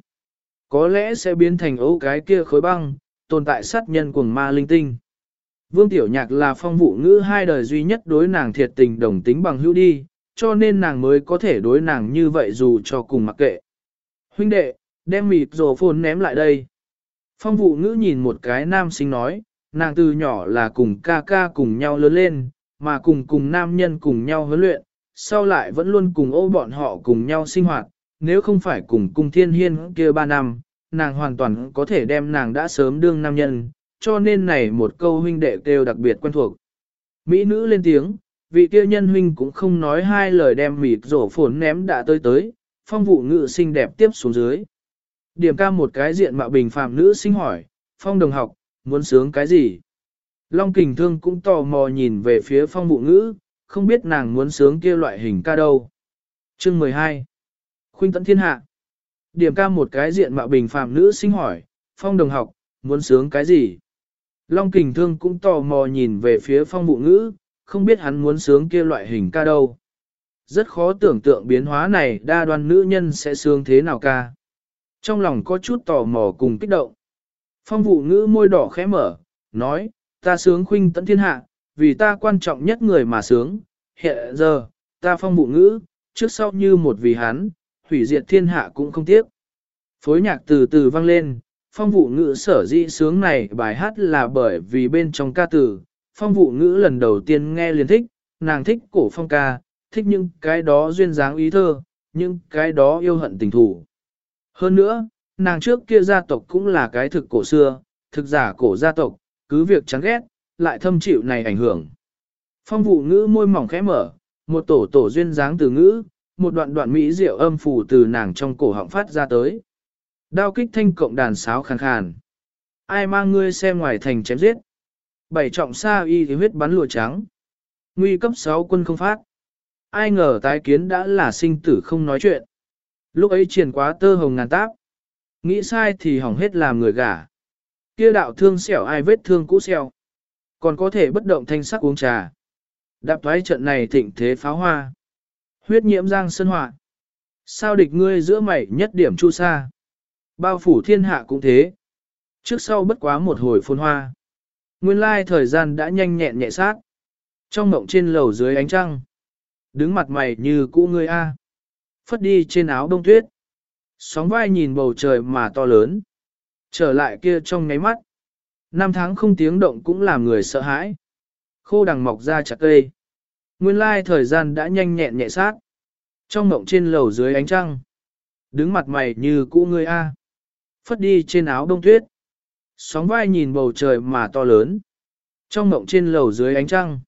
Có lẽ sẽ biến thành ấu cái kia khối băng, tồn tại sát nhân cuồng ma linh tinh. Vương Tiểu Nhạc là phong vụ ngữ hai đời duy nhất đối nàng thiệt tình đồng tính bằng hữu đi, cho nên nàng mới có thể đối nàng như vậy dù cho cùng mặc kệ. Huynh đệ, đem mịt rồ phồn ném lại đây. Phong vụ ngữ nhìn một cái nam sinh nói, nàng từ nhỏ là cùng ca ca cùng nhau lớn lên, mà cùng cùng nam nhân cùng nhau huấn luyện, sau lại vẫn luôn cùng ô bọn họ cùng nhau sinh hoạt, nếu không phải cùng cung thiên hiên kia ba năm, nàng hoàn toàn có thể đem nàng đã sớm đương nam nhân, cho nên này một câu huynh đệ kêu đặc biệt quen thuộc. Mỹ nữ lên tiếng, vị kia nhân huynh cũng không nói hai lời đem mịt rổ phồn ném đã tới tới, phong vụ ngự xinh đẹp tiếp xuống dưới. Điểm ca một cái diện mạo bình phàm nữ sinh hỏi, phong đồng học, muốn sướng cái gì? Long kình thương cũng tò mò nhìn về phía phong vụ ngữ, không biết nàng muốn sướng kia loại hình ca đâu. Chương 12 Khuynh tận thiên hạ Điểm ca một cái diện mạo bình phàm nữ sinh hỏi, phong đồng học, muốn sướng cái gì? Long kình thương cũng tò mò nhìn về phía phong vụ ngữ, không biết hắn muốn sướng kia loại hình ca đâu. Rất khó tưởng tượng biến hóa này đa đoan nữ nhân sẽ sướng thế nào ca. Trong lòng có chút tò mò cùng kích động. Phong vụ ngữ môi đỏ khẽ mở, nói, ta sướng khuynh tận thiên hạ, vì ta quan trọng nhất người mà sướng. Hiện giờ, ta phong vụ ngữ, trước sau như một vì hắn, hủy diệt thiên hạ cũng không tiếc. Phối nhạc từ từ vang lên, phong vụ ngữ sở dĩ sướng này bài hát là bởi vì bên trong ca từ, phong vụ ngữ lần đầu tiên nghe liền thích, nàng thích cổ phong ca, thích những cái đó duyên dáng ý thơ, những cái đó yêu hận tình thủ. Hơn nữa, nàng trước kia gia tộc cũng là cái thực cổ xưa, thực giả cổ gia tộc, cứ việc chán ghét, lại thâm chịu này ảnh hưởng. Phong vụ ngữ môi mỏng khẽ mở, một tổ tổ duyên dáng từ ngữ, một đoạn đoạn mỹ diệu âm phủ từ nàng trong cổ họng phát ra tới. Đao kích thanh cộng đàn sáo khàn khàn. Ai mang ngươi xem ngoài thành chém giết. Bảy trọng sa y thì huyết bắn lụa trắng. Nguy cấp 6 quân không phát. Ai ngờ tái kiến đã là sinh tử không nói chuyện. Lúc ấy triển quá tơ hồng ngàn táp. Nghĩ sai thì hỏng hết làm người gả. Kia đạo thương xẻo ai vết thương cũ xẻo. Còn có thể bất động thanh sắc uống trà. Đạp thoái trận này thịnh thế pháo hoa. Huyết nhiễm giang sân họa. Sao địch ngươi giữa mày nhất điểm chu sa. Bao phủ thiên hạ cũng thế. Trước sau bất quá một hồi phôn hoa. Nguyên lai thời gian đã nhanh nhẹn nhẹ sát. Trong mộng trên lầu dưới ánh trăng. Đứng mặt mày như cũ ngươi A. Phất đi trên áo đông tuyết. Sóng vai nhìn bầu trời mà to lớn. Trở lại kia trong ngáy mắt. Năm tháng không tiếng động cũng làm người sợ hãi. Khô đằng mọc ra chặt cây. Nguyên lai thời gian đã nhanh nhẹn nhẹ sát. Trong mộng trên lầu dưới ánh trăng. Đứng mặt mày như cũ ngươi A. Phất đi trên áo đông tuyết. Sóng vai nhìn bầu trời mà to lớn. Trong mộng trên lầu dưới ánh trăng.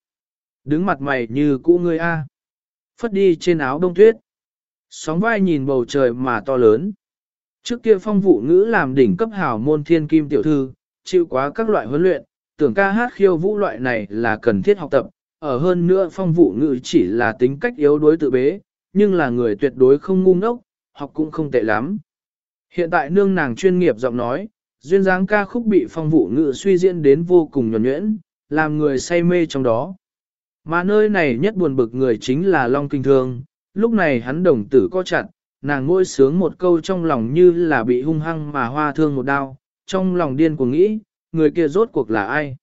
Đứng mặt mày như cũ ngươi A. Phất đi trên áo đông tuyết. Sóng vai nhìn bầu trời mà to lớn. Trước kia phong vụ ngữ làm đỉnh cấp Hào môn thiên kim tiểu thư, chịu quá các loại huấn luyện, tưởng ca hát khiêu vũ loại này là cần thiết học tập, ở hơn nữa phong vụ ngữ chỉ là tính cách yếu đuối tự bế, nhưng là người tuyệt đối không ngu ngốc, học cũng không tệ lắm. Hiện tại nương nàng chuyên nghiệp giọng nói, duyên dáng ca khúc bị phong vụ ngữ suy diễn đến vô cùng nhuẩn nhuyễn, làm người say mê trong đó. Mà nơi này nhất buồn bực người chính là Long Kinh Thương, lúc này hắn đồng tử co chặt, nàng ngôi sướng một câu trong lòng như là bị hung hăng mà hoa thương một đau, trong lòng điên của nghĩ, người kia rốt cuộc là ai.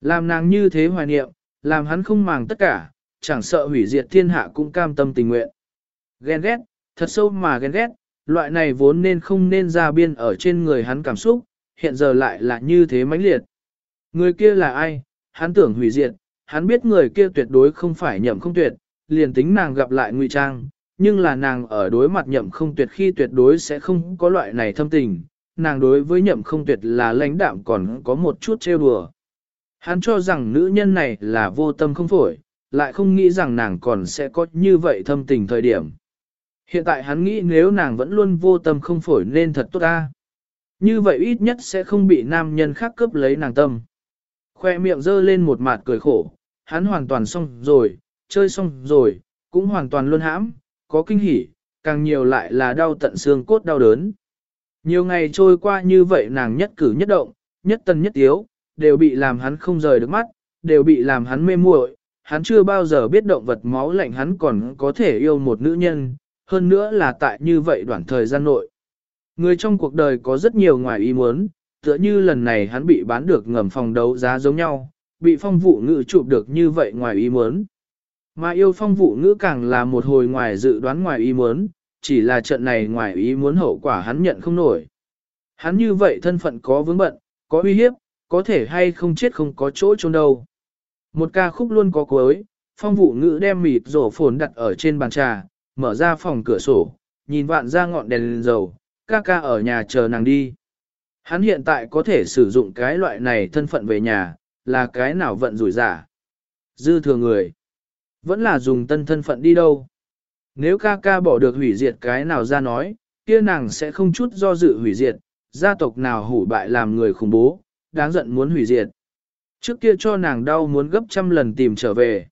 Làm nàng như thế hoài niệm, làm hắn không màng tất cả, chẳng sợ hủy diệt thiên hạ cũng cam tâm tình nguyện. Ghen ghét, thật sâu mà ghen ghét, loại này vốn nên không nên ra biên ở trên người hắn cảm xúc, hiện giờ lại là như thế mãnh liệt. Người kia là ai? Hắn tưởng hủy diệt, hắn biết người kia tuyệt đối không phải nhậm không tuyệt, liền tính nàng gặp lại ngụy trang, nhưng là nàng ở đối mặt nhậm không tuyệt khi tuyệt đối sẽ không có loại này thâm tình, nàng đối với nhậm không tuyệt là lãnh đạm còn có một chút trêu đùa. Hắn cho rằng nữ nhân này là vô tâm không phổi, lại không nghĩ rằng nàng còn sẽ có như vậy thâm tình thời điểm. Hiện tại hắn nghĩ nếu nàng vẫn luôn vô tâm không phổi nên thật tốt ta. Như vậy ít nhất sẽ không bị nam nhân khác cướp lấy nàng tâm. Khoe miệng dơ lên một mặt cười khổ, hắn hoàn toàn xong rồi, chơi xong rồi, cũng hoàn toàn luôn hãm, có kinh hỉ, càng nhiều lại là đau tận xương cốt đau đớn. Nhiều ngày trôi qua như vậy nàng nhất cử nhất động, nhất tân nhất yếu, đều bị làm hắn không rời được mắt, đều bị làm hắn mê muội. Hắn chưa bao giờ biết động vật máu lạnh hắn còn có thể yêu một nữ nhân, hơn nữa là tại như vậy đoạn thời gian nội. Người trong cuộc đời có rất nhiều ngoài ý muốn, tựa như lần này hắn bị bán được ngầm phòng đấu giá giống nhau, bị phong vụ ngự chụp được như vậy ngoài ý muốn. Mà yêu phong vụ ngữ càng là một hồi ngoài dự đoán ngoài ý muốn, chỉ là trận này ngoài ý muốn hậu quả hắn nhận không nổi. Hắn như vậy thân phận có vướng bận, có uy hiếp, có thể hay không chết không có chỗ trốn đâu. Một ca khúc luôn có cuối, phong vụ ngữ đem mịt rổ phồn đặt ở trên bàn trà, mở ra phòng cửa sổ, nhìn vạn ra ngọn đèn lên dầu, ca ca ở nhà chờ nàng đi. Hắn hiện tại có thể sử dụng cái loại này thân phận về nhà, là cái nào vận rủi giả. Dư thừa người. Vẫn là dùng tân thân phận đi đâu. Nếu ca ca bỏ được hủy diệt cái nào ra nói, kia nàng sẽ không chút do dự hủy diệt, gia tộc nào hủ bại làm người khủng bố, đáng giận muốn hủy diệt. Trước kia cho nàng đau muốn gấp trăm lần tìm trở về.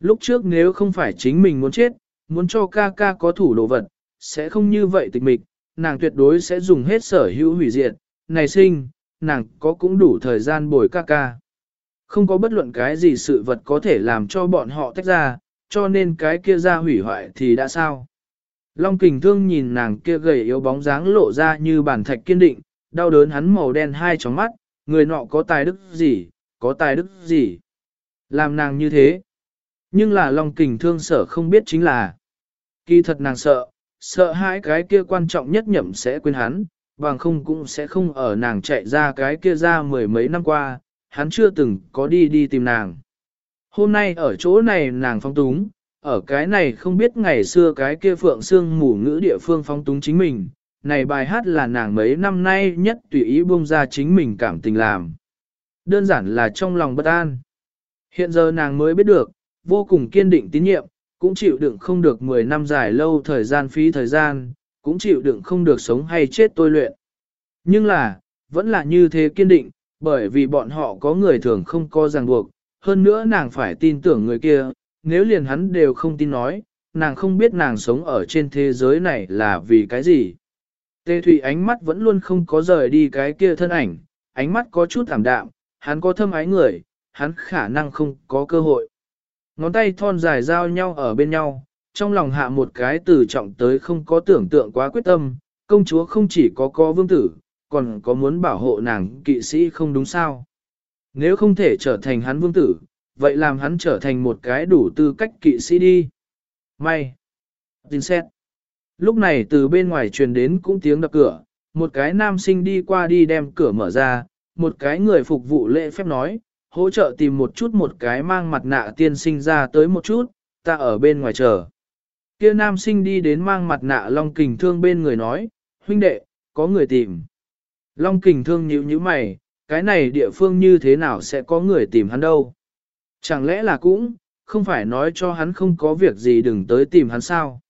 Lúc trước nếu không phải chính mình muốn chết, muốn cho ca ca có thủ đồ vật, sẽ không như vậy tịch mịch, nàng tuyệt đối sẽ dùng hết sở hữu hủy diệt. Này sinh, nàng có cũng đủ thời gian bồi ca ca. Không có bất luận cái gì sự vật có thể làm cho bọn họ tách ra, cho nên cái kia ra hủy hoại thì đã sao. Long kình thương nhìn nàng kia gầy yếu bóng dáng lộ ra như bản thạch kiên định, đau đớn hắn màu đen hai tróng mắt, người nọ có tài đức gì, có tài đức gì. Làm nàng như thế. Nhưng là Long kình thương sở không biết chính là. Kỳ thật nàng sợ, sợ hai cái kia quan trọng nhất nhậm sẽ quên hắn, bằng không cũng sẽ không ở nàng chạy ra cái kia ra mười mấy năm qua, hắn chưa từng có đi đi tìm nàng. Hôm nay ở chỗ này nàng phong túng, ở cái này không biết ngày xưa cái kia phượng xương mù ngữ địa phương phong túng chính mình, này bài hát là nàng mấy năm nay nhất tùy ý buông ra chính mình cảm tình làm. Đơn giản là trong lòng bất an. Hiện giờ nàng mới biết được, vô cùng kiên định tín nhiệm, cũng chịu đựng không được 10 năm dài lâu thời gian phí thời gian, cũng chịu đựng không được sống hay chết tôi luyện. Nhưng là, vẫn là như thế kiên định, bởi vì bọn họ có người thường không có ràng buộc, hơn nữa nàng phải tin tưởng người kia, nếu liền hắn đều không tin nói, nàng không biết nàng sống ở trên thế giới này là vì cái gì. Tê Thụy ánh mắt vẫn luôn không có rời đi cái kia thân ảnh, ánh mắt có chút thảm đạm, hắn có thâm ái người, hắn khả năng không có cơ hội. Ngón tay thon dài giao nhau ở bên nhau, trong lòng hạ một cái từ trọng tới không có tưởng tượng quá quyết tâm, công chúa không chỉ có có vương tử, còn có muốn bảo hộ nàng kỵ sĩ không đúng sao. Nếu không thể trở thành hắn vương tử, vậy làm hắn trở thành một cái đủ tư cách kỵ sĩ đi. May. Tin xét. Lúc này từ bên ngoài truyền đến cũng tiếng đập cửa, một cái nam sinh đi qua đi đem cửa mở ra, một cái người phục vụ lễ phép nói, hỗ trợ tìm một chút một cái mang mặt nạ tiên sinh ra tới một chút, ta ở bên ngoài chờ. Kia nam sinh đi đến mang mặt nạ Long Kình Thương bên người nói, huynh đệ, có người tìm. Long Kình Thương nhíu nhíu mày, cái này địa phương như thế nào sẽ có người tìm hắn đâu. Chẳng lẽ là cũng, không phải nói cho hắn không có việc gì đừng tới tìm hắn sao.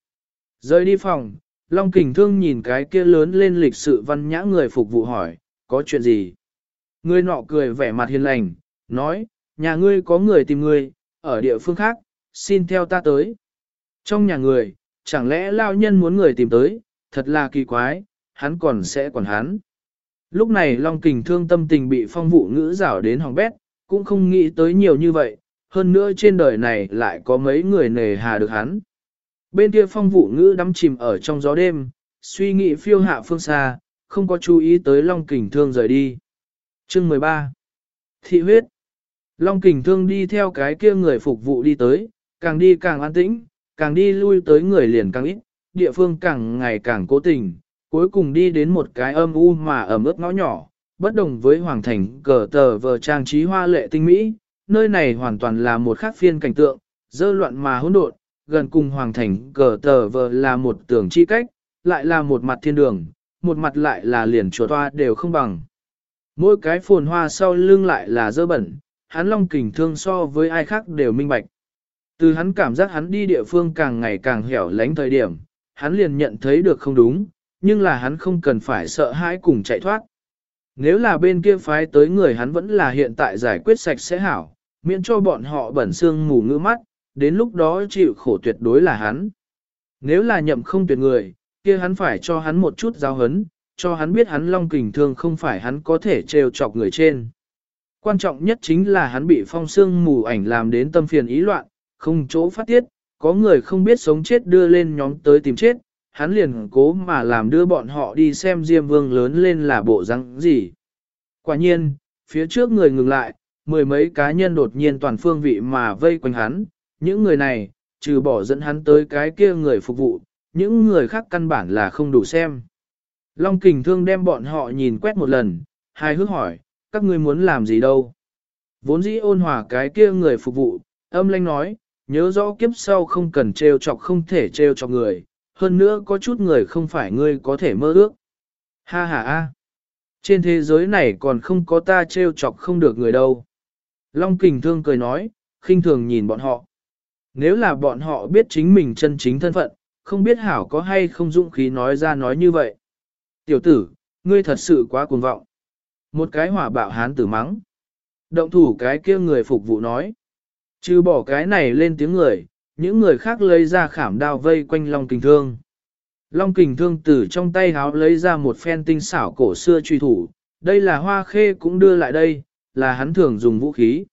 Rời đi phòng, Long Kình Thương nhìn cái kia lớn lên lịch sự văn nhã người phục vụ hỏi, có chuyện gì? Người nọ cười vẻ mặt hiền lành, nói, nhà ngươi có người tìm ngươi, ở địa phương khác, xin theo ta tới. Trong nhà người, chẳng lẽ lao nhân muốn người tìm tới, thật là kỳ quái, hắn còn sẽ quản hắn. Lúc này Long Kình thương tâm tình bị phong vụ ngữ rảo đến hỏng bét, cũng không nghĩ tới nhiều như vậy, hơn nữa trên đời này lại có mấy người nề hà được hắn. Bên kia phong vụ ngữ đắm chìm ở trong gió đêm, suy nghĩ phiêu hạ phương xa, không có chú ý tới Long Kình thương rời đi. Chương 13 Thị huyết Long Kình thương đi theo cái kia người phục vụ đi tới, càng đi càng an tĩnh, càng đi lui tới người liền càng ít, địa phương càng ngày càng cố tình, cuối cùng đi đến một cái âm u mà ẩm ướt ngõ nhỏ, bất đồng với hoàng thành cờ tờ vờ trang trí hoa lệ tinh mỹ, nơi này hoàn toàn là một khác phiên cảnh tượng, dơ loạn mà hỗn độn, gần cùng hoàng thành cờ tờ vờ là một tường chi cách, lại là một mặt thiên đường, một mặt lại là liền chùa toa đều không bằng. Mỗi cái phồn hoa sau lưng lại là dơ bẩn, hắn long kình thương so với ai khác đều minh bạch. Từ hắn cảm giác hắn đi địa phương càng ngày càng hẻo lánh thời điểm, hắn liền nhận thấy được không đúng, nhưng là hắn không cần phải sợ hãi cùng chạy thoát. Nếu là bên kia phái tới người hắn vẫn là hiện tại giải quyết sạch sẽ hảo, miễn cho bọn họ bẩn xương mù ngữ mắt, đến lúc đó chịu khổ tuyệt đối là hắn. Nếu là nhậm không tuyệt người, kia hắn phải cho hắn một chút giáo hấn, cho hắn biết hắn long kình thương không phải hắn có thể trêu chọc người trên. Quan trọng nhất chính là hắn bị phong xương mù ảnh làm đến tâm phiền ý loạn, không chỗ phát tiết, có người không biết sống chết đưa lên nhóm tới tìm chết, hắn liền cố mà làm đưa bọn họ đi xem Diêm Vương lớn lên là bộ răng gì. Quả nhiên, phía trước người ngừng lại, mười mấy cá nhân đột nhiên toàn phương vị mà vây quanh hắn, những người này, trừ bỏ dẫn hắn tới cái kia người phục vụ, những người khác căn bản là không đủ xem. Long kình thương đem bọn họ nhìn quét một lần, hai hước hỏi, các ngươi muốn làm gì đâu? Vốn dĩ ôn hòa cái kia người phục vụ, âm lanh nói, nhớ rõ kiếp sau không cần trêu chọc không thể trêu chọc người, hơn nữa có chút người không phải ngươi có thể mơ ước. Ha ha ha! Trên thế giới này còn không có ta trêu chọc không được người đâu. Long kình thương cười nói, khinh thường nhìn bọn họ. Nếu là bọn họ biết chính mình chân chính thân phận, không biết hảo có hay không dũng khí nói ra nói như vậy. Tiểu tử, ngươi thật sự quá cuồng vọng. Một cái hỏa bạo hán tử mắng. Động thủ cái kia người phục vụ nói. Trừ bỏ cái này lên tiếng người, những người khác lấy ra khảm đao vây quanh Long Kình Thương. Long Kình Thương từ trong tay háo lấy ra một phen tinh xảo cổ xưa truy thủ, đây là hoa khê cũng đưa lại đây, là hắn thường dùng vũ khí.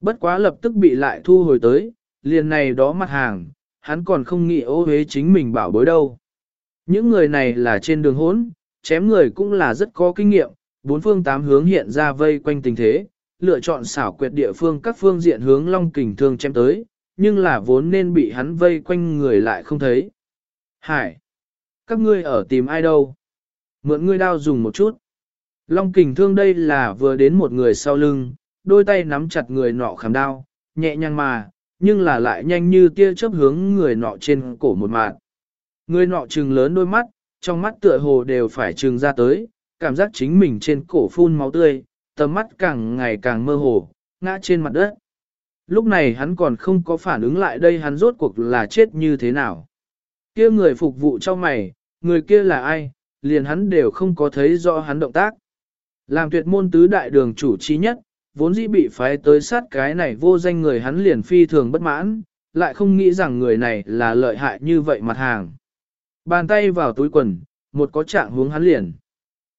Bất quá lập tức bị lại thu hồi tới, liền này đó mặt hàng, hắn còn không nghĩ ô hế chính mình bảo bối đâu. Những người này là trên đường hốn, chém người cũng là rất có kinh nghiệm, bốn phương tám hướng hiện ra vây quanh tình thế, lựa chọn xảo quyệt địa phương các phương diện hướng long kình thương chém tới, nhưng là vốn nên bị hắn vây quanh người lại không thấy. Hải! Các ngươi ở tìm ai đâu? Mượn ngươi đao dùng một chút. Long kình thương đây là vừa đến một người sau lưng, đôi tay nắm chặt người nọ khảm đao, nhẹ nhàng mà, nhưng là lại nhanh như tia chớp hướng người nọ trên cổ một mạng. Người nọ trừng lớn đôi mắt, trong mắt tựa hồ đều phải trừng ra tới, cảm giác chính mình trên cổ phun máu tươi, tầm mắt càng ngày càng mơ hồ, ngã trên mặt đất. Lúc này hắn còn không có phản ứng lại đây hắn rốt cuộc là chết như thế nào. Kia người phục vụ cho mày, người kia là ai, liền hắn đều không có thấy rõ hắn động tác. Làm tuyệt môn tứ đại đường chủ trí nhất, vốn dĩ bị phái tới sát cái này vô danh người hắn liền phi thường bất mãn, lại không nghĩ rằng người này là lợi hại như vậy mặt hàng. Bàn tay vào túi quần, một có trạng hướng hắn liền.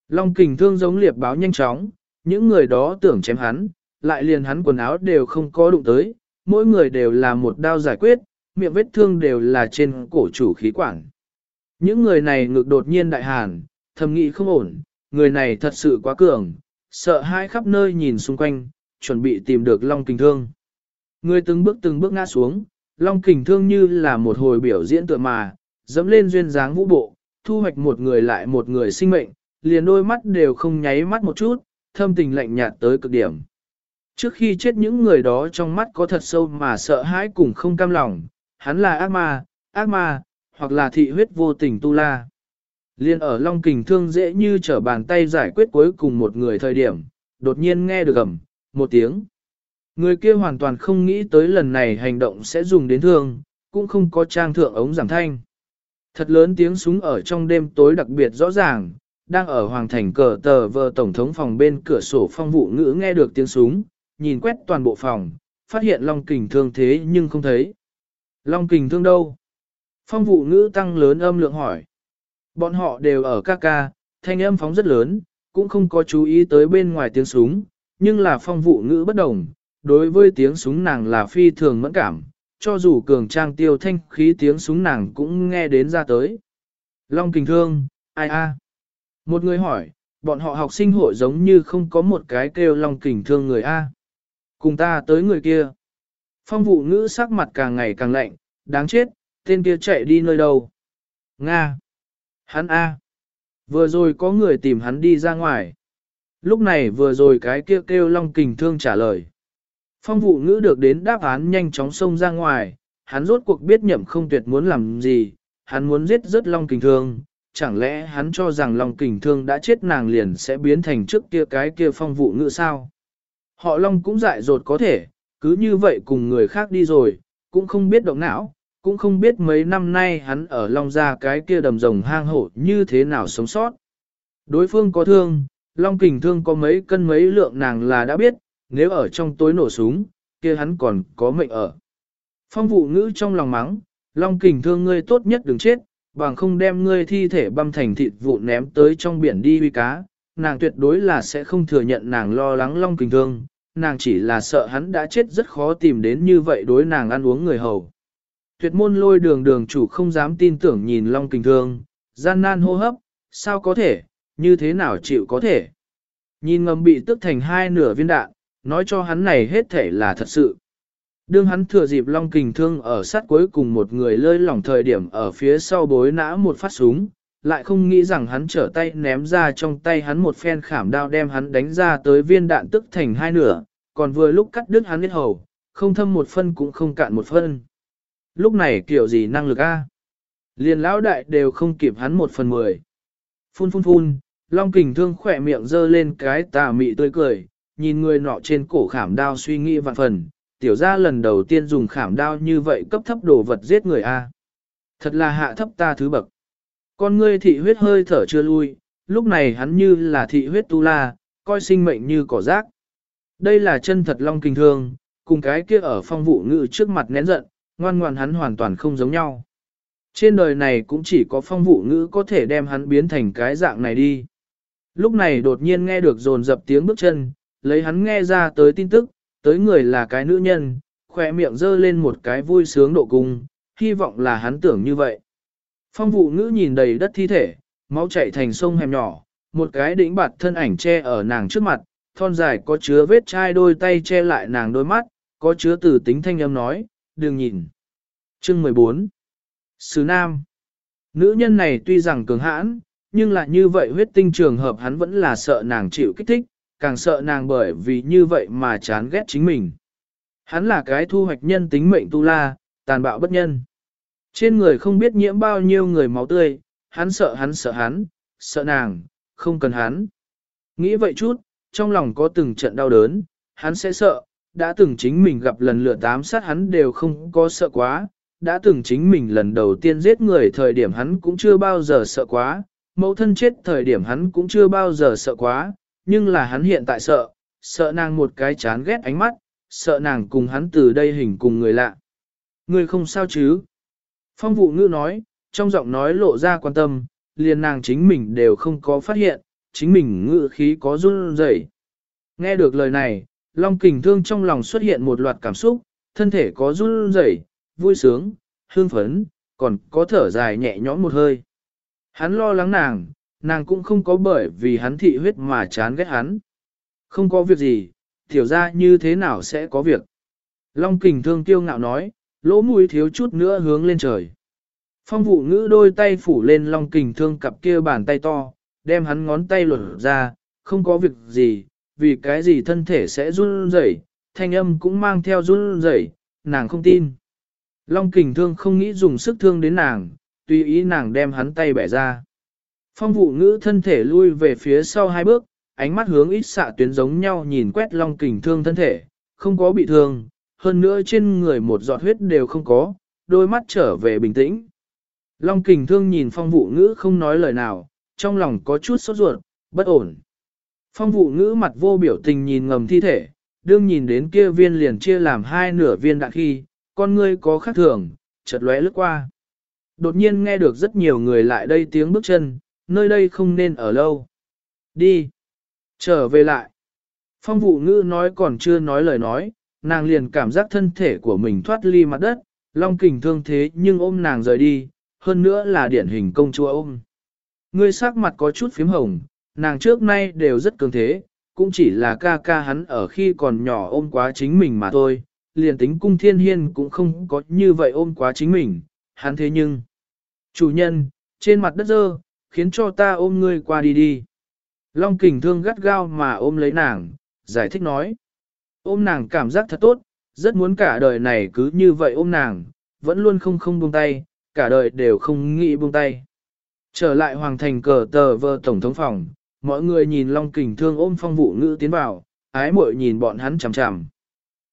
Long kình thương giống liệp báo nhanh chóng, những người đó tưởng chém hắn, lại liền hắn quần áo đều không có đụng tới, mỗi người đều là một đao giải quyết, miệng vết thương đều là trên cổ chủ khí quản. Những người này ngực đột nhiên đại hàn, thầm nghĩ không ổn, người này thật sự quá cường, sợ hai khắp nơi nhìn xung quanh, chuẩn bị tìm được Long Kình Thương. Người từng bước từng bước ngã xuống, Long Kình Thương như là một hồi biểu diễn tựa mà, dẫm lên duyên dáng vũ bộ, thu hoạch một người lại một người sinh mệnh, liền đôi mắt đều không nháy mắt một chút, thâm tình lạnh nhạt tới cực điểm. Trước khi chết những người đó trong mắt có thật sâu mà sợ hãi cùng không cam lòng, hắn là ác ma, ác ma, hoặc là thị huyết vô tình tu la. Liên ở Long Kình Thương dễ như trở bàn tay giải quyết cuối cùng một người thời điểm, đột nhiên nghe được ầm một tiếng. Người kia hoàn toàn không nghĩ tới lần này hành động sẽ dùng đến thương, cũng không có trang thượng ống giảm thanh. Thật lớn tiếng súng ở trong đêm tối đặc biệt rõ ràng, đang ở hoàng thành cờ tờ vờ tổng thống phòng bên cửa sổ phong vụ ngữ nghe được tiếng súng, nhìn quét toàn bộ phòng, phát hiện Long Kình thương thế nhưng không thấy. Long Kình thương đâu? Phong vụ ngữ tăng lớn âm lượng hỏi. Bọn họ đều ở ca ca, thanh âm phóng rất lớn, cũng không có chú ý tới bên ngoài tiếng súng, nhưng là phong vụ ngữ bất đồng, đối với tiếng súng nàng là phi thường mẫn cảm, cho dù cường trang tiêu thanh khí tiếng súng nàng cũng nghe đến ra tới. Long kình thương, ai a? Một người hỏi, bọn họ học sinh hội giống như không có một cái kêu long kình thương người a. Cùng ta tới người kia. Phong vụ ngữ sắc mặt càng ngày càng lạnh, đáng chết, tên kia chạy đi nơi đâu. Nga. Hắn a. Vừa rồi có người tìm hắn đi ra ngoài. Lúc này vừa rồi cái kia kêu, kêu long kình thương trả lời. Phong vụ ngữ được đến đáp án nhanh chóng xông ra ngoài, hắn rốt cuộc biết nhậm không tuyệt muốn làm gì, hắn muốn giết rất long kình thương, chẳng lẽ hắn cho rằng long kình thương đã chết nàng liền sẽ biến thành trước kia cái kia phong vụ ngữ sao? Họ long cũng dại dột có thể, cứ như vậy cùng người khác đi rồi, cũng không biết động não, cũng không biết mấy năm nay hắn ở long ra cái kia đầm rồng hang hổ như thế nào sống sót. Đối phương có thương, long kình thương có mấy cân mấy lượng nàng là đã biết, nếu ở trong tối nổ súng, kia hắn còn có mệnh ở. Phong vụ ngữ trong lòng mắng, Long kình thương ngươi tốt nhất đừng chết, bằng không đem ngươi thi thể băm thành thịt vụ ném tới trong biển đi huy cá, nàng tuyệt đối là sẽ không thừa nhận nàng lo lắng Long kình thương, nàng chỉ là sợ hắn đã chết rất khó tìm đến như vậy đối nàng ăn uống người hầu. Tuyệt môn lôi đường đường chủ không dám tin tưởng nhìn Long kình thương, gian nan hô hấp, sao có thể, như thế nào chịu có thể. Nhìn ngầm bị tức thành hai nửa viên đạn, nói cho hắn này hết thể là thật sự. Đương hắn thừa dịp long kình thương ở sát cuối cùng một người lơi lỏng thời điểm ở phía sau bối nã một phát súng, lại không nghĩ rằng hắn trở tay ném ra trong tay hắn một phen khảm đao đem hắn đánh ra tới viên đạn tức thành hai nửa, còn vừa lúc cắt đứt hắn biết hầu, không thâm một phân cũng không cạn một phân. Lúc này kiểu gì năng lực a? Liền lão đại đều không kịp hắn một phần mười. Phun phun phun, long kình thương khỏe miệng dơ lên cái tà mị tươi cười, nhìn người nọ trên cổ khảm đao suy nghĩ vạn phần, tiểu ra lần đầu tiên dùng khảm đao như vậy cấp thấp đồ vật giết người A. Thật là hạ thấp ta thứ bậc. Con ngươi thị huyết hơi thở chưa lui, lúc này hắn như là thị huyết tu la, coi sinh mệnh như cỏ rác. Đây là chân thật long kinh thương, cùng cái kia ở phong vụ ngự trước mặt nén giận, ngoan ngoan hắn hoàn toàn không giống nhau. Trên đời này cũng chỉ có phong vụ ngữ có thể đem hắn biến thành cái dạng này đi. Lúc này đột nhiên nghe được dồn dập tiếng bước chân, lấy hắn nghe ra tới tin tức, tới người là cái nữ nhân, khỏe miệng dơ lên một cái vui sướng độ cung, hy vọng là hắn tưởng như vậy. Phong vụ ngữ nhìn đầy đất thi thể, máu chảy thành sông hẻm nhỏ, một cái đỉnh bạt thân ảnh che ở nàng trước mặt, thon dài có chứa vết chai đôi tay che lại nàng đôi mắt, có chứa từ tính thanh âm nói, đừng nhìn. Chương 14 Sứ Nam Nữ nhân này tuy rằng cường hãn, nhưng lại như vậy huyết tinh trường hợp hắn vẫn là sợ nàng chịu kích thích, càng sợ nàng bởi vì như vậy mà chán ghét chính mình. Hắn là cái thu hoạch nhân tính mệnh tu la, tàn bạo bất nhân. Trên người không biết nhiễm bao nhiêu người máu tươi, hắn sợ hắn sợ hắn, sợ nàng, không cần hắn. Nghĩ vậy chút, trong lòng có từng trận đau đớn, hắn sẽ sợ, đã từng chính mình gặp lần lửa tám sát hắn đều không có sợ quá, đã từng chính mình lần đầu tiên giết người thời điểm hắn cũng chưa bao giờ sợ quá, mẫu thân chết thời điểm hắn cũng chưa bao giờ sợ quá, nhưng là hắn hiện tại sợ, sợ nàng một cái chán ghét ánh mắt, sợ nàng cùng hắn từ đây hình cùng người lạ. Người không sao chứ? Phong vụ ngữ nói, trong giọng nói lộ ra quan tâm, liền nàng chính mình đều không có phát hiện, chính mình ngữ khí có run rẩy. Nghe được lời này, Long Kình Thương trong lòng xuất hiện một loạt cảm xúc, thân thể có run rẩy, vui sướng, hương phấn, còn có thở dài nhẹ nhõm một hơi. Hắn lo lắng nàng, nàng cũng không có bởi vì hắn thị huyết mà chán ghét hắn. Không có việc gì, tiểu ra như thế nào sẽ có việc. Long kình thương tiêu ngạo nói, lỗ mũi thiếu chút nữa hướng lên trời. Phong vụ ngữ đôi tay phủ lên long kình thương cặp kia bàn tay to, đem hắn ngón tay lột ra, không có việc gì, vì cái gì thân thể sẽ run rẩy, thanh âm cũng mang theo run rẩy, nàng không tin. Long kình thương không nghĩ dùng sức thương đến nàng, tùy ý nàng đem hắn tay bẻ ra. Phong vụ ngữ thân thể lui về phía sau hai bước, ánh mắt hướng ít xạ tuyến giống nhau nhìn quét long kình thương thân thể, không có bị thương, hơn nữa trên người một giọt huyết đều không có, đôi mắt trở về bình tĩnh. Long kình thương nhìn phong vụ ngữ không nói lời nào, trong lòng có chút sốt ruột, bất ổn. Phong vụ ngữ mặt vô biểu tình nhìn ngầm thi thể, đương nhìn đến kia viên liền chia làm hai nửa viên đạn khi, con ngươi có khác thường, chợt lóe lướt qua. Đột nhiên nghe được rất nhiều người lại đây tiếng bước chân, nơi đây không nên ở lâu. Đi. Trở về lại. Phong vụ ngữ nói còn chưa nói lời nói, nàng liền cảm giác thân thể của mình thoát ly mặt đất, long kình thương thế nhưng ôm nàng rời đi, hơn nữa là điển hình công chúa ôm. Ngươi sắc mặt có chút phím hồng, nàng trước nay đều rất cường thế, cũng chỉ là ca ca hắn ở khi còn nhỏ ôm quá chính mình mà thôi, liền tính cung thiên hiên cũng không có như vậy ôm quá chính mình, hắn thế nhưng. Chủ nhân, trên mặt đất dơ, khiến cho ta ôm ngươi qua đi đi. Long kình thương gắt gao mà ôm lấy nàng, giải thích nói. Ôm nàng cảm giác thật tốt, rất muốn cả đời này cứ như vậy ôm nàng, vẫn luôn không không buông tay, cả đời đều không nghĩ buông tay. Trở lại hoàng thành cờ tờ vơ tổng thống phòng, mọi người nhìn Long Kình Thương ôm phong vụ ngữ tiến vào, ái muội nhìn bọn hắn chằm chằm.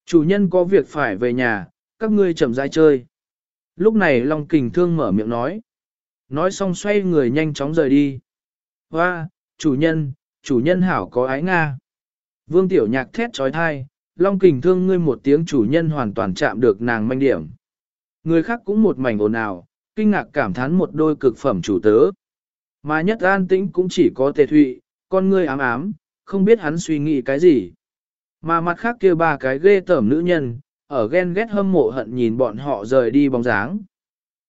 Chủ nhân có việc phải về nhà, các ngươi chậm rãi chơi. Lúc này Long Kình Thương mở miệng nói. Nói xong xoay người nhanh chóng rời đi. Hoa, chủ nhân, chủ nhân hảo có ái Nga. Vương Tiểu Nhạc thét trói thai, Long Kình Thương ngươi một tiếng chủ nhân hoàn toàn chạm được nàng manh điểm. Người khác cũng một mảnh ồn ào, kinh ngạc cảm thán một đôi cực phẩm chủ tớ. Mà nhất an tĩnh cũng chỉ có tề thụy, con ngươi ám ám, không biết hắn suy nghĩ cái gì. Mà mặt khác kia ba cái ghê tởm nữ nhân, ở ghen ghét hâm mộ hận nhìn bọn họ rời đi bóng dáng.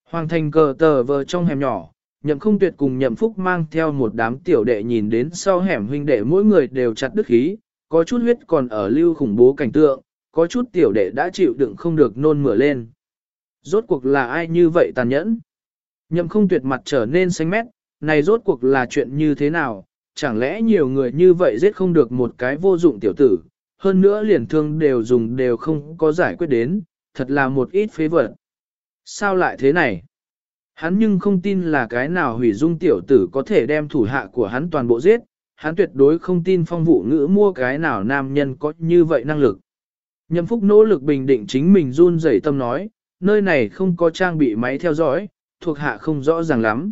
Hoàng thành cờ tờ vờ trong hẻm nhỏ, nhậm không tuyệt cùng nhậm phúc mang theo một đám tiểu đệ nhìn đến sau hẻm huynh đệ mỗi người đều chặt đức khí, có chút huyết còn ở lưu khủng bố cảnh tượng, có chút tiểu đệ đã chịu đựng không được nôn mửa lên. Rốt cuộc là ai như vậy tàn nhẫn? Nhậm không tuyệt mặt trở nên xanh mét, này rốt cuộc là chuyện như thế nào? Chẳng lẽ nhiều người như vậy giết không được một cái vô dụng tiểu tử, hơn nữa liền thương đều dùng đều không có giải quyết đến, thật là một ít phế vật. Sao lại thế này? Hắn nhưng không tin là cái nào hủy dung tiểu tử có thể đem thủ hạ của hắn toàn bộ giết, hắn tuyệt đối không tin phong vụ ngữ mua cái nào nam nhân có như vậy năng lực. Nhậm Phúc nỗ lực bình định chính mình run rẩy tâm nói, nơi này không có trang bị máy theo dõi, thuộc hạ không rõ ràng lắm.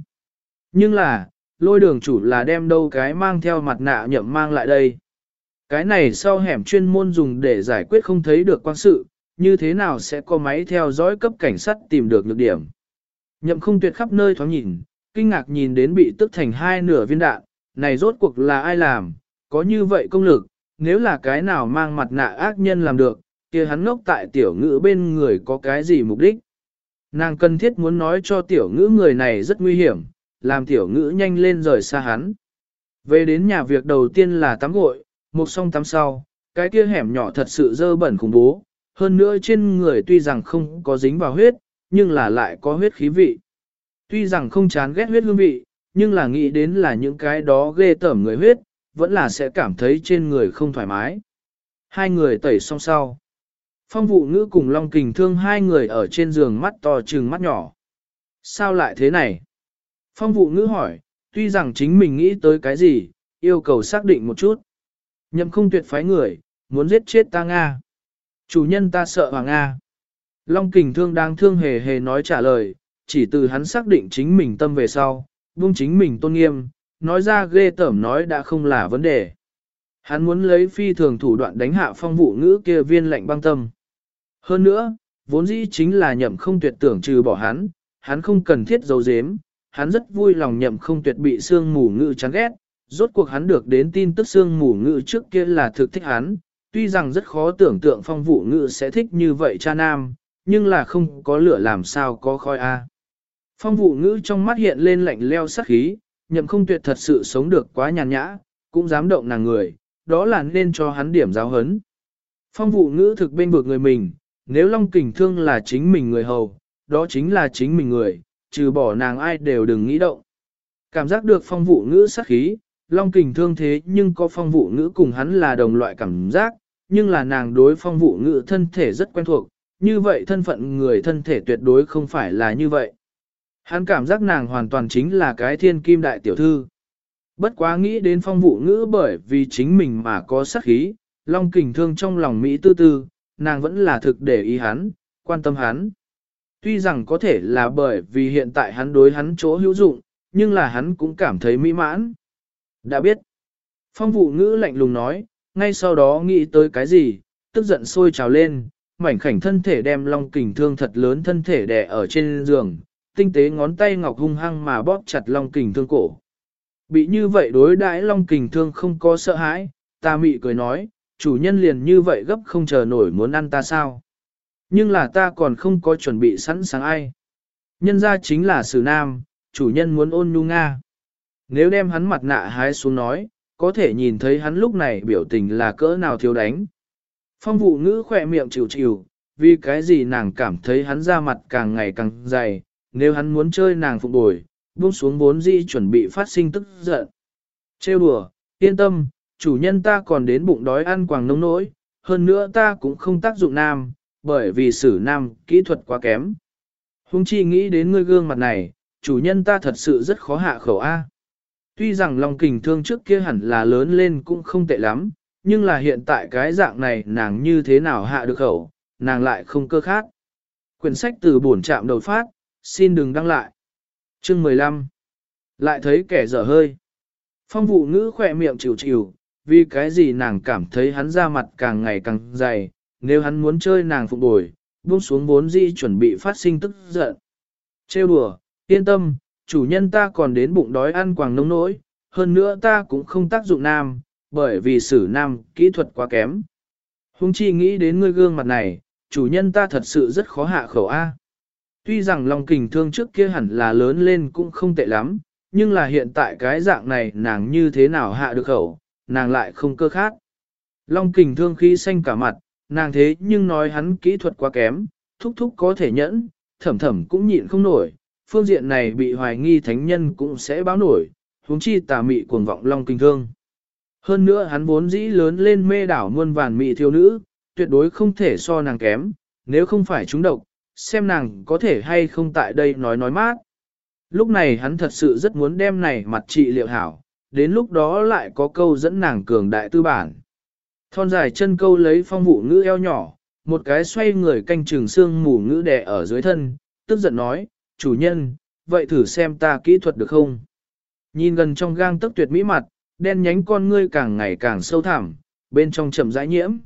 Nhưng là, lôi đường chủ là đem đâu cái mang theo mặt nạ nhậm mang lại đây. Cái này sau hẻm chuyên môn dùng để giải quyết không thấy được quan sự, như thế nào sẽ có máy theo dõi cấp cảnh sát tìm được nhược điểm. Nhậm không tuyệt khắp nơi thoáng nhìn, kinh ngạc nhìn đến bị tức thành hai nửa viên đạn, này rốt cuộc là ai làm, có như vậy công lực, nếu là cái nào mang mặt nạ ác nhân làm được, kia hắn ngốc tại tiểu ngữ bên người có cái gì mục đích. Nàng cần thiết muốn nói cho tiểu ngữ người này rất nguy hiểm, làm tiểu ngữ nhanh lên rời xa hắn. Về đến nhà việc đầu tiên là tắm gội, một xong tắm sau, cái kia hẻm nhỏ thật sự dơ bẩn khủng bố, hơn nữa trên người tuy rằng không có dính vào huyết, nhưng là lại có huyết khí vị. Tuy rằng không chán ghét huyết hương vị, nhưng là nghĩ đến là những cái đó ghê tởm người huyết, vẫn là sẽ cảm thấy trên người không thoải mái. Hai người tẩy xong sau. Phong vụ ngữ cùng Long Kình thương hai người ở trên giường mắt to trừng mắt nhỏ. Sao lại thế này? Phong vụ ngữ hỏi, tuy rằng chính mình nghĩ tới cái gì, yêu cầu xác định một chút. Nhậm không tuyệt phái người, muốn giết chết ta Nga. Chủ nhân ta sợ Hoàng Nga. Long kình thương đang thương hề hề nói trả lời, chỉ từ hắn xác định chính mình tâm về sau, buông chính mình tôn nghiêm, nói ra ghê tởm nói đã không là vấn đề. Hắn muốn lấy phi thường thủ đoạn đánh hạ phong vụ ngữ kia viên lệnh băng tâm. Hơn nữa, vốn dĩ chính là nhậm không tuyệt tưởng trừ bỏ hắn, hắn không cần thiết giấu giếm, hắn rất vui lòng nhậm không tuyệt bị sương mù ngữ chán ghét, rốt cuộc hắn được đến tin tức sương mù ngữ trước kia là thực thích hắn, tuy rằng rất khó tưởng tượng phong vụ ngữ sẽ thích như vậy cha nam, nhưng là không có lửa làm sao có khói a. Phong vụ ngữ trong mắt hiện lên lạnh leo sắc khí, nhậm không tuyệt thật sự sống được quá nhàn nhã, cũng dám động nàng người, đó là nên cho hắn điểm giáo hấn. Phong vụ ngữ thực bên vực người mình, nếu Long Kình Thương là chính mình người hầu, đó chính là chính mình người, trừ bỏ nàng ai đều đừng nghĩ động. Cảm giác được phong vụ ngữ sắc khí, Long Kình Thương thế nhưng có phong vụ ngữ cùng hắn là đồng loại cảm giác, nhưng là nàng đối phong vụ ngữ thân thể rất quen thuộc, như vậy thân phận người thân thể tuyệt đối không phải là như vậy. Hắn cảm giác nàng hoàn toàn chính là cái thiên kim đại tiểu thư. Bất quá nghĩ đến phong vụ ngữ bởi vì chính mình mà có sắc khí, long kình thương trong lòng Mỹ tư tư, nàng vẫn là thực để ý hắn, quan tâm hắn. Tuy rằng có thể là bởi vì hiện tại hắn đối hắn chỗ hữu dụng, nhưng là hắn cũng cảm thấy mỹ mãn. Đã biết. Phong vụ ngữ lạnh lùng nói, ngay sau đó nghĩ tới cái gì, tức giận sôi trào lên, mảnh khảnh thân thể đem long kình thương thật lớn thân thể đè ở trên giường, tinh tế ngón tay ngọc hung hăng mà bóp chặt long kình thương cổ. Bị như vậy đối đãi long kình thương không có sợ hãi, ta mị cười nói, chủ nhân liền như vậy gấp không chờ nổi muốn ăn ta sao. Nhưng là ta còn không có chuẩn bị sẵn sàng ai. Nhân ra chính là sử nam, chủ nhân muốn ôn nhu Nga. Nếu đem hắn mặt nạ hái xuống nói, có thể nhìn thấy hắn lúc này biểu tình là cỡ nào thiếu đánh. Phong vụ ngữ khỏe miệng chịu chịu, vì cái gì nàng cảm thấy hắn ra mặt càng ngày càng dày, nếu hắn muốn chơi nàng phục bồi, buông xuống vốn dĩ chuẩn bị phát sinh tức giận. Trêu đùa, yên tâm, chủ nhân ta còn đến bụng đói ăn quàng nông nỗi, hơn nữa ta cũng không tác dụng nam, bởi vì sử nam kỹ thuật quá kém. Hùng chi nghĩ đến ngươi gương mặt này, chủ nhân ta thật sự rất khó hạ khẩu A. Tuy rằng lòng kình thương trước kia hẳn là lớn lên cũng không tệ lắm, nhưng là hiện tại cái dạng này nàng như thế nào hạ được khẩu, nàng lại không cơ khác. Quyển sách từ bổn trạm đầu phát, xin đừng đăng lại. Chương 15 Lại thấy kẻ dở hơi. Phong vụ ngữ khỏe miệng chịu chịu, vì cái gì nàng cảm thấy hắn ra mặt càng ngày càng dày, nếu hắn muốn chơi nàng phục bồi, buông xuống bốn di chuẩn bị phát sinh tức giận. Trêu đùa, yên tâm, chủ nhân ta còn đến bụng đói ăn quàng nông nỗi, hơn nữa ta cũng không tác dụng nam, bởi vì sử nam kỹ thuật quá kém. Hùng chi nghĩ đến ngươi gương mặt này, chủ nhân ta thật sự rất khó hạ khẩu A. Tuy rằng Long kình thương trước kia hẳn là lớn lên cũng không tệ lắm, nhưng là hiện tại cái dạng này nàng như thế nào hạ được khẩu, nàng lại không cơ khác. Long kình thương khí xanh cả mặt, nàng thế nhưng nói hắn kỹ thuật quá kém, thúc thúc có thể nhẫn, thẩm thẩm cũng nhịn không nổi, phương diện này bị hoài nghi thánh nhân cũng sẽ báo nổi, huống chi tà mị cuồng vọng long kình thương. Hơn nữa hắn vốn dĩ lớn lên mê đảo muôn vàn mị thiếu nữ, tuyệt đối không thể so nàng kém, nếu không phải chúng độc, xem nàng có thể hay không tại đây nói nói mát. Lúc này hắn thật sự rất muốn đem này mặt trị liệu hảo, đến lúc đó lại có câu dẫn nàng cường đại tư bản. Thon dài chân câu lấy phong vụ ngữ eo nhỏ, một cái xoay người canh trường xương mù ngữ đè ở dưới thân, tức giận nói, chủ nhân, vậy thử xem ta kỹ thuật được không? Nhìn gần trong gang tức tuyệt mỹ mặt, đen nhánh con ngươi càng ngày càng sâu thẳm, bên trong chậm rãi nhiễm.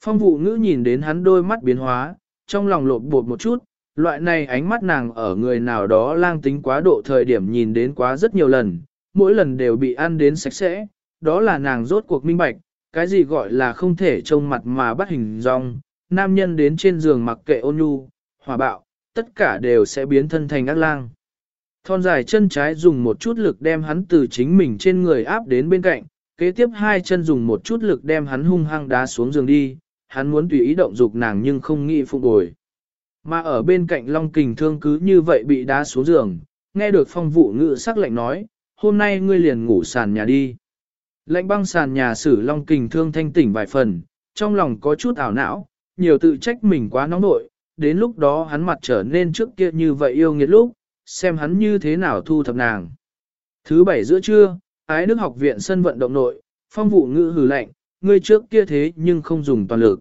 Phong vụ ngữ nhìn đến hắn đôi mắt biến hóa, trong lòng lột bột một chút, loại này ánh mắt nàng ở người nào đó lang tính quá độ thời điểm nhìn đến quá rất nhiều lần, mỗi lần đều bị ăn đến sạch sẽ, đó là nàng rốt cuộc minh bạch, cái gì gọi là không thể trông mặt mà bắt hình dong, nam nhân đến trên giường mặc kệ ôn nhu, hòa bạo, tất cả đều sẽ biến thân thành ác lang. Thon dài chân trái dùng một chút lực đem hắn từ chính mình trên người áp đến bên cạnh, kế tiếp hai chân dùng một chút lực đem hắn hung hăng đá xuống giường đi, hắn muốn tùy ý động dục nàng nhưng không nghĩ phục bồi. Mà ở bên cạnh Long Kình Thương cứ như vậy bị đá xuống giường, nghe được phong vụ ngự sắc lệnh nói, hôm nay ngươi liền ngủ sàn nhà đi. Lệnh băng sàn nhà sử Long Kình Thương thanh tỉnh vài phần, trong lòng có chút ảo não, nhiều tự trách mình quá nóng nội, đến lúc đó hắn mặt trở nên trước kia như vậy yêu nghiệt lúc, xem hắn như thế nào thu thập nàng. Thứ bảy giữa trưa, ái đức học viện sân vận động nội, phong vụ ngữ hử lạnh, ngươi trước kia thế nhưng không dùng toàn lực.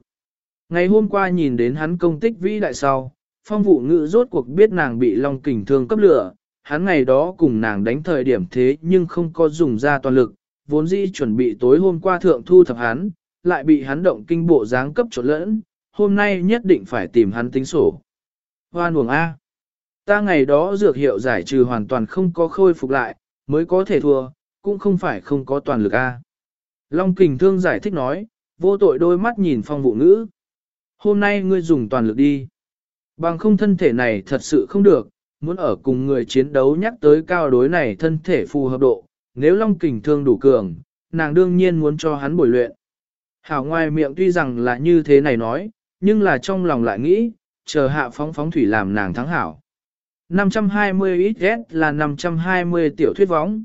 Ngày hôm qua nhìn đến hắn công tích vĩ đại sau, phong vụ ngữ rốt cuộc biết nàng bị long kình thương cấp lửa, hắn ngày đó cùng nàng đánh thời điểm thế nhưng không có dùng ra toàn lực, vốn dĩ chuẩn bị tối hôm qua thượng thu thập hắn, lại bị hắn động kinh bộ dáng cấp trộn lẫn, hôm nay nhất định phải tìm hắn tính sổ. Hoan uổng A. Ta ngày đó dược hiệu giải trừ hoàn toàn không có khôi phục lại, mới có thể thua, cũng không phải không có toàn lực A. Long kình thương giải thích nói, vô tội đôi mắt nhìn phong vụ ngữ. Hôm nay ngươi dùng toàn lực đi. Bằng không thân thể này thật sự không được, muốn ở cùng người chiến đấu nhắc tới cao đối này thân thể phù hợp độ. Nếu long kình thương đủ cường, nàng đương nhiên muốn cho hắn bồi luyện. Hảo ngoài miệng tuy rằng là như thế này nói, nhưng là trong lòng lại nghĩ, chờ hạ phóng phóng thủy làm nàng thắng hảo. 520 XS là 520 tiểu thuyết võng.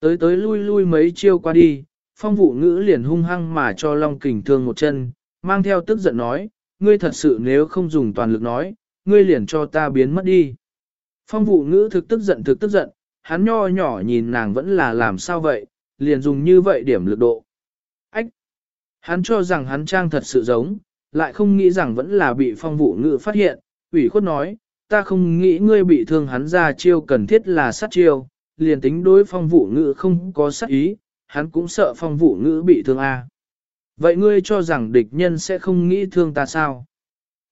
Tới tới lui lui mấy chiêu qua đi, phong vụ ngữ liền hung hăng mà cho Long Kình thương một chân, mang theo tức giận nói, ngươi thật sự nếu không dùng toàn lực nói, ngươi liền cho ta biến mất đi. Phong vụ ngữ thực tức giận thực tức giận, hắn nho nhỏ nhìn nàng vẫn là làm sao vậy, liền dùng như vậy điểm lực độ. Ách! Hắn cho rằng hắn trang thật sự giống, lại không nghĩ rằng vẫn là bị phong vụ ngữ phát hiện, ủy khuất nói, ta không nghĩ ngươi bị thương hắn ra chiêu cần thiết là sát chiêu, liền tính đối phong vụ ngữ không có sát ý, hắn cũng sợ phong vụ ngữ bị thương a. Vậy ngươi cho rằng địch nhân sẽ không nghĩ thương ta sao?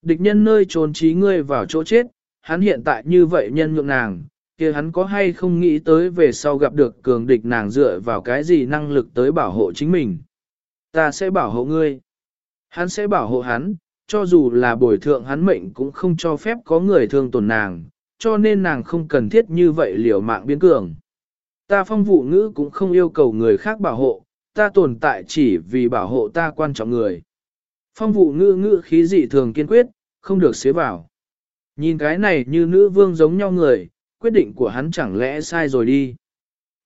Địch nhân nơi trốn trí ngươi vào chỗ chết, hắn hiện tại như vậy nhân nhượng nàng, kia hắn có hay không nghĩ tới về sau gặp được cường địch nàng dựa vào cái gì năng lực tới bảo hộ chính mình. Ta sẽ bảo hộ ngươi. Hắn sẽ bảo hộ hắn, cho dù là bồi thượng hắn mệnh cũng không cho phép có người thương tổn nàng, cho nên nàng không cần thiết như vậy liều mạng biến cường. Ta phong vụ ngữ cũng không yêu cầu người khác bảo hộ, ta tồn tại chỉ vì bảo hộ ta quan trọng người. Phong vụ ngữ ngữ khí dị thường kiên quyết, không được xế vào. Nhìn cái này như nữ vương giống nhau người, quyết định của hắn chẳng lẽ sai rồi đi.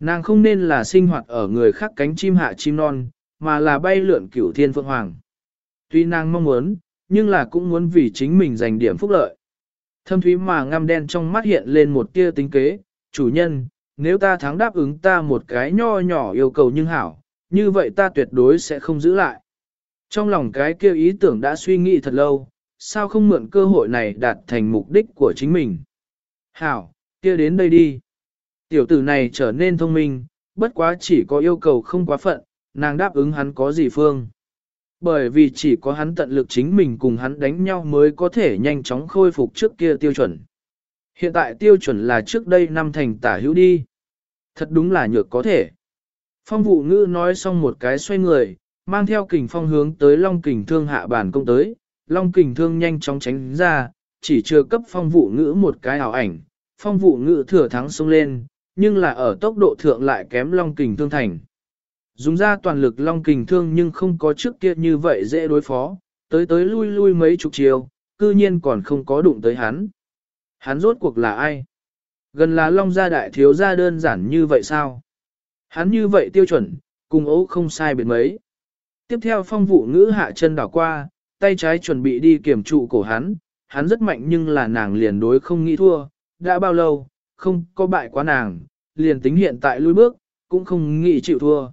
Nàng không nên là sinh hoạt ở người khác cánh chim hạ chim non, mà là bay lượn cửu thiên phượng hoàng. Tuy nàng mong muốn, nhưng là cũng muốn vì chính mình giành điểm phúc lợi. Thâm thúy mà ngăm đen trong mắt hiện lên một tia tính kế, chủ nhân, nếu ta thắng đáp ứng ta một cái nho nhỏ yêu cầu nhưng hảo, như vậy ta tuyệt đối sẽ không giữ lại. Trong lòng cái kia ý tưởng đã suy nghĩ thật lâu, sao không mượn cơ hội này đạt thành mục đích của chính mình. Hảo, kia đến đây đi. Tiểu tử này trở nên thông minh, bất quá chỉ có yêu cầu không quá phận, nàng đáp ứng hắn có gì phương. Bởi vì chỉ có hắn tận lực chính mình cùng hắn đánh nhau mới có thể nhanh chóng khôi phục trước kia tiêu chuẩn. Hiện tại tiêu chuẩn là trước đây năm thành tả hữu đi. Thật đúng là nhược có thể. Phong vụ ngữ nói xong một cái xoay người, mang theo kình phong hướng tới Long kình thương hạ bản công tới. Long kình thương nhanh chóng tránh ra, chỉ chưa cấp phong vụ ngữ một cái ảo ảnh. Phong vụ ngữ thừa thắng xông lên, nhưng là ở tốc độ thượng lại kém Long kình thương thành. Dùng ra toàn lực long kình thương nhưng không có trước kia như vậy dễ đối phó, tới tới lui lui mấy chục chiều, cư nhiên còn không có đụng tới hắn. Hắn rốt cuộc là ai? Gần là long gia đại thiếu gia đơn giản như vậy sao? Hắn như vậy tiêu chuẩn, cùng ấu không sai biệt mấy. Tiếp theo phong vụ ngữ hạ chân đảo qua, tay trái chuẩn bị đi kiểm trụ cổ hắn, hắn rất mạnh nhưng là nàng liền đối không nghĩ thua, đã bao lâu, không có bại quá nàng, liền tính hiện tại lui bước, cũng không nghĩ chịu thua.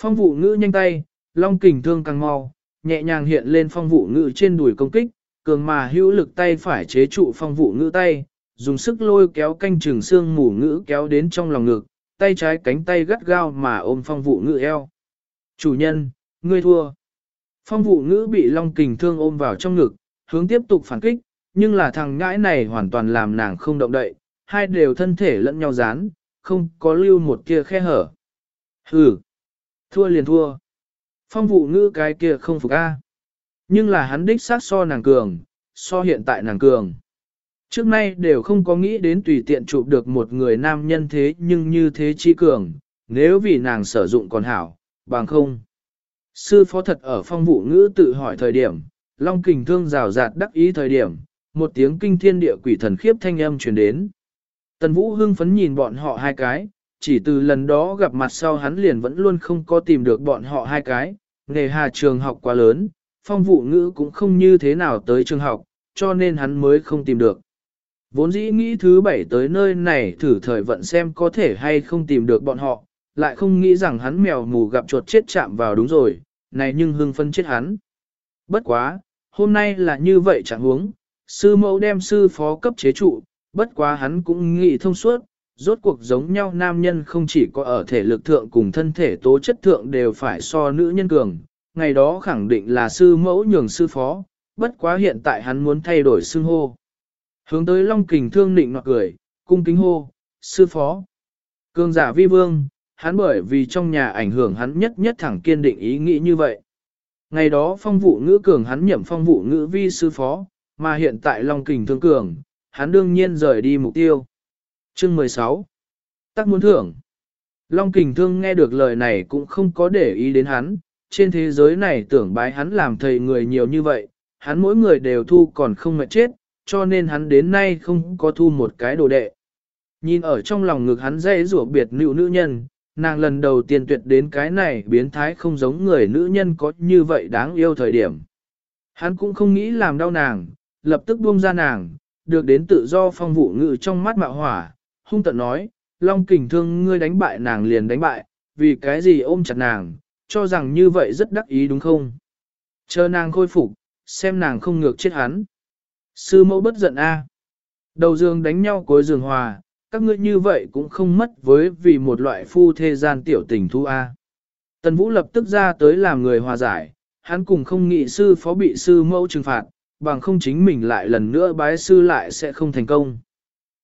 Phong vụ ngữ nhanh tay, long kình thương càng mau, nhẹ nhàng hiện lên phong vụ ngữ trên đùi công kích, cường mà hữu lực tay phải chế trụ phong vụ ngữ tay, dùng sức lôi kéo canh trường xương mù ngữ kéo đến trong lòng ngực, tay trái cánh tay gắt gao mà ôm phong vụ ngữ eo. Chủ nhân, ngươi thua. Phong vụ ngữ bị long kình thương ôm vào trong ngực, hướng tiếp tục phản kích, nhưng là thằng ngãi này hoàn toàn làm nàng không động đậy, hai đều thân thể lẫn nhau dán, không có lưu một kia khe hở. Hừ, Thua liền thua. Phong vụ ngữ cái kia không phục A. Nhưng là hắn đích sát so nàng cường, so hiện tại nàng cường. Trước nay đều không có nghĩ đến tùy tiện chụp được một người nam nhân thế nhưng như thế chi cường, nếu vì nàng sử dụng còn hảo, bằng không. Sư phó thật ở phong vụ ngữ tự hỏi thời điểm, long kình thương rào rạt đắc ý thời điểm, một tiếng kinh thiên địa quỷ thần khiếp thanh âm truyền đến. Tần vũ hưng phấn nhìn bọn họ hai cái, chỉ từ lần đó gặp mặt sau hắn liền vẫn luôn không có tìm được bọn họ hai cái, nghề hà trường học quá lớn, phong vụ ngữ cũng không như thế nào tới trường học, cho nên hắn mới không tìm được. Vốn dĩ nghĩ thứ bảy tới nơi này thử thời vận xem có thể hay không tìm được bọn họ, lại không nghĩ rằng hắn mèo mù gặp chuột chết chạm vào đúng rồi, này nhưng hưng phân chết hắn. Bất quá, hôm nay là như vậy chẳng huống, sư mẫu đem sư phó cấp chế trụ, bất quá hắn cũng nghĩ thông suốt, rốt cuộc giống nhau nam nhân không chỉ có ở thể lực thượng cùng thân thể tố chất thượng đều phải so nữ nhân cường, ngày đó khẳng định là sư mẫu nhường sư phó, bất quá hiện tại hắn muốn thay đổi xưng hô. Hướng tới Long Kình thương nịnh nọt cười, cung kính hô, sư phó. Cường giả vi vương, hắn bởi vì trong nhà ảnh hưởng hắn nhất nhất thẳng kiên định ý nghĩ như vậy. Ngày đó phong vụ ngữ cường hắn nhậm phong vụ ngữ vi sư phó, mà hiện tại Long Kình thương cường, hắn đương nhiên rời đi mục tiêu. Chương 16 Tắc muốn thưởng Long kình thương nghe được lời này cũng không có để ý đến hắn, trên thế giới này tưởng bái hắn làm thầy người nhiều như vậy, hắn mỗi người đều thu còn không mệt chết, cho nên hắn đến nay không có thu một cái đồ đệ. Nhìn ở trong lòng ngực hắn dễ rủa biệt nữ nữ nhân, nàng lần đầu tiên tuyệt đến cái này biến thái không giống người nữ nhân có như vậy đáng yêu thời điểm. Hắn cũng không nghĩ làm đau nàng, lập tức buông ra nàng, được đến tự do phong vụ ngự trong mắt mạo hỏa, hung tận nói, Long kình thương ngươi đánh bại nàng liền đánh bại, vì cái gì ôm chặt nàng, cho rằng như vậy rất đắc ý đúng không? Chờ nàng khôi phục, xem nàng không ngược chết hắn. Sư mẫu bất giận a. À. Đầu giường đánh nhau cuối giường hòa, các ngươi như vậy cũng không mất với vì một loại phu thê gian tiểu tình thu A. À. Tần Vũ lập tức ra tới làm người hòa giải, hắn cùng không nghị sư phó bị sư mẫu trừng phạt, bằng không chính mình lại lần nữa bái sư lại sẽ không thành công.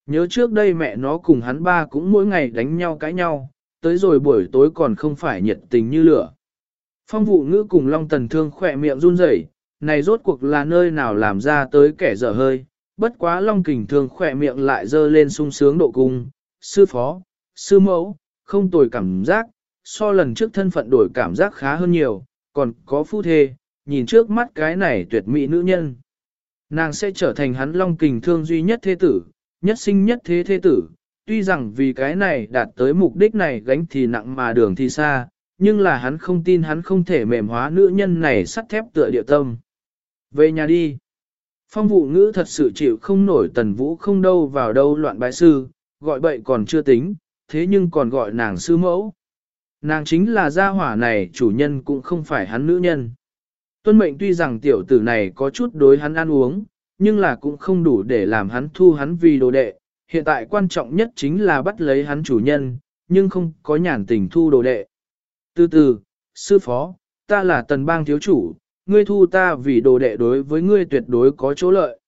Nhớ trước đây mẹ nó cùng hắn ba cũng mỗi ngày đánh nhau cãi nhau, tới rồi buổi tối còn không phải nhiệt tình như lửa. Phong vụ ngữ cùng Long Tần Thương khỏe miệng run rẩy, này rốt cuộc là nơi nào làm ra tới kẻ dở hơi, bất quá Long Kình Thương khỏe miệng lại dơ lên sung sướng độ cung, sư phó, sư mẫu, không tồi cảm giác, so lần trước thân phận đổi cảm giác khá hơn nhiều, còn có phu thê, nhìn trước mắt cái này tuyệt mỹ nữ nhân. Nàng sẽ trở thành hắn Long Kình Thương duy nhất thế tử, nhất sinh nhất thế thế tử, tuy rằng vì cái này đạt tới mục đích này gánh thì nặng mà đường thì xa, nhưng là hắn không tin hắn không thể mềm hóa nữ nhân này sắt thép tựa địa tâm. Về nhà đi. Phong vụ ngữ thật sự chịu không nổi tần vũ không đâu vào đâu loạn bái sư, gọi bậy còn chưa tính, thế nhưng còn gọi nàng sư mẫu. Nàng chính là gia hỏa này chủ nhân cũng không phải hắn nữ nhân. Tuân mệnh tuy rằng tiểu tử này có chút đối hắn ăn uống, nhưng là cũng không đủ để làm hắn thu hắn vì đồ đệ. Hiện tại quan trọng nhất chính là bắt lấy hắn chủ nhân, nhưng không có nhàn tình thu đồ đệ. Từ từ, sư phó, ta là tần bang thiếu chủ, ngươi thu ta vì đồ đệ đối với ngươi tuyệt đối có chỗ lợi.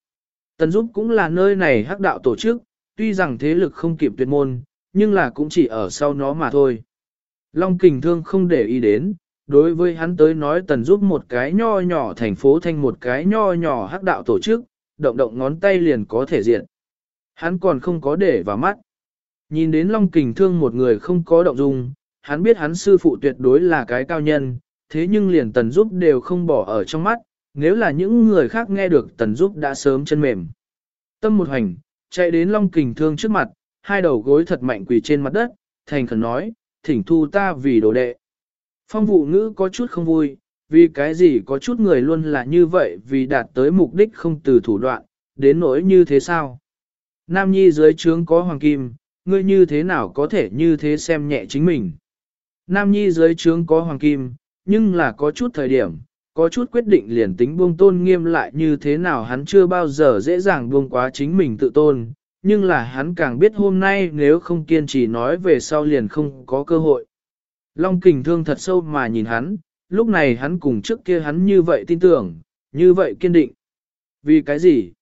Tần giúp cũng là nơi này hắc đạo tổ chức, tuy rằng thế lực không kịp tuyệt môn, nhưng là cũng chỉ ở sau nó mà thôi. Long kình thương không để ý đến, đối với hắn tới nói tần giúp một cái nho nhỏ thành phố thành một cái nho nhỏ hắc đạo tổ chức, động động ngón tay liền có thể diện. Hắn còn không có để vào mắt. Nhìn đến Long kình thương một người không có động dung, hắn biết hắn sư phụ tuyệt đối là cái cao nhân, thế nhưng liền tần giúp đều không bỏ ở trong mắt, nếu là những người khác nghe được tần giúp đã sớm chân mềm. Tâm một hành, chạy đến Long kình thương trước mặt, hai đầu gối thật mạnh quỳ trên mặt đất, thành khẩn nói, thỉnh thu ta vì đồ đệ. Phong vụ ngữ có chút không vui, vì cái gì có chút người luôn là như vậy vì đạt tới mục đích không từ thủ đoạn, đến nỗi như thế sao? Nam Nhi dưới trướng có hoàng kim, ngươi như thế nào có thể như thế xem nhẹ chính mình? Nam Nhi dưới trướng có hoàng kim, nhưng là có chút thời điểm, có chút quyết định liền tính buông tôn nghiêm lại như thế nào hắn chưa bao giờ dễ dàng buông quá chính mình tự tôn, nhưng là hắn càng biết hôm nay nếu không kiên trì nói về sau liền không có cơ hội. Long kình thương thật sâu mà nhìn hắn, lúc này hắn cùng trước kia hắn như vậy tin tưởng, như vậy kiên định. Vì cái gì?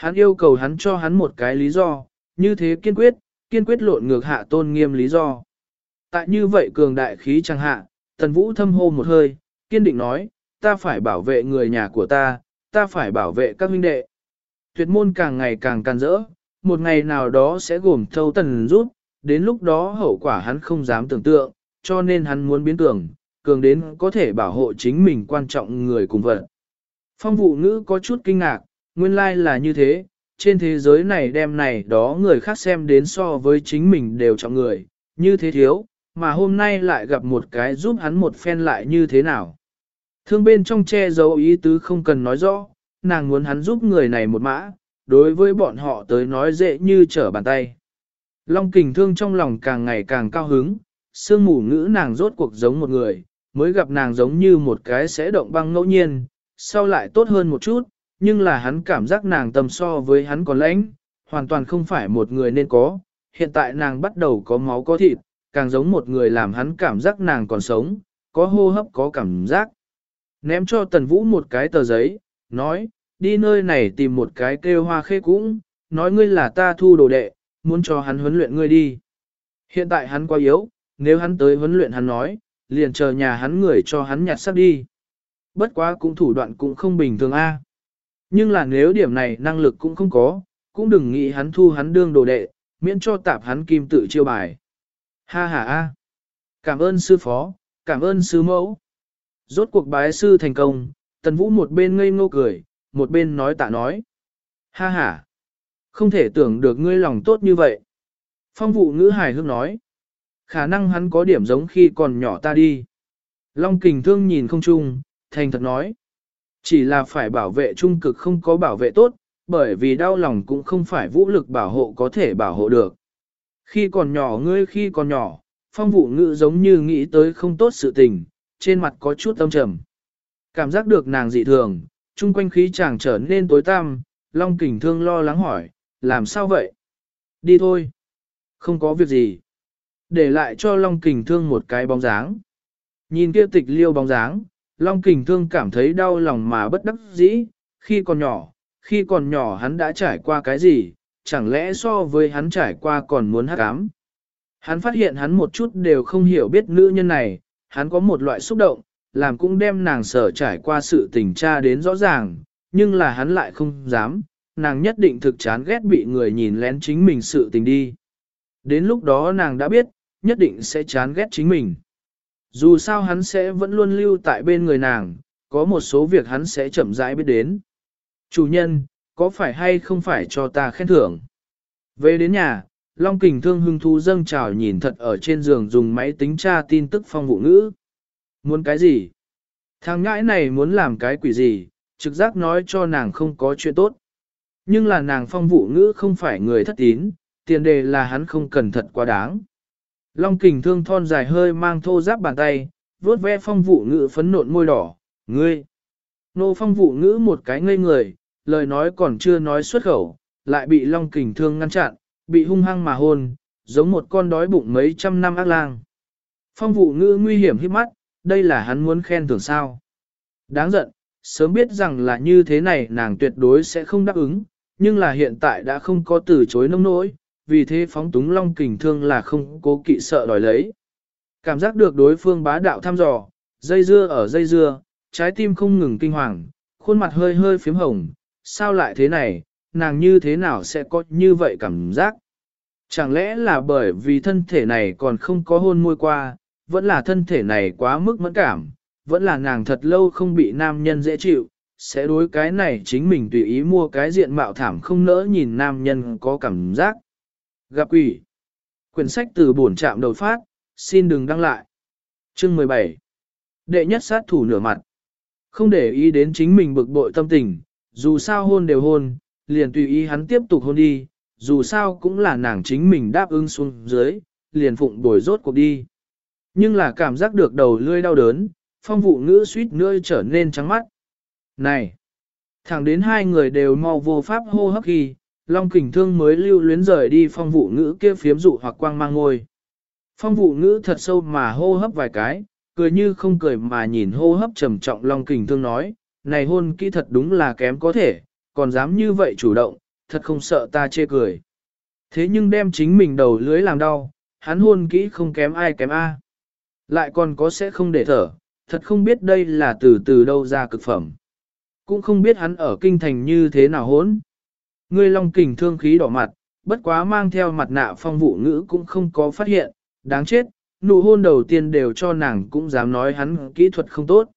Hắn yêu cầu hắn cho hắn một cái lý do, như thế kiên quyết, kiên quyết lộn ngược hạ tôn nghiêm lý do. Tại như vậy cường đại khí chẳng hạ, tần vũ thâm hô một hơi, kiên định nói, ta phải bảo vệ người nhà của ta, ta phải bảo vệ các huynh đệ. Tuyệt môn càng ngày càng càng rỡ, một ngày nào đó sẽ gồm thâu tần rút, đến lúc đó hậu quả hắn không dám tưởng tượng, cho nên hắn muốn biến cường, cường đến có thể bảo hộ chính mình quan trọng người cùng vật. Phong vụ ngữ có chút kinh ngạc, nguyên lai là như thế, trên thế giới này đem này đó người khác xem đến so với chính mình đều trọng người, như thế thiếu, mà hôm nay lại gặp một cái giúp hắn một phen lại như thế nào. Thương bên trong che giấu ý tứ không cần nói rõ, nàng muốn hắn giúp người này một mã, đối với bọn họ tới nói dễ như trở bàn tay. Long kình thương trong lòng càng ngày càng cao hứng, sương mù ngữ nàng rốt cuộc giống một người, mới gặp nàng giống như một cái sẽ động băng ngẫu nhiên, sau lại tốt hơn một chút, nhưng là hắn cảm giác nàng tầm so với hắn còn lãnh, hoàn toàn không phải một người nên có, hiện tại nàng bắt đầu có máu có thịt, càng giống một người làm hắn cảm giác nàng còn sống, có hô hấp có cảm giác. Ném cho Tần Vũ một cái tờ giấy, nói, đi nơi này tìm một cái kêu hoa khê cũng, nói ngươi là ta thu đồ đệ, muốn cho hắn huấn luyện ngươi đi. Hiện tại hắn quá yếu, nếu hắn tới huấn luyện hắn nói, liền chờ nhà hắn người cho hắn nhặt sắp đi. Bất quá cũng thủ đoạn cũng không bình thường a. Nhưng là nếu điểm này năng lực cũng không có, cũng đừng nghĩ hắn thu hắn đương đồ đệ, miễn cho tạp hắn kim tự chiêu bài. Ha ha ha! Cảm ơn sư phó, cảm ơn sư mẫu. Rốt cuộc bái sư thành công, tần vũ một bên ngây ngô cười, một bên nói tạ nói. Ha ha. Không thể tưởng được ngươi lòng tốt như vậy. Phong vụ ngữ hài hước nói. Khả năng hắn có điểm giống khi còn nhỏ ta đi. Long kình thương nhìn không chung, thành thật nói. Chỉ là phải bảo vệ trung cực không có bảo vệ tốt, bởi vì đau lòng cũng không phải vũ lực bảo hộ có thể bảo hộ được. Khi còn nhỏ ngươi khi còn nhỏ, phong vụ ngữ giống như nghĩ tới không tốt sự tình, trên mặt có chút tâm trầm. Cảm giác được nàng dị thường, chung quanh khí chàng trở nên tối tăm, Long Kình Thương lo lắng hỏi, làm sao vậy? Đi thôi. Không có việc gì. Để lại cho Long Kình Thương một cái bóng dáng. Nhìn kia tịch liêu bóng dáng, Long Kình Thương cảm thấy đau lòng mà bất đắc dĩ, khi còn nhỏ, khi còn nhỏ hắn đã trải qua cái gì, chẳng lẽ so với hắn trải qua còn muốn hát ám. Hắn phát hiện hắn một chút đều không hiểu biết nữ nhân này, hắn có một loại xúc động, làm cũng đem nàng sở trải qua sự tình tra đến rõ ràng, nhưng là hắn lại không dám, nàng nhất định thực chán ghét bị người nhìn lén chính mình sự tình đi. Đến lúc đó nàng đã biết, nhất định sẽ chán ghét chính mình. Dù sao hắn sẽ vẫn luôn lưu tại bên người nàng, có một số việc hắn sẽ chậm rãi biết đến. Chủ nhân, có phải hay không phải cho ta khen thưởng? Về đến nhà, Long Kình Thương hưng thú dâng trào nhìn thật ở trên giường dùng máy tính tra tin tức phong vụ ngữ. Muốn cái gì? Thằng ngãi này muốn làm cái quỷ gì, trực giác nói cho nàng không có chuyện tốt. Nhưng là nàng phong vụ ngữ không phải người thất tín, tiền đề là hắn không cần thật quá đáng. Long kình thương thon dài hơi mang thô giáp bàn tay, vuốt ve phong vụ ngữ phấn nộn môi đỏ, ngươi. Nô phong vụ ngữ một cái ngây người, lời nói còn chưa nói xuất khẩu, lại bị long kình thương ngăn chặn, bị hung hăng mà hôn, giống một con đói bụng mấy trăm năm ác lang. Phong vụ ngữ nguy hiểm hít mắt, đây là hắn muốn khen thưởng sao. Đáng giận, sớm biết rằng là như thế này nàng tuyệt đối sẽ không đáp ứng, nhưng là hiện tại đã không có từ chối nông nỗi, vì thế phóng túng long kình thương là không cố kỵ sợ đòi lấy. Cảm giác được đối phương bá đạo thăm dò, dây dưa ở dây dưa, trái tim không ngừng kinh hoàng, khuôn mặt hơi hơi phím hồng, sao lại thế này, nàng như thế nào sẽ có như vậy cảm giác? Chẳng lẽ là bởi vì thân thể này còn không có hôn môi qua, vẫn là thân thể này quá mức mẫn cảm, vẫn là nàng thật lâu không bị nam nhân dễ chịu, sẽ đối cái này chính mình tùy ý mua cái diện mạo thảm không nỡ nhìn nam nhân có cảm giác. Gặp quỷ. Quyển sách từ bổn trạm đầu phát, xin đừng đăng lại. Chương 17. Đệ nhất sát thủ nửa mặt. Không để ý đến chính mình bực bội tâm tình, dù sao hôn đều hôn, liền tùy ý hắn tiếp tục hôn đi, dù sao cũng là nàng chính mình đáp ứng xuống dưới, liền phụng bồi rốt cuộc đi. Nhưng là cảm giác được đầu lươi đau đớn, phong vụ ngữ suýt nữa trở nên trắng mắt. Này! Thẳng đến hai người đều mau vô pháp hô hấp khi, Long kình thương mới lưu luyến rời đi phong vụ ngữ kia phiếm dụ hoặc quang mang ngôi. Phong vụ ngữ thật sâu mà hô hấp vài cái, cười như không cười mà nhìn hô hấp trầm trọng Long kình thương nói, này hôn kỹ thật đúng là kém có thể, còn dám như vậy chủ động, thật không sợ ta chê cười. Thế nhưng đem chính mình đầu lưới làm đau, hắn hôn kỹ không kém ai kém A. Lại còn có sẽ không để thở, thật không biết đây là từ từ đâu ra cực phẩm. Cũng không biết hắn ở kinh thành như thế nào hốn. Ngươi long kình thương khí đỏ mặt, bất quá mang theo mặt nạ phong vụ ngữ cũng không có phát hiện, đáng chết, nụ hôn đầu tiên đều cho nàng cũng dám nói hắn kỹ thuật không tốt.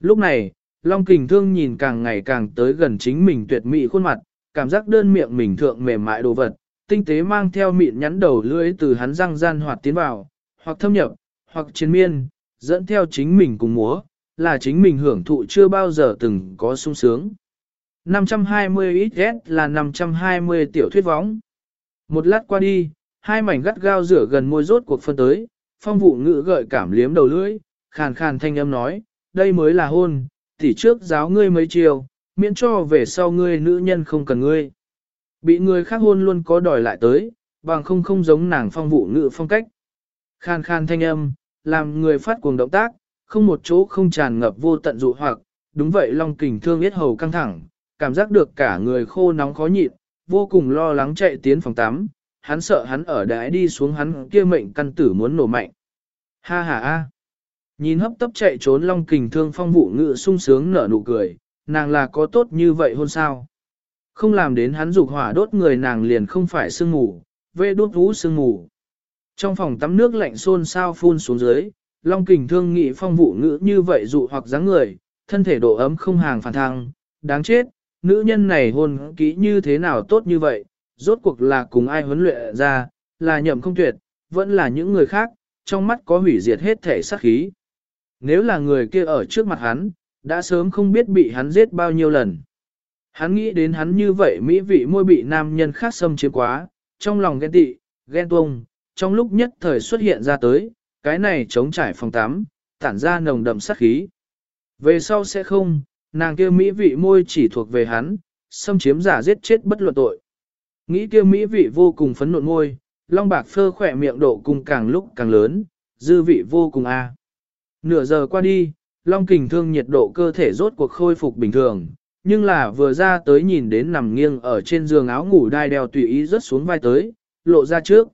Lúc này, Long Kình Thương nhìn càng ngày càng tới gần chính mình tuyệt mỹ khuôn mặt, cảm giác đơn miệng mình thượng mềm mại đồ vật, tinh tế mang theo mịn nhắn đầu lưỡi từ hắn răng gian hoạt tiến vào, hoặc thâm nhập, hoặc chiến miên, dẫn theo chính mình cùng múa, là chính mình hưởng thụ chưa bao giờ từng có sung sướng. 520 XS là 520 tiểu thuyết võng. Một lát qua đi, hai mảnh gắt gao rửa gần môi rốt cuộc phân tới, phong vụ ngữ gợi cảm liếm đầu lưỡi, khàn khàn thanh âm nói, đây mới là hôn, tỉ trước giáo ngươi mấy chiều, miễn cho về sau ngươi nữ nhân không cần ngươi. Bị người khác hôn luôn có đòi lại tới, bằng không không giống nàng phong vụ ngữ phong cách. Khàn khàn thanh âm, làm người phát cuồng động tác, không một chỗ không tràn ngập vô tận dụ hoặc, đúng vậy long kình thương yết hầu căng thẳng, cảm giác được cả người khô nóng khó nhịn, vô cùng lo lắng chạy tiến phòng tắm, hắn sợ hắn ở đái đi xuống hắn kia mệnh căn tử muốn nổ mạnh. Ha ha ha. Nhìn hấp tấp chạy trốn long kình thương phong vụ ngự sung sướng nở nụ cười, nàng là có tốt như vậy hôn sao. Không làm đến hắn dục hỏa đốt người nàng liền không phải sương ngủ, vê đốt vũ sương ngủ. Trong phòng tắm nước lạnh xôn sao phun xuống dưới, long kình thương nghị phong vụ ngữ như vậy dụ hoặc dáng người, thân thể độ ấm không hàng phản thăng, đáng chết, nữ nhân này hôn kỹ như thế nào tốt như vậy, rốt cuộc là cùng ai huấn luyện ra, là nhậm không tuyệt, vẫn là những người khác, trong mắt có hủy diệt hết thể sát khí. Nếu là người kia ở trước mặt hắn, đã sớm không biết bị hắn giết bao nhiêu lần. Hắn nghĩ đến hắn như vậy mỹ vị môi bị nam nhân khác xâm chiếm quá, trong lòng ghen tị, ghen tuông, trong lúc nhất thời xuất hiện ra tới, cái này chống trải phòng tắm, tản ra nồng đậm sát khí. Về sau sẽ không, nàng kia mỹ vị môi chỉ thuộc về hắn, xâm chiếm giả giết chết bất luận tội. Nghĩ kia mỹ vị vô cùng phấn nộn môi, Long Bạc Phơ khỏe miệng độ cung càng lúc càng lớn, dư vị vô cùng a. Nửa giờ qua đi, Long Kình Thương nhiệt độ cơ thể rốt cuộc khôi phục bình thường, nhưng là vừa ra tới nhìn đến nằm nghiêng ở trên giường áo ngủ đai đeo tùy ý rớt xuống vai tới, lộ ra trước.